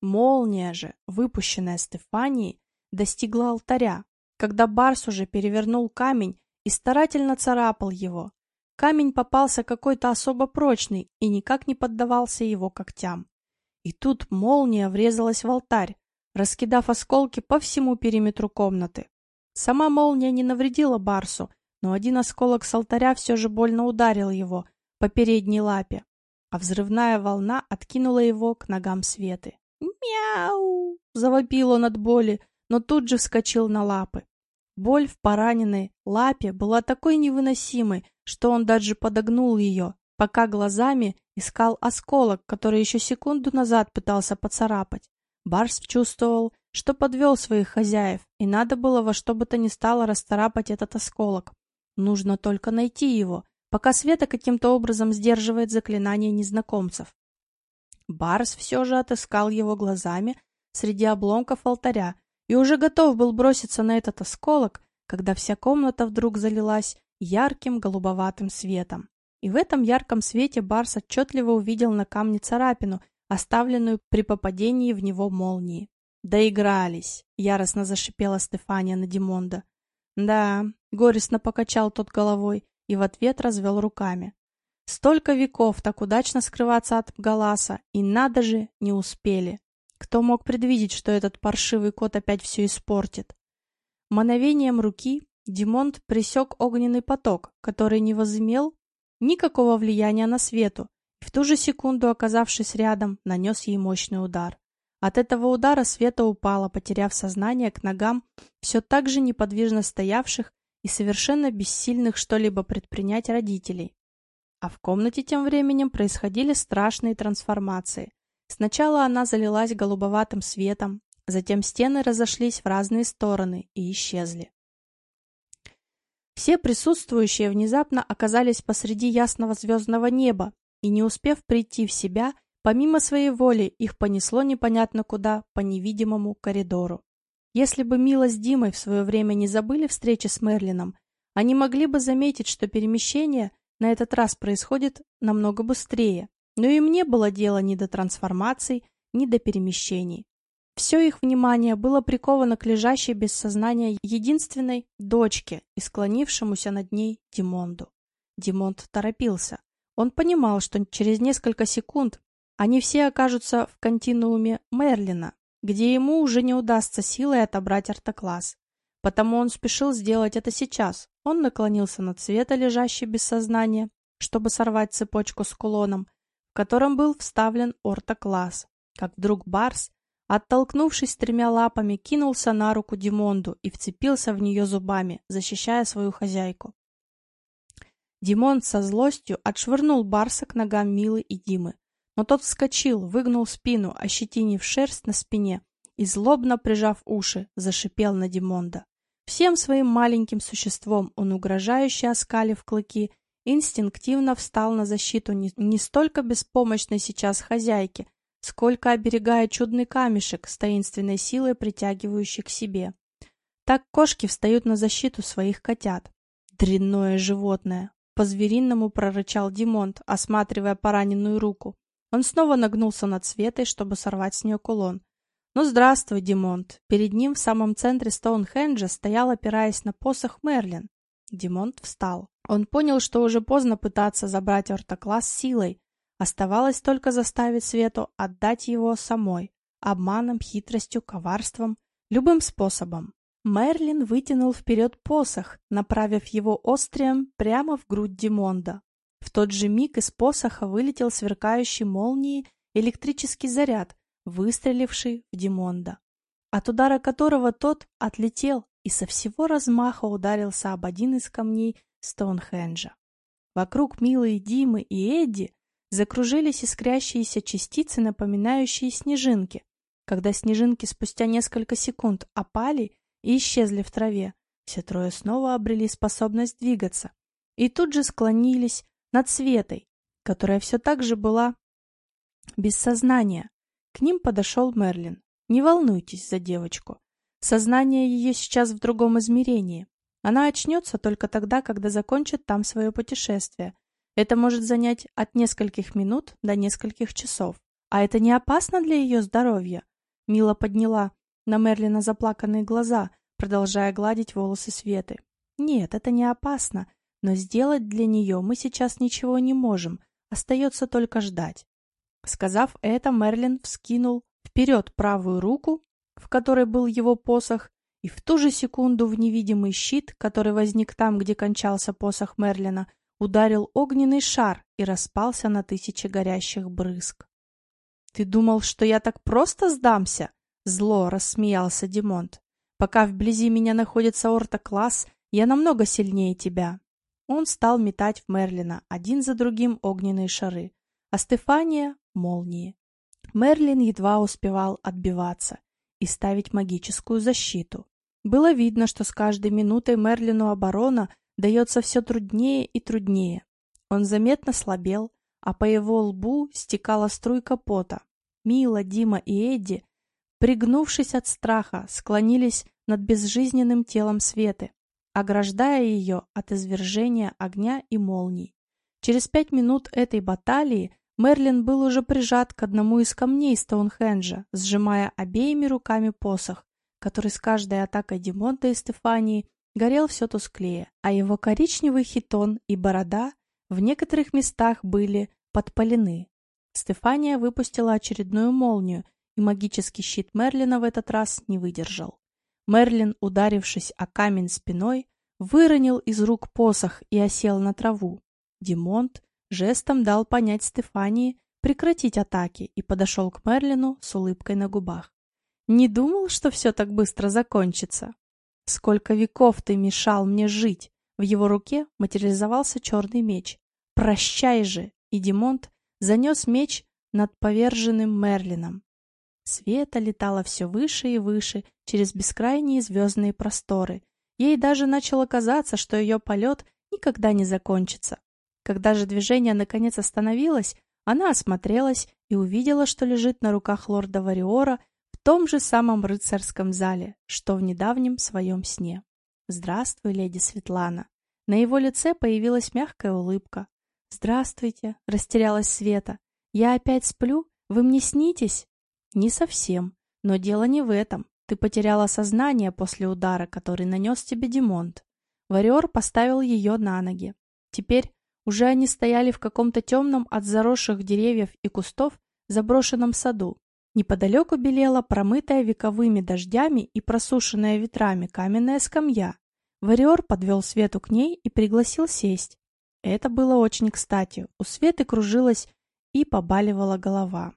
Молния же, выпущенная Стефанией, достигла алтаря, когда Барс уже перевернул камень и старательно царапал его. Камень попался какой-то особо прочный и никак не поддавался его когтям. И тут молния врезалась в алтарь, раскидав осколки по всему периметру комнаты. Сама молния не навредила Барсу, но один осколок с алтаря все же больно ударил его по передней лапе, а взрывная волна откинула его к ногам Светы. «Мяу!» — завопил он от боли, но тут же вскочил на лапы. Боль в пораненной лапе была такой невыносимой, что он даже подогнул ее, пока глазами искал осколок, который еще секунду назад пытался поцарапать. Барс чувствовал, что подвел своих хозяев, и надо было во что бы то ни стало расцарапать этот осколок. Нужно только найти его, пока Света каким-то образом сдерживает заклинание незнакомцев. Барс все же отыскал его глазами среди обломков алтаря и уже готов был броситься на этот осколок, когда вся комната вдруг залилась ярким голубоватым светом. И в этом ярком свете Барс отчетливо увидел на камне царапину, оставленную при попадении в него молнии. «Доигрались!» — яростно зашипела Стефания на Димонда. «Да», — горестно покачал тот головой и в ответ развел руками. «Столько веков так удачно скрываться от Галаса, и надо же, не успели. Кто мог предвидеть, что этот паршивый кот опять все испортит?» Мановением руки Димонд присек огненный поток, который не возымел никакого влияния на Свету, в ту же секунду, оказавшись рядом, нанес ей мощный удар. От этого удара Света упала, потеряв сознание к ногам все так же неподвижно стоявших и совершенно бессильных что-либо предпринять родителей. А в комнате тем временем происходили страшные трансформации. Сначала она залилась голубоватым светом, затем стены разошлись в разные стороны и исчезли. Все присутствующие внезапно оказались посреди ясного звездного неба, и не успев прийти в себя, помимо своей воли их понесло непонятно куда по невидимому коридору. Если бы Мила с Димой в свое время не забыли встречи с Мерлином, они могли бы заметить, что перемещение на этот раз происходит намного быстрее, но им не было дела ни до трансформаций, ни до перемещений. Все их внимание было приковано к лежащей без сознания единственной дочке и склонившемуся над ней Димонду. Димонд торопился. Он понимал, что через несколько секунд они все окажутся в континууме Мерлина, где ему уже не удастся силой отобрать артокласс. Потому он спешил сделать это сейчас. Он наклонился над Света, лежащей без сознания, чтобы сорвать цепочку с кулоном, в котором был вставлен ортокласс. Как вдруг Барс Оттолкнувшись тремя лапами, кинулся на руку Димонду и вцепился в нее зубами, защищая свою хозяйку. Димонд со злостью отшвырнул Барса к ногам Милы и Димы, но тот вскочил, выгнул спину, ощетинив шерсть на спине и, злобно прижав уши, зашипел на Димонда. Всем своим маленьким существом он, угрожающе оскалив клыки, инстинктивно встал на защиту не, не столько беспомощной сейчас хозяйки, сколько оберегая чудный камешек с таинственной силой, притягивающий к себе. Так кошки встают на защиту своих котят. Дрянное животное! По-звериному прорычал Димонт, осматривая пораненную руку. Он снова нагнулся над Светой, чтобы сорвать с нее кулон. «Ну, здравствуй, Димонт!» Перед ним в самом центре Стоунхенджа стоял, опираясь на посох Мерлин. Димонт встал. Он понял, что уже поздно пытаться забрать ортокласс силой, Оставалось только заставить Свету отдать его самой, обманом, хитростью, коварством, любым способом. Мерлин вытянул вперед посох, направив его острием прямо в грудь Димонда. В тот же миг из посоха вылетел сверкающий молнией электрический заряд, выстреливший в Димонда, от удара которого тот отлетел и со всего размаха ударился об один из камней Стоунхенджа. Вокруг Милы, Димы и Эдди закружились искрящиеся частицы, напоминающие снежинки. Когда снежинки спустя несколько секунд опали и исчезли в траве, все трое снова обрели способность двигаться и тут же склонились над Светой, которая все так же была без сознания. К ним подошел Мерлин. Не волнуйтесь за девочку. Сознание ее сейчас в другом измерении. Она очнется только тогда, когда закончит там свое путешествие, это может занять от нескольких минут до нескольких часов. А это не опасно для ее здоровья? Мила подняла на Мерлина заплаканные глаза, продолжая гладить волосы Светы. «Нет, это не опасно, но сделать для нее мы сейчас ничего не можем, остается только ждать». Сказав это, Мерлин вскинул вперед правую руку, в которой был его посох, и в ту же секунду в невидимый щит, который возник там, где кончался посох Мерлина, ударил огненный шар и распался на тысячи горящих брызг. «Ты думал, что я так просто сдамся?» Зло рассмеялся Димонт. «Пока вблизи меня находится Орта-класс, я намного сильнее тебя». Он стал метать в Мерлина один за другим огненные шары, а Стефания — молнии. Мерлин едва успевал отбиваться и ставить магическую защиту. Было видно, что с каждой минутой Мерлину оборона дается все труднее и труднее. Он заметно слабел, а по его лбу стекала струйка пота. Мила, Дима и Эдди, пригнувшись от страха, склонились над безжизненным телом Светы, ограждая ее от извержения огня и молний. Через пять минут этой баталии Мерлин был уже прижат к одному из камней Стоунхенджа, сжимая обеими руками посох, который с каждой атакой Димонта и Стефании горел все тусклее, а его коричневый хитон и борода в некоторых местах были подпалены. Стефания выпустила очередную молнию, и магический щит Мерлина в этот раз не выдержал. Мерлин, ударившись о камень спиной, выронил из рук посох и осел на траву. Димонт жестом дал понять Стефании прекратить атаки и подошел к Мерлину с улыбкой на губах. «Не думал, что все так быстро закончится. Сколько веков ты мешал мне жить!» В его руке материализовался черный меч. «Прощай же!» И Димонт занес меч над поверженным Мерлином. Света летала все выше и выше через бескрайние звездные просторы. Ей даже начало казаться, что ее полет никогда не закончится. Когда же движение наконец остановилось, она осмотрелась и увидела, что лежит на руках лорда Вариора в том же самом рыцарском зале, что в недавнем своем сне. «Здравствуй, леди Светлана». На его лице появилась мягкая улыбка. «Здравствуйте», — растерялась Света. «Я опять сплю? Вы мне снитесь?» «Не совсем. Но дело не в этом. Ты потеряла сознание после удара, который нанес тебе Димонт». Вариор поставил ее на ноги. Теперь уже они стояли в каком-то темном от заросших деревьев и кустов заброшенном саду. Неподалеку белела промытая вековыми дождями и просушенная ветрами каменная скамья. Вариор подвел Свету к ней и пригласил сесть. Это было очень кстати. У Светы кружилась и побаливала голова.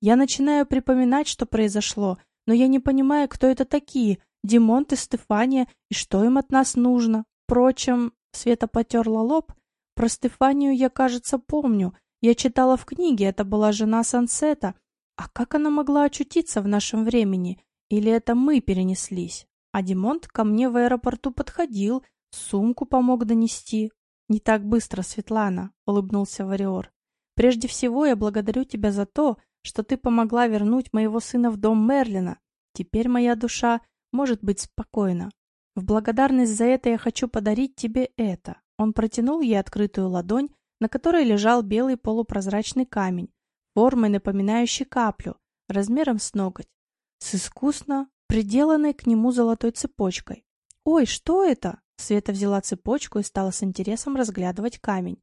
Я начинаю припоминать, что произошло, но я не понимаю, кто это такие, Димонт и Стефания, и что им от нас нужно. Впрочем, Света потерла лоб. Про Стефанию я, кажется, помню. Я читала в книге, это была жена Сансета. А как она могла очутиться в нашем времени? Или это мы перенеслись? А Димонт ко мне в аэропорту подходил, сумку помог донести. «Не так быстро, Светлана», — улыбнулся Вариор. «Прежде всего я благодарю тебя за то, что ты помогла вернуть моего сына в дом Мерлина. Теперь моя душа может быть спокойна. В благодарность за это я хочу подарить тебе это». Он протянул ей открытую ладонь, на которой лежал белый полупрозрачный камень, формой напоминающий каплю, размером с ноготь, с искусно приделанной к нему золотой цепочкой. «Ой, что это?» Света взяла цепочку и стала с интересом разглядывать камень.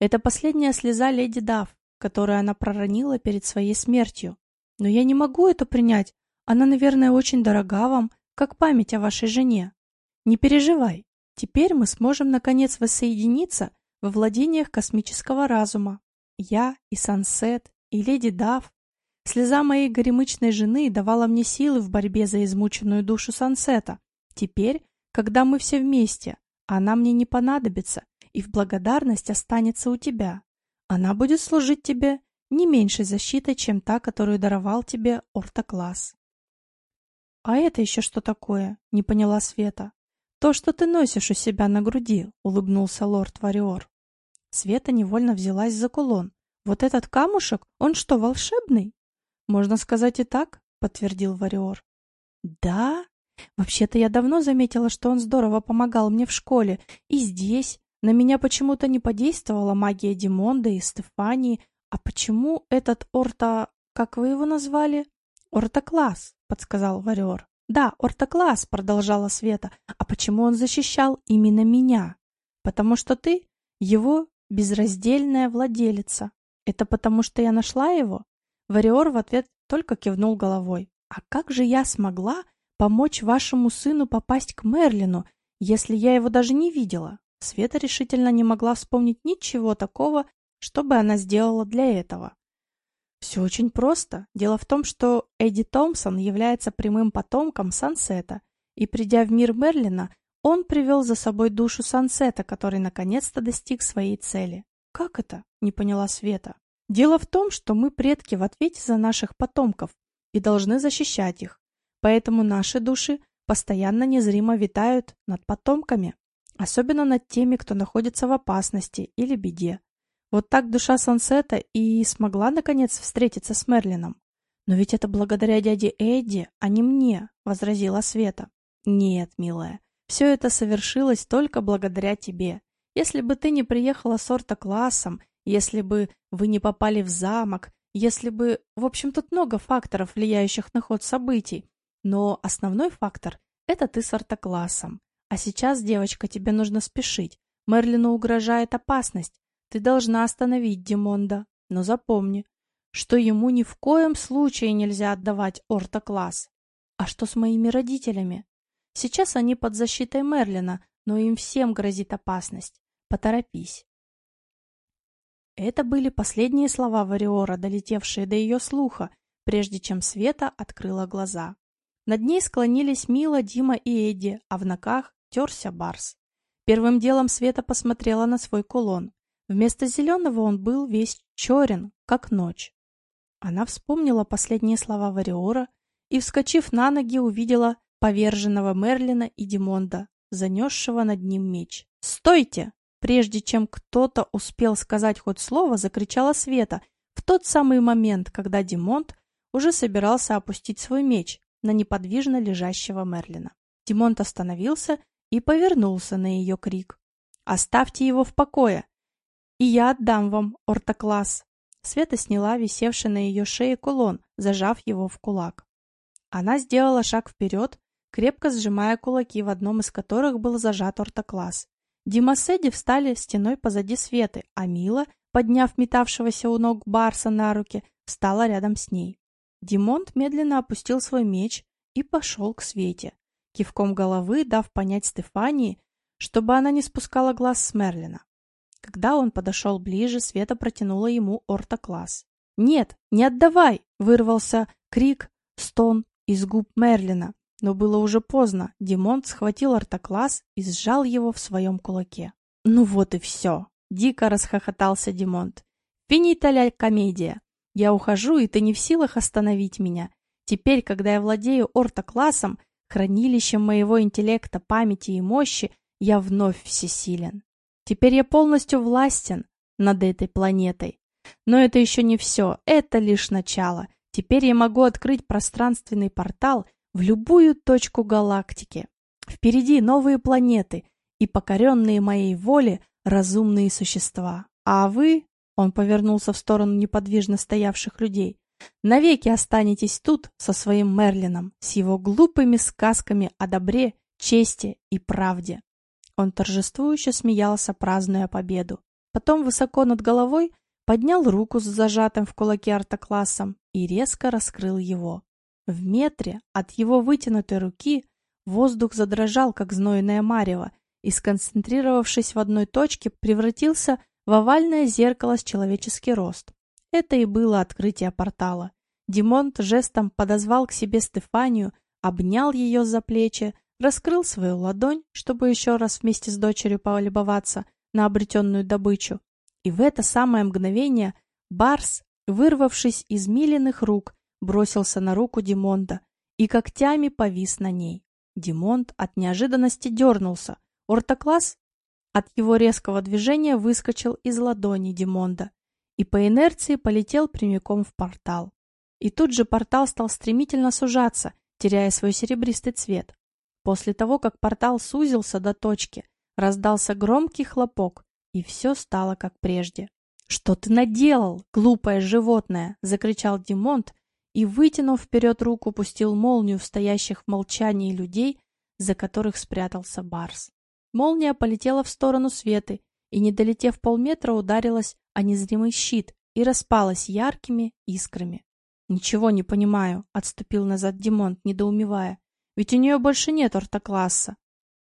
Это последняя слеза леди Дав, которую она проронила перед своей смертью. Но я не могу это принять. Она, наверное, очень дорога вам, как память о вашей жене. Не переживай. Теперь мы сможем наконец воссоединиться во владениях космического разума. Я и Сансет, и леди Дав. Слеза моей горемычной жены давала мне силы в борьбе за измученную душу Сансета. Теперь когда мы все вместе. Она мне не понадобится и в благодарность останется у тебя. Она будет служить тебе не меньшей защитой, чем та, которую даровал тебе ортокласс. «А это еще что такое?» — не поняла Света. «То, что ты носишь у себя на груди», — улыбнулся лорд Вариор. Света невольно взялась за кулон. «Вот этот камушек, он что, волшебный?» «Можно сказать и так», — подтвердил Вариор. «Да?» Вообще-то я давно заметила, что он здорово помогал мне в школе, и здесь. На меня почему-то не подействовала магия Димонда и Стефании. А почему этот орто... как вы его назвали? Ортокласс, подсказал Вариор. Да, ортокласс, продолжала Света. А почему он защищал именно меня? Потому что ты его безраздельная владелица. Это потому что я нашла его? Вариор в ответ только кивнул головой. А как же я смогла помочь вашему сыну попасть к Мерлину, если я его даже не видела? Света решительно не могла вспомнить ничего такого, что бы она сделала для этого. Все очень просто. Дело в том, что Эдди Томпсон является прямым потомком Сансета, и придя в мир Мерлина, он привел за собой душу Сансета, который наконец-то достиг своей цели. Как это? Не поняла Света. Дело в том, что мы предки в ответе за наших потомков и должны защищать их. Поэтому наши души постоянно незримо витают над потомками, особенно над теми, кто находится в опасности или беде. Вот так душа Сансета и смогла наконец встретиться с Мерлином. Но ведь это благодаря дяде Эдди, а не мне, возразила Света. Нет, милая, все это совершилось только благодаря тебе. Если бы ты не приехала с ортоклассом, если бы вы не попали в замок, если бы... В общем, тут много факторов, влияющих на ход событий. Но основной фактор — это ты с ортоклассом. А сейчас, девочка, тебе нужно спешить. Мерлину угрожает опасность. Ты должна остановить Димонда, но запомни, что ему ни в коем случае нельзя отдавать ортокласс. А что с моими родителями? Сейчас они под защитой Мерлина, но им всем грозит опасность. Поторопись. Это были последние слова Вариора, долетевшие до ее слуха, прежде чем Света открыла глаза. Над ней склонились Мила, Дима и Эдди, а в ногах терся Барс. Первым делом Света посмотрела на свой кулон. Вместо зеленого он был весь черен, как ночь. Она вспомнила последние слова Вариора и, вскочив на ноги, увидела поверженного Мерлина и Димонда, занесшего над ним меч. «Стойте!» Прежде чем кто-то успел сказать хоть слово, закричала Света в тот самый момент, когда Димонд уже собирался опустить свой меч на неподвижно лежащего Мерлина. Димонд остановился и повернулся на ее крик. «Оставьте его в покое! И я отдам вам ортокласс. Света сняла висевший на ее шее кулон, зажав его в кулак. Она сделала шаг вперед, крепко сжимая кулаки, в одном из которых был зажат ортокласс. Дима с Эдди встали стеной позади Светы, а Мила, подняв метавшегося у ног Барса на руки, встала рядом с ней. Димонт медленно опустил свой меч и пошел к Свете, кивком головы дав понять Стефании, чтобы она не спускала глаз с Мерлина. Когда он подошел ближе, Света протянула ему ортокласс. «Нет, не отдавай!» — вырвался крик, стон из губ Мерлина. Но было уже поздно. Димон схватил ортокласс и сжал его в своем кулаке. «Ну вот и все!» — дико расхохотался Димонт. «Финита ля комедия! Я ухожу, и ты не в силах остановить меня. Теперь, когда я владею ортоклассом, хранилищем моего интеллекта, памяти и мощи, я вновь всесилен. Теперь я полностью властен над этой планетой. Но это еще не все, это лишь начало. Теперь я могу открыть пространственный портал в любую точку галактики. Впереди новые планеты и покоренные моей воле разумные существа. А вы, он повернулся в сторону неподвижно стоявших людей, навеки останетесь тут со своим Мерлином, с его глупыми сказками о добре, чести и правде. Он торжествующе смеялся, празднуя победу. Потом высоко над головой поднял руку с зажатым в кулаке артоклассом и резко раскрыл его. В метре от его вытянутой руки воздух задрожал, как знойное марево, и, сконцентрировавшись в одной точке, превратился в овальное зеркало с человеческий рост. Это и было открытие портала. Димонт жестом подозвал к себе Стефанию, обнял ее за плечи, раскрыл свою ладонь, чтобы еще раз вместе с дочерью полюбоваться на обретенную добычу. И в это самое мгновение Барс, вырвавшись из миленных рук, бросился на руку Димонда и когтями повис на ней. Димонд от неожиданности дернулся. Ортокласс от его резкого движения выскочил из ладони Димонда и по инерции полетел прямиком в портал. И тут же портал стал стремительно сужаться, теряя свой серебристый цвет. После того, как портал сузился до точки, раздался громкий хлопок, и все стало как прежде. «Что ты наделал, глупое животное?» — закричал Димонт и, вытянув вперед руку, пустил молнию в стоящих в молчании людей, за которых спрятался Барс. Молния полетела в сторону Светы и, не долетев полметра, ударилась о незримый щит и распалась яркими искрами. «Ничего не понимаю», — отступил назад Димонт, недоумевая. «Ведь у нее больше нет ортокласса».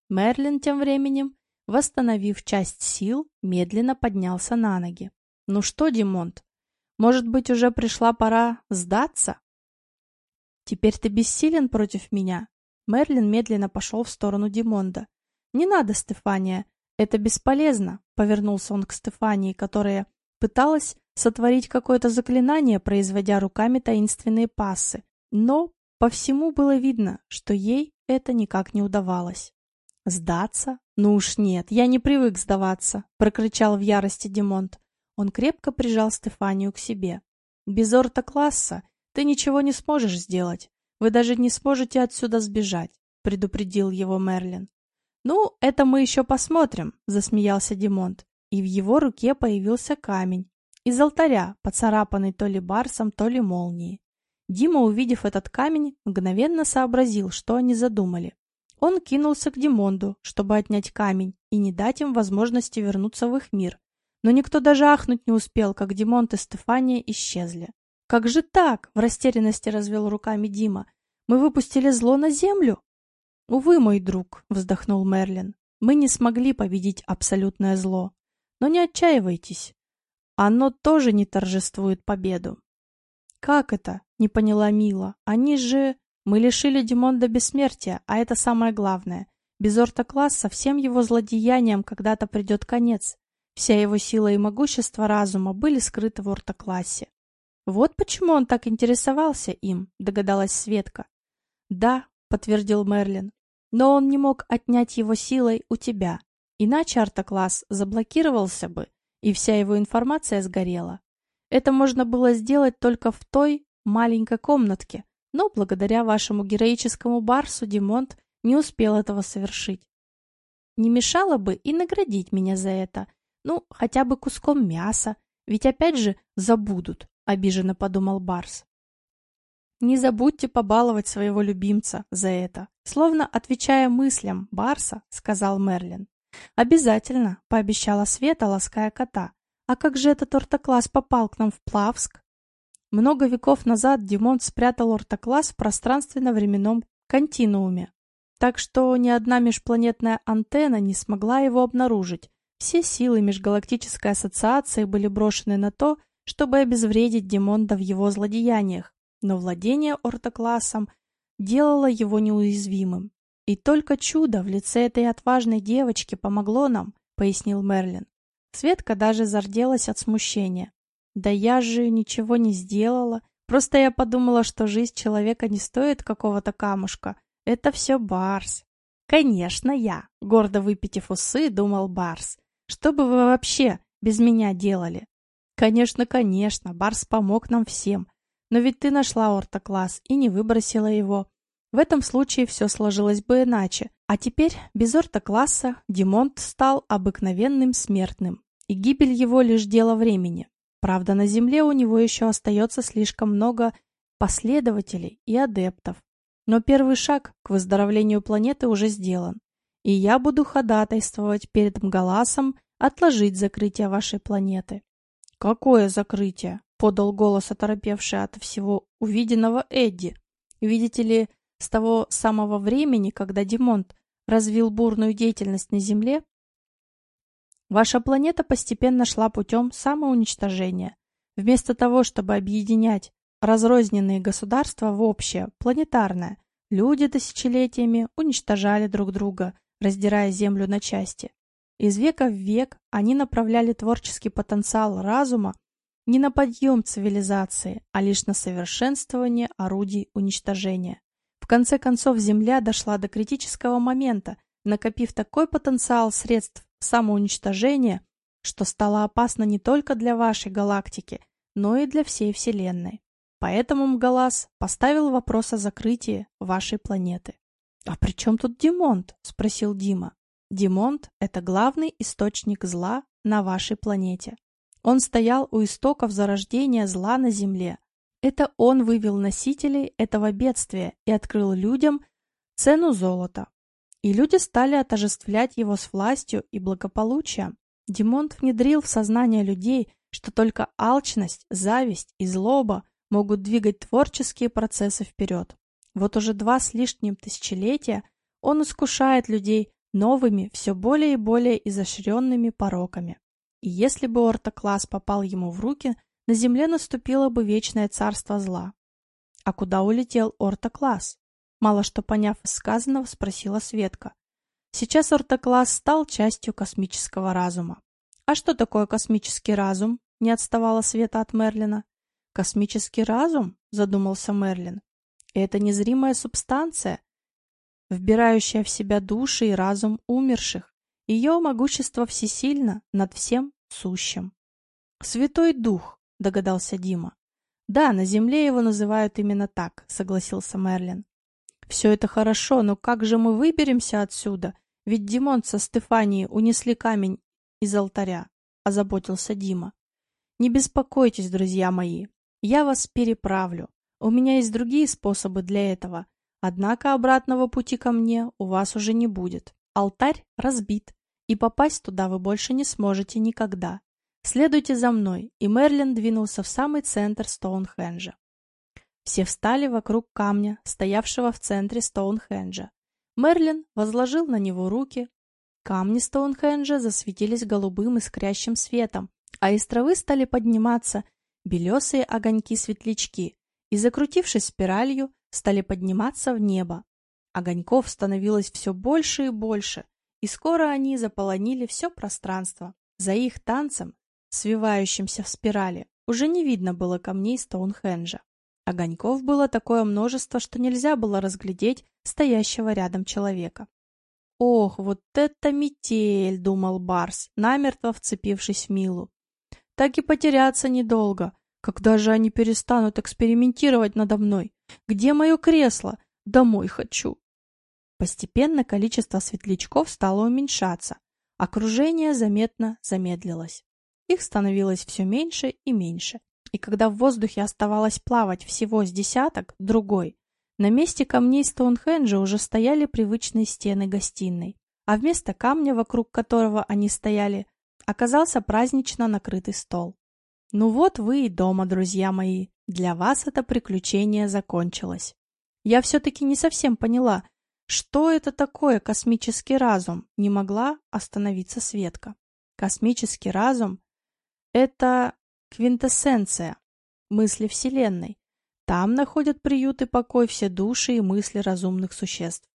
Мерлин тем временем, восстановив часть сил, медленно поднялся на ноги. «Ну что, Димонт, может быть, уже пришла пора сдаться?» «Теперь ты бессилен против меня?» Мерлин медленно пошел в сторону Димонда. «Не надо, Стефания, это бесполезно», — повернулся он к Стефании, которая пыталась сотворить какое-то заклинание, производя руками таинственные пассы, но по всему было видно, что ей это никак не удавалось. «Сдаться? Ну уж нет, я не привык сдаваться», — прокричал в ярости Димонт. Он крепко прижал Стефанию к себе. «Без орта-класса ты ничего не сможешь сделать. Вы даже не сможете отсюда сбежать», — предупредил его Мерлин. «Ну, это мы еще посмотрим», — засмеялся Димонт. И в его руке появился камень, из алтаря, поцарапанный то ли барсом, то ли молнией. Дима, увидев этот камень, мгновенно сообразил, что они задумали. Он кинулся к Димонду, чтобы отнять камень и не дать им возможности вернуться в их мир. Но никто даже ахнуть не успел, как Димонд и Стефания исчезли. «Как же так?» — в растерянности развел руками Дима. «Мы выпустили зло на землю?» «Увы, мой друг», — вздохнул Мерлин, — «мы не смогли победить абсолютное зло. Но не отчаивайтесь. Оно тоже не торжествует победу. «Как это?» — не поняла Мила. «Они же...» «Мы лишили Димонда бессмертия, а это самое главное. Без ортокласса всем его злодеяниям когда-то придет конец. Вся его сила и могущество разума были скрыты в ортоклассе. Вот почему он так интересовался им, догадалась Светка. Да, подтвердил Мерлин, но он не мог отнять его силой у тебя. Иначе ортокласс заблокировался бы, и вся его информация сгорела. Это можно было сделать только в той маленькой комнатке, но благодаря вашему героическому барсу Димонт не успел этого совершить. Не мешало бы и наградить меня за это, ну, хотя бы куском мяса, ведь опять же забудут, обиженно подумал Барс. Не забудьте побаловать своего любимца за это, словно отвечая мыслям Барса, сказал Мерлин. «Обязательно», — пообещала Света, лаская кота. «А как же этот ортокласс попал к нам в Плавск?» Много веков назад Димон спрятал ортокласс в пространственно-временном континууме, так что ни одна межпланетная антенна не смогла его обнаружить. Все силы Межгалактической Ассоциации были брошены на то, чтобы обезвредить Димонда в его злодеяниях, но владение ортоклассом делало его неуязвимым. «И только чудо в лице этой отважной девочки помогло нам», — пояснил Мерлин. Светка даже зарделась от смущения. «Да я же ничего не сделала. Просто я подумала, что жизнь человека не стоит какого-то камушка. Это все Барс». «Конечно, я», — гордо выпитив усы, думал Барс. «Что бы вы вообще без меня делали?» «Конечно, конечно, Барс помог нам всем. Но ведь ты нашла ортокласс и не выбросила его. В этом случае все сложилось бы иначе. А теперь, без орта-класса, Димонт стал обыкновенным смертным, и гибель его лишь дело времени. Правда, на Земле у него еще остается слишком много последователей и адептов. Но первый шаг к выздоровлению планеты уже сделан. И я буду ходатайствовать перед Мгаласом отложить закрытие вашей планеты. «Какое закрытие?» — подал голос оторопевший от всего увиденного Эдди. «Видите ли, с того самого времени, когда Димонт развил бурную деятельность на Земле, ваша планета постепенно шла путем самоуничтожения. Вместо того, чтобы объединять разрозненные государства в общее, планетарное, люди тысячелетиями уничтожали друг друга, раздирая Землю на части. Из века в век они направляли творческий потенциал разума не на подъем цивилизации, а лишь на совершенствование орудий уничтожения конце концов, Земля дошла до критического момента, накопив такой потенциал средств самоуничтожения, что стало опасно не только для вашей галактики, но и для всей Вселенной. Поэтому Мгалас поставил вопрос о закрытии вашей планеты. «А при чем тут Димонт?» – спросил Дима. Димонт – это главный источник зла на вашей планете. Он стоял у истоков зарождения зла на Земле, Это он вывел носителей этого бедствия и открыл людям цену золота. И люди стали отождествлять его с властью и благополучием. Димонт внедрил в сознание людей, что только алчность, зависть и злоба могут двигать творческие процессы вперед. Вот уже два с лишним тысячелетия он искушает людей новыми, все более и более изощренными пороками. И если бы ортокласс попал ему в руки, на земле наступило бы вечное царство зла. А куда улетел ортокласс? Мало что поняв из сказанного, спросила Светка. Сейчас ортокласс стал частью космического разума. А что такое космический разум? Не отставала Света от Мерлина. Космический разум? Задумался Мерлин. Это незримая субстанция, вбирающая в себя души и разум умерших. Ее могущество всесильно над всем сущим. «Святой Дух», — догадался Дима. «Да, на Земле его называют именно так», — согласился Мерлин. «Все это хорошо, но как же мы выберемся отсюда? Ведь Димон со Стефанией унесли камень из алтаря», — озаботился Дима. «Не беспокойтесь, друзья мои, я вас переправлю. У меня есть другие способы для этого. Однако обратного пути ко мне у вас уже не будет. Алтарь разбит, и попасть туда вы больше не сможете никогда. Следуйте за мной, и Мерлин двинулся в самый центр Стоунхенджа. Все встали вокруг камня, стоявшего в центре Стоунхенджа. Мерлин возложил на него руки. Камни Стоунхенджа засветились голубым искрящим светом, а из травы стали подниматься белесые огоньки-светлячки, и, закрутившись спиралью, стали подниматься в небо. Огоньков становилось все больше и больше, и скоро они заполонили все пространство. За их танцем, свивающимся в спирали, уже не видно было камней Стоунхенджа. Огоньков было такое множество, что нельзя было разглядеть стоящего рядом человека. «Ох, вот это метель!» — думал Барс, намертво вцепившись в Милу. «Так и потеряться недолго. Когда же они перестанут экспериментировать надо мной? Где мое кресло? Домой хочу. Постепенно количество светлячков стало уменьшаться. Окружение заметно замедлилось. Их становилось все меньше и меньше. И когда в воздухе оставалось плавать всего с десяток, другой, на месте камней Стоунхенджа уже стояли привычные стены гостиной, а вместо камня, вокруг которого они стояли, оказался празднично накрытый стол. Ну вот вы и дома, друзья мои. Для вас это приключение закончилось. Я все-таки не совсем поняла, что это такое космический разум, не могла остановиться Светка. Космический разум — это квинтэссенция мысли Вселенной. Там находят приют и покой все души и мысли разумных существ.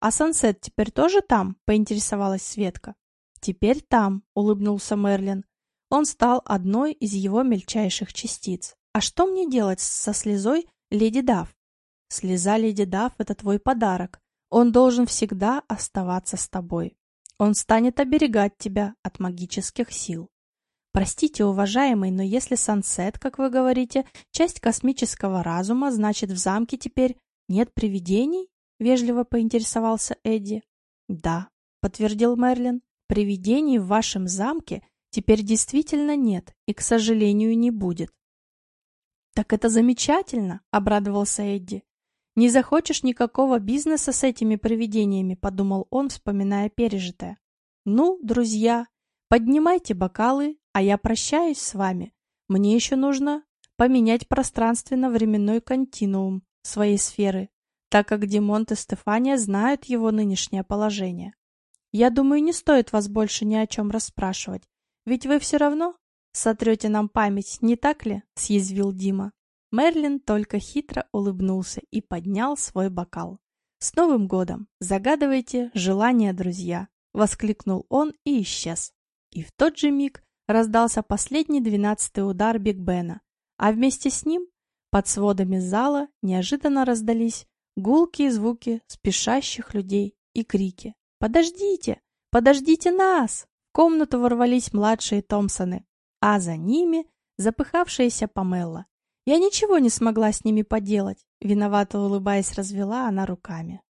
«А Сансет теперь тоже там?» — поинтересовалась Светка. «Теперь там», — улыбнулся Мерлин. Он стал одной из его мельчайших частиц. А что мне делать со слезой Леди Дав? Слеза Леди Дав — это твой подарок. Он должен всегда оставаться с тобой. Он станет оберегать тебя от магических сил. Простите, уважаемый, но если Сансет, как вы говорите, часть космического разума, значит в замке теперь нет привидений? Вежливо поинтересовался Эдди. Да, подтвердил Мерлин. Привидений в вашем замке Теперь действительно нет и, к сожалению, не будет. «Так это замечательно!» — обрадовался Эдди. «Не захочешь никакого бизнеса с этими привидениями», — подумал он, вспоминая пережитое. «Ну, друзья, поднимайте бокалы, а я прощаюсь с вами. Мне еще нужно поменять пространственно-временной континуум своей сферы, так как Димонт и Стефания знают его нынешнее положение. Я думаю, не стоит вас больше ни о чем расспрашивать. Ведь вы все равно сотрете нам память, не так ли?» — съязвил Дима. Мерлин только хитро улыбнулся и поднял свой бокал. «С Новым годом! Загадывайте желания, друзья!» — воскликнул он и исчез. И в тот же миг раздался последний двенадцатый удар Биг Бена, а вместе с ним под сводами зала неожиданно раздались гулкие звуки спешащих людей и крики. «Подождите! Подождите нас!» В комнату ворвались младшие Томпсоны, а за ними запыхавшаяся Памелла. Я ничего не смогла с ними поделать, виновато улыбаясь развела она руками.